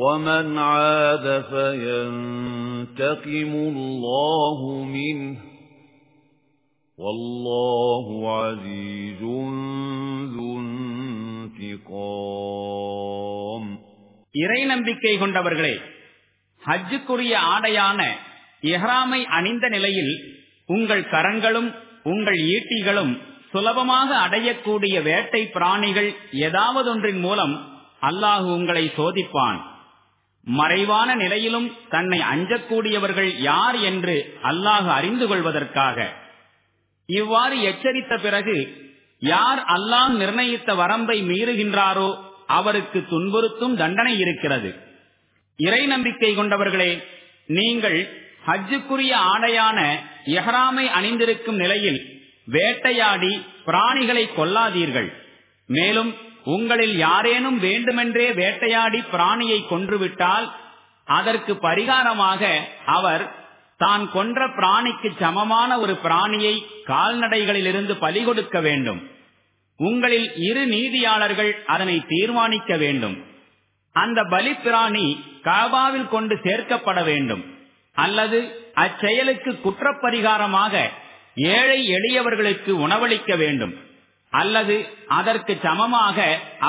[SPEAKER 1] وَمَن عَادَ فَيَنْتَقِمُ اللَّهُ مِنْهُ وَاللَّهُ عَزِيزٌ ذُو
[SPEAKER 2] انْتِقَامٍ இறை நம்பிக்கை கொண்டவர்களே ஹஜ்ஜுக்குரிய ஆடையான இஹ்ராமை அணிந்த நிலையில் உங்கள் கரங்களும் உங்கள் ஈட்டிகளும் சுலபமாக அடையக்கூடிய வேட்டை பிராணிகள் ஏதாவது ஒன்றின் மூலம் அல்லாஹ் உங்களை சோதிப்பான் மறைவான நிலையிலும் தன்னை அஞ்சக்கூடியவர்கள் யார் என்று அல்லாஹு அறிந்து கொள்வதற்காக இவ்வாறு எச்சரித்த பிறகு யார் அல்லாஹ் நிர்ணயித்த வரம்பை மீறுகின்றாரோ அவருக்கு துன்புறுத்தும் தண்டனை இருக்கிறது இறை நம்பிக்கை கொண்டவர்களே நீங்கள் ஹஜ்ஜுக்குரிய ஆடையான எஹராமை அணிந்திருக்கும் நிலையில் வேட்டையாடி பிராணிகளை கொல்லாதீர்கள் மேலும் உங்களில் யாரேனும் வேண்டுமென்றே வேட்டையாடி பிராணியை கொன்றுவிட்டால் அதற்கு பரிகாரமாக அவர் தான் கொன்ற பிராணிக்கு சமமான ஒரு பிராணியை கால்நடைகளிலிருந்து பலி கொடுக்க வேண்டும் உங்களில் இரு நீதியாளர்கள் அதனை தீர்மானிக்க வேண்டும் அந்த பலி பிராணி காபாவில் கொண்டு சேர்க்கப்பட வேண்டும் அல்லது அச்செயலுக்கு குற்றப்பரிகாரமாக ஏழை எளியவர்களுக்கு உணவளிக்க வேண்டும் அல்லது அதற்கு சமமாக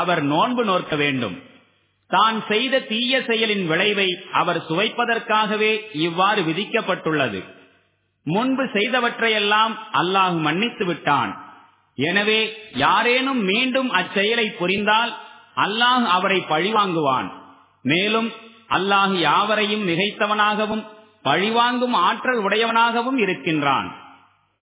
[SPEAKER 2] அவர் நோன்பு நோக்க வேண்டும் தான் செய்த தீய செயலின் விளைவை அவர் சுவைப்பதற்காகவே இவ்வாறு விதிக்கப்பட்டுள்ளது முன்பு செய்தவற்றையெல்லாம் அல்லாஹ் மன்னித்து விட்டான் எனவே யாரேனும் மீண்டும் அச்செயலை புரிந்தால் அல்லாஹ் அவரை பழிவாங்குவான் மேலும் அல்லாஹ் யாவரையும் மிகைத்தவனாகவும் பழிவாங்கும் ஆற்றல் உடையவனாகவும் இருக்கின்றான்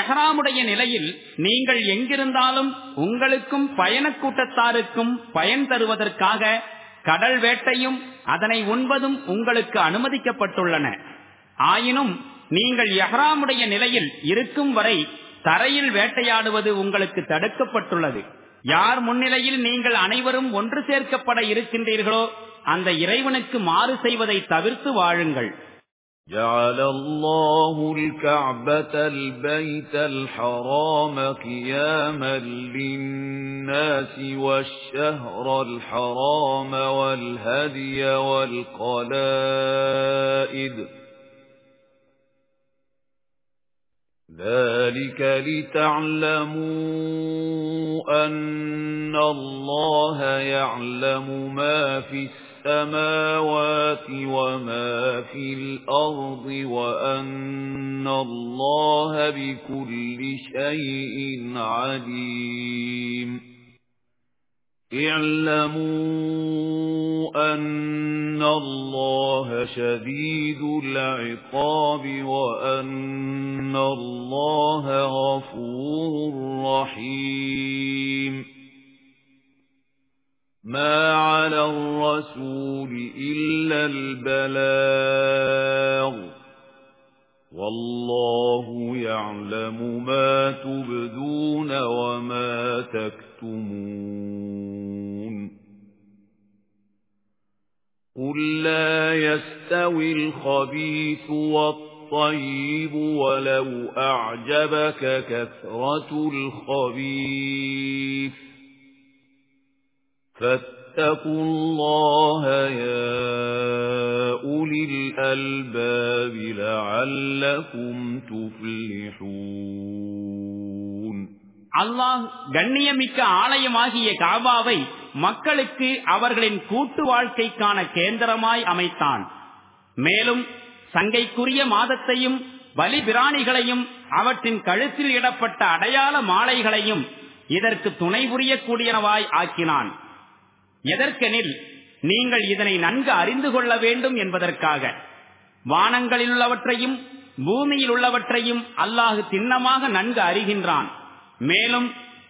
[SPEAKER 2] எஹராமுடைய நிலையில் நீங்கள் எங்கிருந்தாலும் உங்களுக்கும் பயண கூட்டத்தாருக்கும் பயன் தருவதற்காக கடல் வேட்டையும் அதனை உண்பதும் உங்களுக்கு அனுமதிக்கப்பட்டுள்ளன ஆயினும் நீங்கள் எஹராமுடைய நிலையில் இருக்கும் வரை தரையில் வேட்டையாடுவது உங்களுக்கு தடுக்கப்பட்டுள்ளது யார் முன்னிலையில் நீங்கள் அனைவரும் ஒன்று சேர்க்கப்பட இருக்கின்றீர்களோ அந்த இறைவனுக்கு மாறு செய்வதை தவிர்த்து வாழுங்கள்
[SPEAKER 1] جعل الله الكعبة البيت الحرام قياما للناس والشهر الحرام والهدي والقلائد ذلك لتعلموا أن الله يعلم ما في السماء السَّمَاوَاتِ وَمَا فِي الْأَرْضِ وَأَنَّ اللَّهَ بِكُلِّ شَيْءٍ عَلِيمٌ اعْلَمُوا أَنَّ اللَّهَ شَدِيدُ الْعِقَابِ وَأَنَّ اللَّهَ غَفُورٌ رَّحِيمٌ مَا عَلَى الرَّسُولِ إِلَّا الْبَلَاغُ وَاللَّهُ يَعْلَمُ مَا تُبْدُونَ وَمَا تَكْتُمُونَ قُل لَّا يَسْتَوِي الْخَبِيثُ وَالطَّيِّبُ وَلَوْ أَعْجَبَكَ كَثْرَةُ الْخَبِيثِ فاتقوا الله يا أولي الألباب لعلكم تفلحون
[SPEAKER 2] அல்லாஹ் கண்ணியமிக்க ஆலயமாகிய காபாவை மக்களுக்கு அவர்களின் கூட்டு வாழ்க்கைக்கான கேந்திரமாய் அமைத்தான் மேலும் சங்கைக்குரிய மாதத்தையும் வலிபிராணிகளையும் அவற்றின் கழுத்தில் இடப்பட்ட அடையாள மாலைகளையும் இதற்கு துணை புரியக்கூடியனவாய் ஆக்கினான் எதற்கெனில் நீங்கள் இதனை நன்கு அறிந்து கொள்ள வேண்டும் என்பதற்காக வானங்களில் உள்ளவற்றையும் பூமியில் உள்ளவற்றையும் அல்லாஹு சின்னமாக நன்கு அறிகின்றான் மேலும்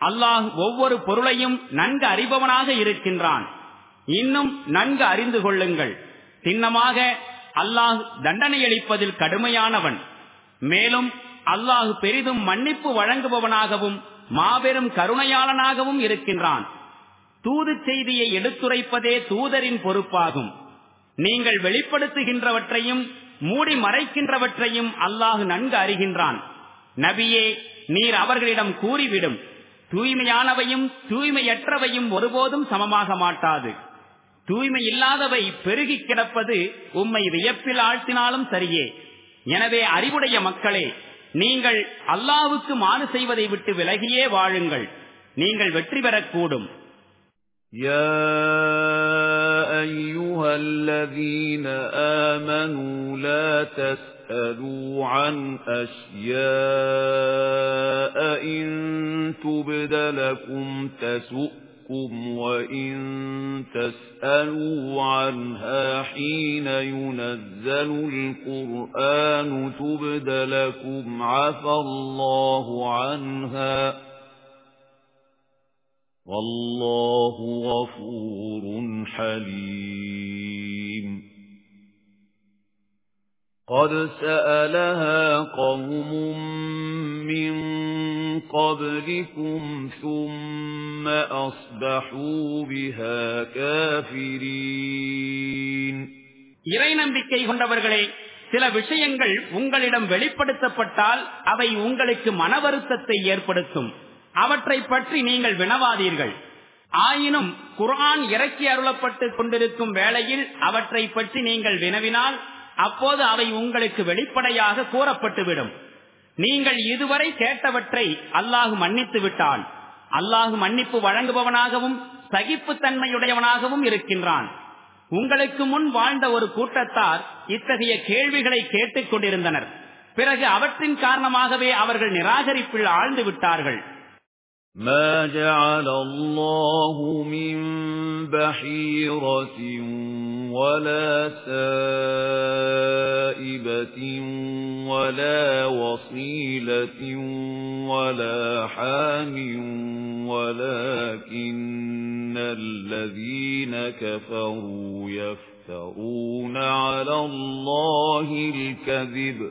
[SPEAKER 2] அல்லாஹ் ஒவ்வொரு பொருளையும் நன்கு அறிபவனாக இருக்கின்றான் இன்னும் நன்கு அறிந்து கொள்ளுங்கள் சின்னமாக அல்லாஹ் தண்டனையளிப்பதில் கடுமையானவன் மேலும் அல்லாஹு பெரிதும் மன்னிப்பு வழங்குபவனாகவும் மாபெரும் கருணையாளனாகவும் இருக்கின்றான் தூது செய்தியை எடுத்துரைப்பதே தூதரின் பொறுப்பாகும் நீங்கள் வெளிப்படுத்துகின்றவற்றையும் மூடி மறைக்கின்றவற்றையும் அல்லாஹு நன்கு அறிகின்றான் நபியே நீர் அவர்களிடம் கூறிவிடும் தூய்மையானவையும் தூய்மையற்றவையும் ஒருபோதும் சமமாக மாட்டாது தூய்மை இல்லாதவை பெருகி கிடப்பது உம்மை வியப்பில் ஆழ்த்தினாலும் சரியே எனவே அறிவுடைய மக்களே நீங்கள் அல்லாவுக்கு மாறு செய்வதை விட்டு விலகியே வாழுங்கள் நீங்கள் வெற்றி பெறக்கூடும்
[SPEAKER 1] يَا أَيُّهَا الَّذِينَ آمَنُوا لَا تَسْأَلُوا عَن أَشْيَاءَ إِن تُبْدَ لَكُمْ تَسُؤْكُمْ وَإِن تَسْأَلُوا عَنْهَا حِينَ يُنَزَّلُ الْقُرْآنُ تُبْدَ لَكُمْ عَفَا اللَّهُ عَنْهَا والله غفور حليم قد سألها قوم من قبلكم ثم أصبحوا
[SPEAKER 2] بها كافرين இறை நம்பிக்கை கொண்டவர்களே சில விஷயங்கள் உங்களிடம் வெளிப்படுத்தப்பட்டால் அவை உங்களுக்கு மன வருத்தத்தை ஏற்படுத்தும் அவற்றை பற்றி நீங்கள் வினவாதீர்கள் ஆயினும் குரான் இறக்கி அருளப்பட்டு கொண்டிருக்கும் வேளையில் அவற்றை பற்றி நீங்கள் வினவினால் அப்போது அவை உங்களுக்கு வெளிப்படையாக கூறப்பட்டுவிடும் நீங்கள் இதுவரை கேட்டவற்றை அல்லாஹு மன்னித்து விட்டான் அல்லாஹு மன்னிப்பு வழங்குபவனாகவும் சகிப்புத்தன்மையுடையவனாகவும் இருக்கின்றான் உங்களுக்கு முன் வாழ்ந்த ஒரு கூட்டத்தார் இத்தகைய கேள்விகளை கேட்டுக் கொண்டிருந்தனர் பிறகு அவற்றின் காரணமாகவே அவர்கள் நிராகரிப்பில் ஆழ்ந்து விட்டார்கள்
[SPEAKER 1] مَا جَعَلَ اللَّهُ مِن بَحِيرَةٍ وَلَا سَائِبَةٍ وَلَا وَصِيلَةٍ وَلَا حَامٍ وَلَكِنَّ الَّذِينَ كَفَرُوا يَفْتَرُونَ عَلَى اللَّهِ الْكَذِبَ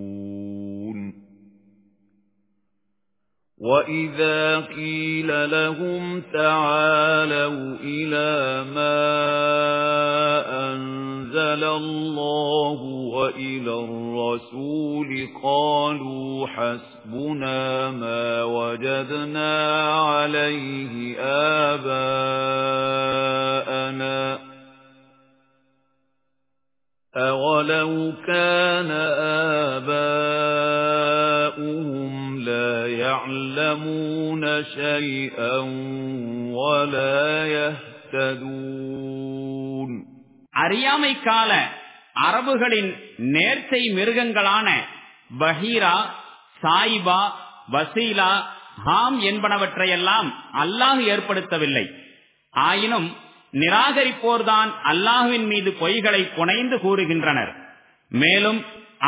[SPEAKER 1] وَإِذَا قِيلَ لَهُمْ تَعَالَوْا إِلَى مَا أَنزَلَ اللَّهُ وَإِلَى الرَّسُولِ قَالُوا حَسْبُنَا مَا وَجَدْنَا عَلَيْهِ آبَاءَنَا أَوَلَوْ كَانَ آبَاؤُهُمْ لَا يَعْلَمُونَ شَيْئًا
[SPEAKER 2] وَلَا يَهْتَدُونَ அறியாமை கால அரபுகளின் நேர்த்தை மிருகங்களான பஹீரா சாயிபா வசீலா ஹாம் என்பனவற்றையெல்லாம் அல்லாஹ் ஏற்படுத்தவில்லை ஆயினும் நிராகரிப்போர்தான் அல்லாஹுவின் மீது பொய்களை புனைந்து கூறுகின்றனர் மேலும்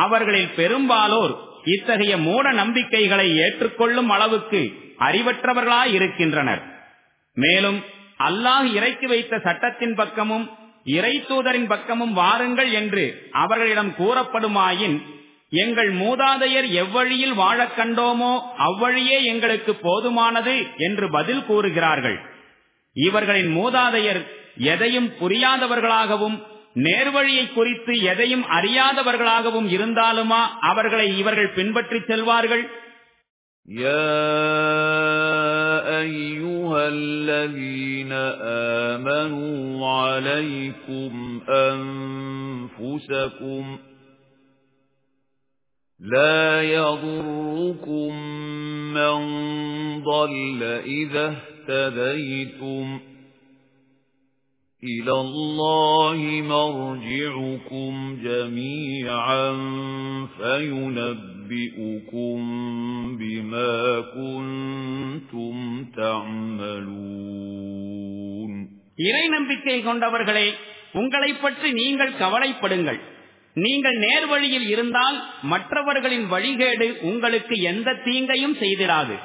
[SPEAKER 2] அவர்களில் பெரும்பாலோர் இத்தகைய மூட நம்பிக்கைகளை ஏற்றுக்கொள்ளும் அளவுக்கு அறிவற்றவர்களாய் இருக்கின்றனர் மேலும் அல்லாஹ் இறக்கி வைத்த சட்டத்தின் பக்கமும் இறை தூதரின் பக்கமும் வாருங்கள் என்று அவர்களிடம் கூறப்படுமாயின் எங்கள் மூதாதையர் எவ்வழியில் வாழக் கண்டோமோ அவ்வழியே எங்களுக்கு போதுமானது என்று பதில் கூறுகிறார்கள் இவர்களின் மூதாதையர் எதையும் புரியாதவர்களாகவும் நேர்வழியை குறித்து எதையும் அறியாதவர்களாகவும் இருந்தாலுமா அவர்களை இவர்கள் பின்பற்றி செல்வார்கள்
[SPEAKER 1] يا أيها الذين آمنوا عليكم أنفسكم لا يضركم من ضل إذا اهتديتم إِلَى اللَّهِ مَرْجِعُكُمْ جَمِيعًا فَيُنَبِّئُكُم بِمَا كُنتُمْ تَعْمَلُونَ
[SPEAKER 2] இறை நம்பிக்கை கொண்டவர்களே உங்களை பற்றி நீங்கள் கவலைப்படுங்கள் நீங்கள் நேர்வழியில் இருந்தால் மற்றவர்களின் வழிகேடு உங்களுக்கு எந்த தீங்கையும் செய்திடாது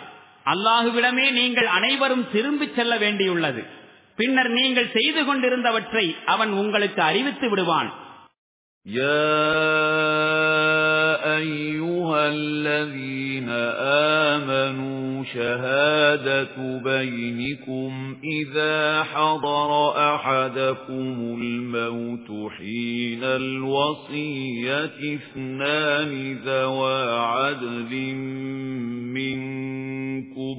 [SPEAKER 2] அல்லாஹுவிடமே நீங்கள் அனைவரும் திரும்பிச் செல்ல வேண்டியுள்ளது பின்னர் நீங்கள் செய்து கொண்டிருந்தவற்றை அவன் உங்களுக்கு அறிவித்து விடுவான்
[SPEAKER 1] يا أيها الذين آمنوا شهادة بينكم إذا حضر أحدكم الموت حين الوصية اثنان ذَوَا عدل منكم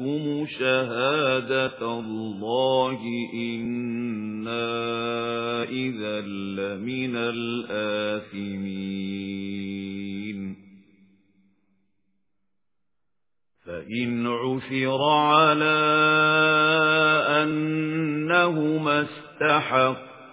[SPEAKER 1] نَكْتُمُ شَهَادَةَ اللَّهِ إِنَّا إِذًا لَّمِنَ الْآثِمِينَ فَإِنْ عُثِرَ عَلَى أَنَّهُمَا اسْتَحَقَّا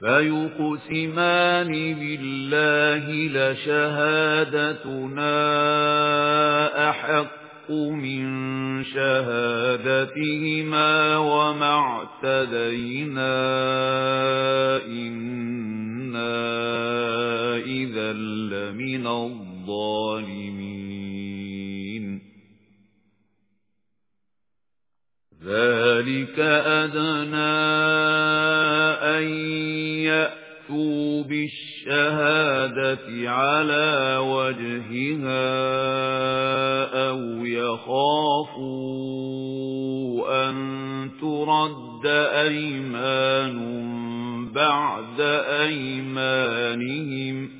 [SPEAKER 1] فَيُقْسِمَانِ بِاللَّهِ لَشَهَادَتُنَا أَحَقُّ مِنْ شَهَادَتِهِمَا وَمَا اعْتَدَيْنَا إِنَّا إِذًا لَمِنَ الظَّالِمِينَ ذَلِكَ أَدْنَى أَن يَأْتُوا بِالشَّهَادَةِ عَلَى وَجْهِهَا أَوْ يَخَافُوا أَن تُرَدَّ أَيْمَانٌ بَعْدَ أَيْمَانِهِمْ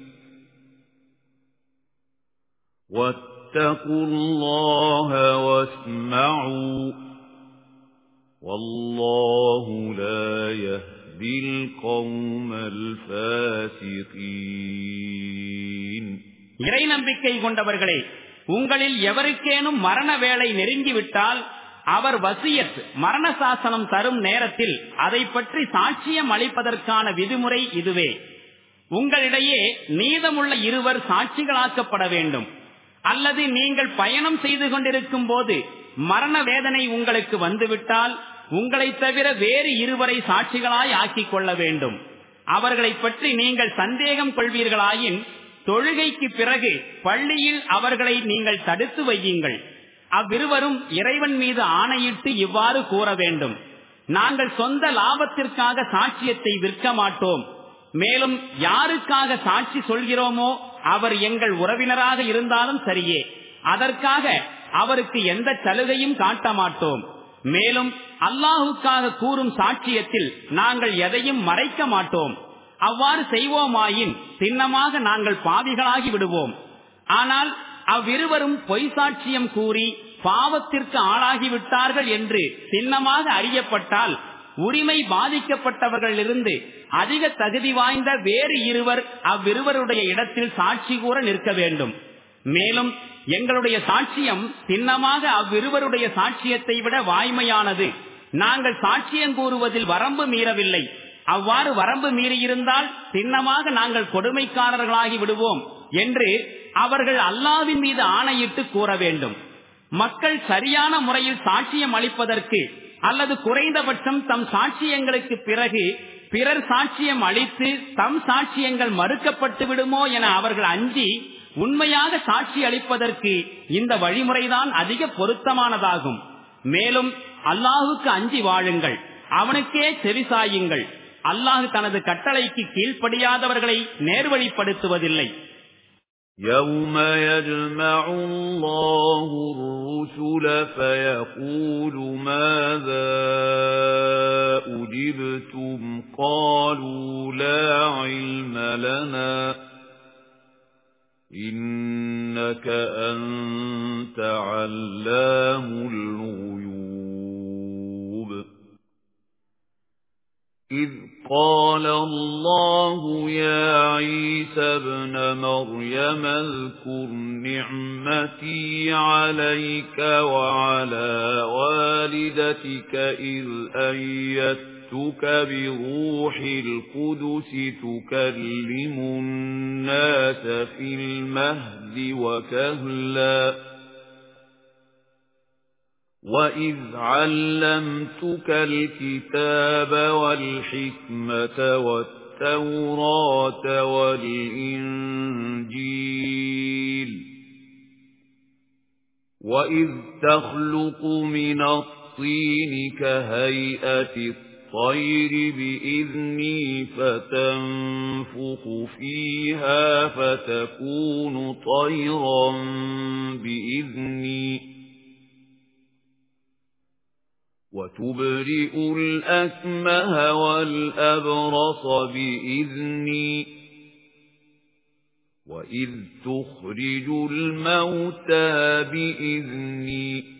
[SPEAKER 1] وَاتَّقُوا اللَّهَ وَاسْمَعُوا والله لا يهدي القوم الفاسقين
[SPEAKER 2] இறை நம்பிக்கை கொண்டவர்களே உங்களில் எவருக்கேனும் மரண வேலை நெருங்கிவிட்டால் அவர் வசியத் மரண சாசனம் தரும் நேரத்தில் அதை பற்றி சாட்சியம் அளிப்பதற்கான விதிமுறை இதுவே உங்களிடையே நீதமுள்ள இருவர் சாட்சிகளாக்கப்பட வேண்டும் அல்லது நீங்கள் பயணம் செய்து கொண்டிருக்கும் போது மரண வேதனை உங்களுக்கு வந்துவிட்டால் உங்களை தவிர வேறு இருவரை சாட்சிகளாய் ஆக்கிக் கொள்ள வேண்டும் அவர்களை பற்றி நீங்கள் சந்தேகம் கொள்வீர்களாயின் தொழுகைக்கு பிறகு பள்ளியில் அவர்களை நீங்கள் தடுத்து வையுங்கள் அவ்விருவரும் இறைவன் மீது ஆணையிட்டு இவ்வாறு கூற வேண்டும் நாங்கள் சொந்த லாபத்திற்காக சாட்சியத்தை விற்க மாட்டோம் மேலும் யாருக்காக சாட்சி சொல்கிறோமோ அவர் எங்கள் உறவினராக இருந்தாலும் சரியே அதற்காக அவருக்கு எந்த சலுகையும் காட்ட மாட்டோம் மேலும் அல்லாஹுக்காக கூறும் சாட்சியத்தில் நாங்கள் எதையும் மறைக்க மாட்டோம் அவ்வாறு செய்வோமாயின் சின்னமாக நாங்கள் பாவிகளாகி விடுவோம் ஆனால் அவ்விருவரும் பொய் சாட்சியம் கூறி பாவத்திற்கு ஆளாகிவிட்டார்கள் என்று சின்னமாக அறியப்பட்டால் உரிமை பாதிக்கப்பட்டவர்களிலிருந்து அதிக தகுதி வாய்ந்த வேறு இருவர் அவ்விருவருடைய இடத்தில் சாட்சி கூற நிற்க வேண்டும் மேலும் எங்களுடைய சாட்சியம் சின்னமாக அவ்விருவருடைய சாட்சியத்தை விட வாய்மையானது நாங்கள் சாட்சியம் கூறுவதில் வரம்பு மீறவில்லை அவ்வாறு வரம்பு மீறியிருந்தால் சின்னமாக நாங்கள் கொடுமைக்காரர்களாகி விடுவோம் என்று அவர்கள் அல்லாவின் மீது ஆணையிட்டு கூற வேண்டும் மக்கள் சரியான முறையில் சாட்சியம் அளிப்பதற்கு அல்லது குறைந்தபட்சம் தம் சாட்சியங்களுக்கு பிறகு பிறர் சாட்சியம் அளித்து தம் சாட்சியங்கள் மறுக்கப்பட்டு விடுமோ என அவர்கள் அஞ்சி உண்மையாக சாட்சி அளிப்பதற்கு இந்த வழிமுறைதான் அதிக பொருத்தமானதாகும் மேலும் அல்லாஹுக்கு அஞ்சி வாழுங்கள் அவனுக்கே செவிசாயுங்கள் அல்லாஹு தனது கட்டளைக்கு கீழ்ப்படியாதவர்களை நேர்வழிப்படுத்துவதில்லை
[SPEAKER 1] يوم يجمع الله الرسل فيقول ماذا أجبتم قالوا لا علم لنا إِنَّكَ أَنْتَ عَلَّامُ الْغُيُوبِ إِذْ قَالَ اللَّهُ يَا عِيسَى ابْنَ مَرْيَمَ اذْكُرْ نِعْمَتِي عَلَيْكَ وَعَلَى وَالِدَتِكَ إِذْ أَيَّدتَّ جِئْتُكَ بِرُوحِ الْقُدُسِ تُكَلِّمُ النَّاسَ فِي الْمَهْدِ وَكَهْلًا وَإِذْ عَلَّمْتُكَ الْكِتَابَ وَالْحِكْمَةَ وَالتَّوْرَاةَ وَالْإِنْجِيلَ وَإِذْ تَخْلُقُ مِنَ الطِّينِ كَهَيْئَةِ الطِّينِ الطير بإذني فتنفخ فيها فتكون طيرا بإذني وتبرئ الأكمه والأبرص بإذني وَإِذْ تُخْرِجُ الْمَوْتَى بِإِذْنِي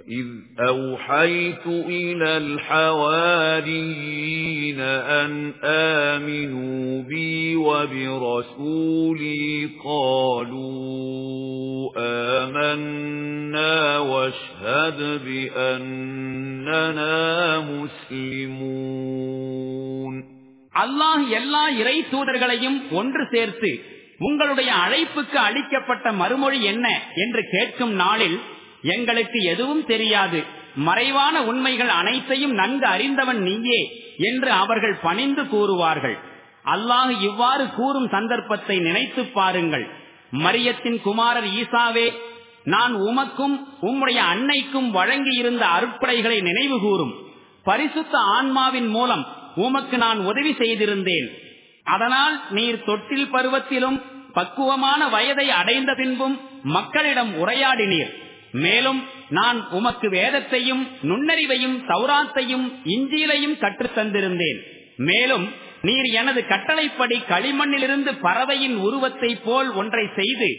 [SPEAKER 1] وَإِذْ أَوْحَيْتُ إِلَى الْحَوَارِيِّينَ أَنْ آمِنُوا بِي وَبِرَسُولِي قَالُوا آمَنَّا وَاشْهَدْ بِأَنَّنَا مُسْلِمُونَ
[SPEAKER 2] அல்லாஹ் எல்லா இறை தூதர்களையும் ஒன்று சேர்த்து உங்களுடைய அழைப்புக்கு அளிக்கப்பட்ட மறுமொழி என்ன என்று கேட்கும் நாளில் எங்களுக்கு எதுவும் தெரியாது மறைவான உண்மைகள் அனைத்தையும் நன்கு அறிந்தவன் நீயே என்று அவர்கள் பணிந்து கூறுவார்கள் அல்லாஹ் இவ்வாறு கூறும் சந்தர்ப்பத்தை நினைத்து பாருங்கள் மரியத்தின் குமாரர் ஈசாவே நான் உமக்கும் உம்முடைய அன்னைக்கும் வழங்கியிருந்த அருட்படைகளை நினைவு கூறும் பரிசுத்த ஆன்மாவின் மூலம் உமக்கு நான் உதவி செய்திருந்தேன் அதனால் நீர் தொட்டில் பருவத்திலும் பக்குவமான வயதை அடைந்த பின்பும் மக்களிடம் உரையாடினீர் மேலும் நான் உமக்கு வேதத்தையும் நுண்ணறிவையும் சௌராத்தையும் இஞ்சியிலையும் கற்றுத் தந்திருந்தேன் மேலும் நீர் எனது கட்டளைப்படி களிமண்ணிலிருந்து பறவையின் உருவத்தை போல் ஒன்றை செய்து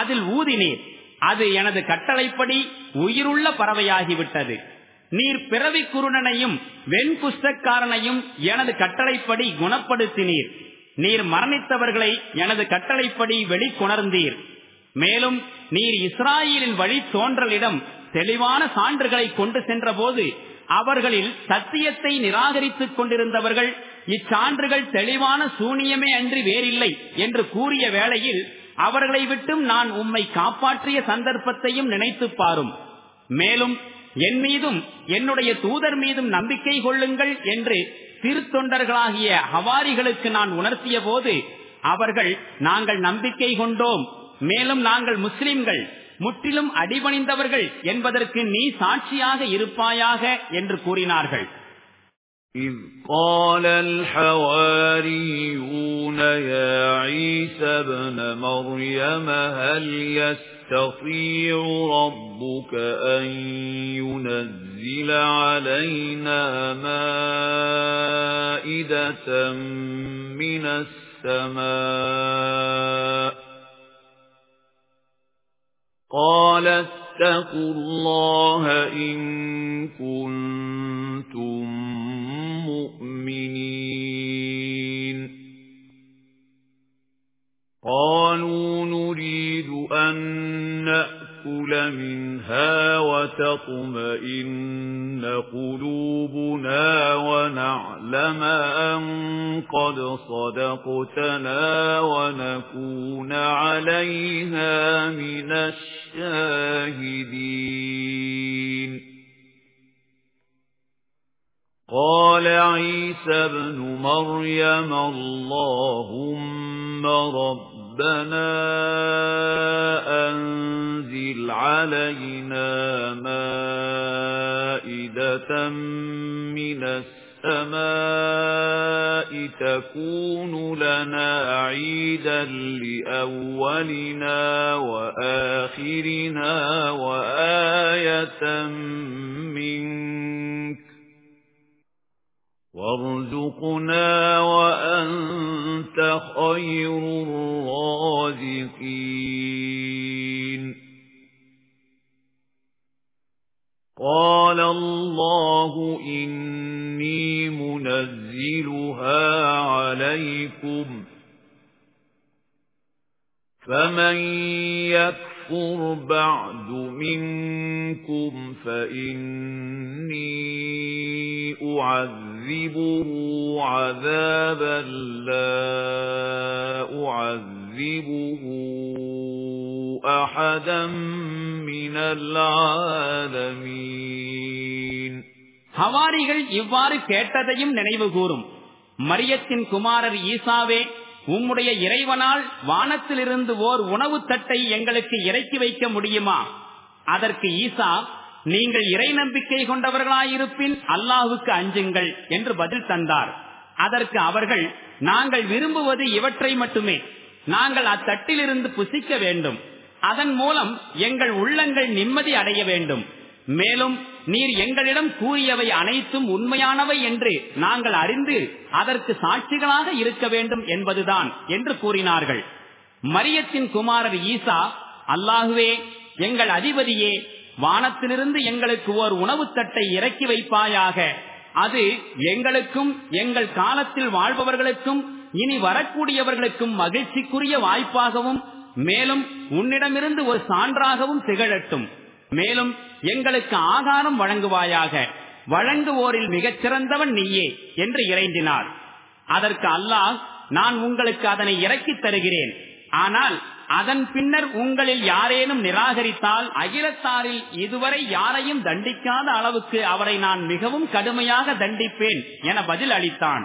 [SPEAKER 2] அதில் ஊதினீர் அது எனது கட்டளைப்படி உயிருள்ள பறவையாகிவிட்டது நீர் பிறவி குருணனையும் வெண்புஷ்டக்காரனையும் எனது கட்டளைப்படி குணப்படுத்தினீர் நீர் மரணித்தவர்களை எனது கட்டளைப்படி வெளிக்கொணர்ந்தீர் மேலும் நீர் இஸ்ராயலின் வழி தோன்றலிடம் தெளிவான சான்றுகளை கொண்டு சென்ற போது அவர்களில் சத்தியத்தை நிராகரித்துக் கொண்டிருந்தவர்கள் இச்சான்றுகள் தெளிவான சூனியமே அன்றி வேறில்லை என்று கூறிய வேளையில் அவர்களை விட்டும் நான் உம்மை காப்பாற்றிய சந்தர்ப்பத்தையும் நினைத்து பாரும் மேலும் என் மீதும் என்னுடைய தூதர் மீதும் நம்பிக்கை கொள்ளுங்கள் என்று திருத்தொண்டர்களாகிய ஹவாரிகளுக்கு நான் உணர்த்திய போது அவர்கள் நாங்கள் நம்பிக்கை கொண்டோம் மேலும் நாங்கள் முஸ்லிம்கள் முற்றிலும் அடிபணிந்தவர்கள் என்பதற்கு நீ சாட்சியாக இருப்பாயாக என்று கூறினார்கள்
[SPEAKER 1] إذ قال الحواريون يا عيسى ابن مريم هل يستطيع ربك أن ينزل علينا مائدة من السماء قَالَ اتَّقُوا اللَّهَ إِن كُنتُم مُّؤْمِنِينَ قَالُوا نُرِيدُ أَن نَّأْتِيَ نَأْكُلَ مِنْهَا وَتَطْمَئِنَّ قُلُوبُنَا وَنَعْلَمَ أَن قَدْ صَدَقْتَنَا وَنَكُونَ عَلَيْهَا مِنَ الشَّاهِدِينَ قَالَ عِيسَى ابْنُ مَرْيَمَ اللَّهُمَّ رَبَّنَا رَبَّنَا أَنزِلْ عَلَيْنَا مَائِدَةً مِّنَ السَّمَاءِ تَكُونُ لَنَا عِيدًا لِأَوَّلِنَا وَآخِرِنَا وَآيَةً مِّنكَ وارزقنا وأنت خير الرازقين قال الله إني منزلها عليكم فمن يكفر يَكْفُرْ بَعْدُ مِنْكُمْ فَإِنِّي أُعَذِّبُهُ عَذَابًا لَّا أُعَذِّبُهُ أَحَدًا مِنَ الْعَالَمِينَ
[SPEAKER 2] ஹவாரிகள் இவ்வாறு கேட்டதையும் நினைவு கூறும் மரியத்தின் குமாரர் ஈசாவே உம்முடைய இறைவனால் வானத்திலிருந்து ஓர் உணவு தட்டை எங்களுக்கு இறக்கி வைக்க முடியுமா அதற்கு ஈசா நீங்கள் இறை நம்பிக்கை கொண்டவர்களாயிருப்பின் அல்லாஹுக்கு அஞ்சுங்கள் என்று பதில் தந்தார் அதற்கு அவர்கள் நாங்கள் விரும்புவது இவற்றை மட்டுமே நாங்கள் அத்தட்டிலிருந்து புசிக்க வேண்டும் அதன் மூலம் எங்கள் உள்ளங்கள் நிம்மதி அடைய வேண்டும் மேலும் நீர் எங்களிடம் கூறியவை அனைத்தும் உண்மையானவை என்று நாங்கள் அறிந்து அதற்கு சாட்சிகளாக இருக்க வேண்டும் என்பதுதான் என்று கூறினார்கள் மரியத்தின் குமாரர் ஈசா அல்லாஹுவே எங்கள் அதிபதியே வானத்திலிருந்து எங்களுக்கு ஓர் உணவு தட்டை இறக்கி வைப்பாயாக அது எங்களுக்கும் எங்கள் காலத்தில் வாழ்பவர்களுக்கும் இனி வரக்கூடியவர்களுக்கும் மகிழ்ச்சிக்குரிய வாய்ப்பாகவும் மேலும் உன்னிடமிருந்து ஒரு சான்றாகவும் திகழட்டும் மேலும் எங்களுக்கு ஆகாரம் வழங்குவாயாக வழங்குவோரில் மிகச் சிறந்தவன் நீயே என்று இறைந்தினார் அதற்கு அல்லாஹ் நான் உங்களுக்கு அதனை இறக்கி தருகிறேன் ஆனால் அதன் பின்னர் உங்களில் யாரேனும் நிராகரித்தால் அகிலத்தாரில் இதுவரை யாரையும் தண்டிக்காத அளவுக்கு அவரை நான் மிகவும் கடுமையாக தண்டிப்பேன் என பதில் அளித்தான்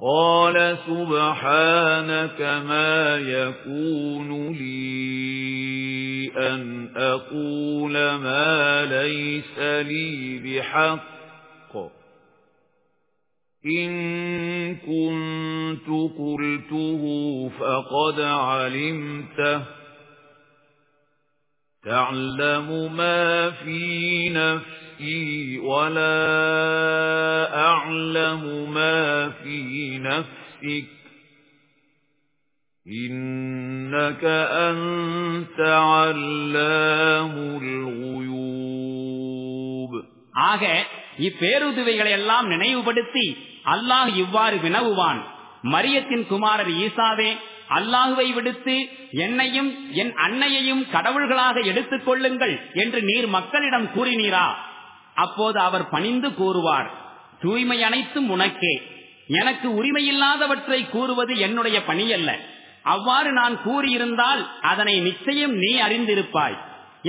[SPEAKER 1] قال سبحانك ما يكون لي أن أقول ما ليس لي بحق إن كنت قلته فقد علمته تعلم ما في نفسي نفسي ولا أعلم ما في نفسك إنك أنت علام
[SPEAKER 2] الغيوب ஆக இப்பேருதவிகளை எல்லாம் நினைவுபடுத்தி அல்லாஹ் இவ்வாறு வினவுவான் மரியத்தின் குமாரர் ஈசாவே அல்லாஹுவை விடுத்து என்னையும் என் அன்னையையும் கடவுள்களாக எடுத்துக் கொள்ளுங்கள் என்று நீர் மக்களிடம் கூறினீரா அப்போது அவர் பணிந்து கூறுவார் தூய்மை அனைத்தும் உனக்கே எனக்கு உரிமையில்லாதவற்றை கூறுவது என்னுடைய பணி அல்ல அவ்வாறு நான் கூறியிருந்தால் அதனை நிச்சயம் நீ அறிந்திருப்பாய்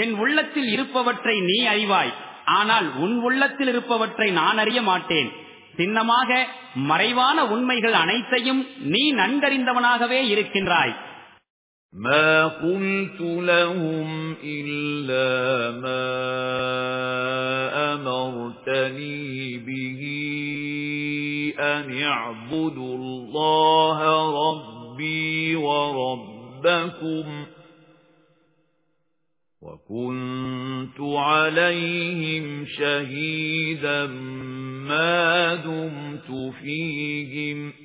[SPEAKER 2] என் உள்ளத்தில் இருப்பவற்றை நீ அறிவாய் ஆனால் உன் உள்ளத்தில் இருப்பவற்றை நான் அறிய மாட்டேன் சின்னமாக மறைவான உண்மைகள் அனைத்தையும் நீ நன்கறிந்தவனாகவே இருக்கின்றாய்
[SPEAKER 1] مَا قُلْتُ لَهُمْ إِلَّا مَا أَمَرْتَنِي بِهِ أَنِ اعْبُدُوا اللَّهَ رَبِّي وَرَبَّكُمْ وَكُنْتُ عَلَيْهِمْ شَهِيدًا مَا دُمْتُ فِيهِمْ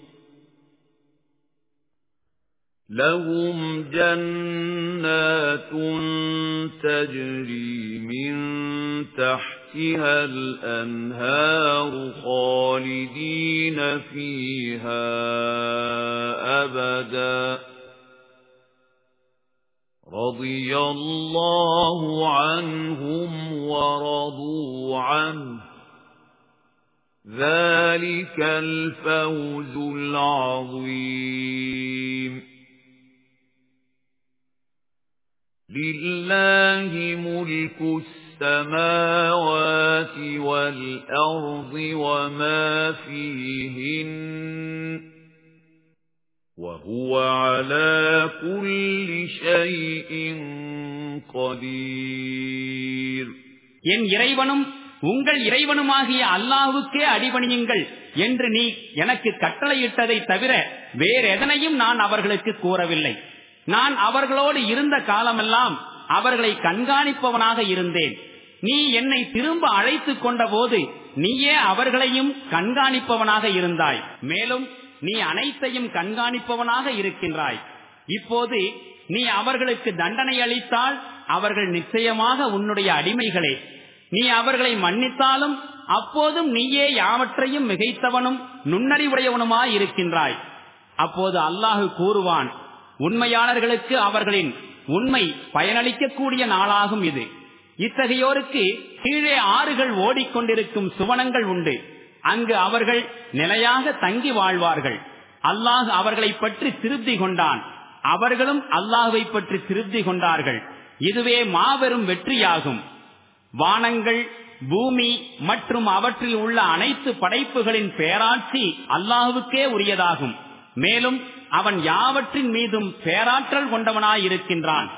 [SPEAKER 1] لَهُمْ جَنَّاتٌ تَجْرِي مِن تَحْتِهَا الْأَنْهَارُ خَالِدِينَ فِيهَا أَبَدًا رَضِيَ اللَّهُ عَنْهُمْ وَرَضُوا عَنْهُ ذَلِكَ الْفَوْزُ الْعَظِيمُ لله ملك السماوات والأرض وما فيهن وهو على كل
[SPEAKER 2] شيء قدير என் இறைவனும் உங்கள் இறைவனுமாகிய அல்லாஹுக்கே அடிபணியுங்கள் என்று நீ எனக்கு கட்டளையிட்டதை தவிர வேறெதனையும் நான் அவர்களுக்கு கூறவில்லை நான் அவர்களோடு இருந்த காலமெல்லாம் அவர்களை கண்காணிப்பவனாக இருந்தேன் நீ என்னை திரும்ப அழைத்து கொண்ட போது நீயே அவர்களையும் கண்காணிப்பவனாக இருந்தாய் மேலும் நீ அனைத்தையும் கண்காணிப்பவனாக இருக்கின்றாய் இப்போது நீ அவர்களுக்கு தண்டனை அளித்தால் அவர்கள் நிச்சயமாக உன்னுடைய அடிமைகளே நீ அவர்களை மன்னித்தாலும் அப்போதும் நீயே யாவற்றையும் மிகைத்தவனும் நுண்ணறிவுடையவனுமாய் இருக்கின்றாய் அப்போது அல்லாஹு கூறுவான் உண்மையாளர்களுக்கு அவர்களின் உண்மை பயனளிக்கக்கூடிய நாளாகும் இது இத்தகையோருக்கு கீழே ஆறுகள் ஓடிக்கொண்டிருக்கும் சுவனங்கள் உண்டு அங்கு அவர்கள் நிலையாக தங்கி வாழ்வார்கள் அல்லாஹ் அவர்களை பற்றி திருப்தி கொண்டான் அவர்களும் அல்லாஹுவை பற்றி திருப்தி கொண்டார்கள் இதுவே மாபெரும் வெற்றியாகும் வானங்கள் பூமி மற்றும் அவற்றில் உள்ள அனைத்து படைப்புகளின் பேராட்சி அல்லாஹுவுக்கே உரியதாகும் மேலும் அவன் யாவற்றின் மீதும் பேராற்றல் கொண்டவனாயிருக்கின்றான்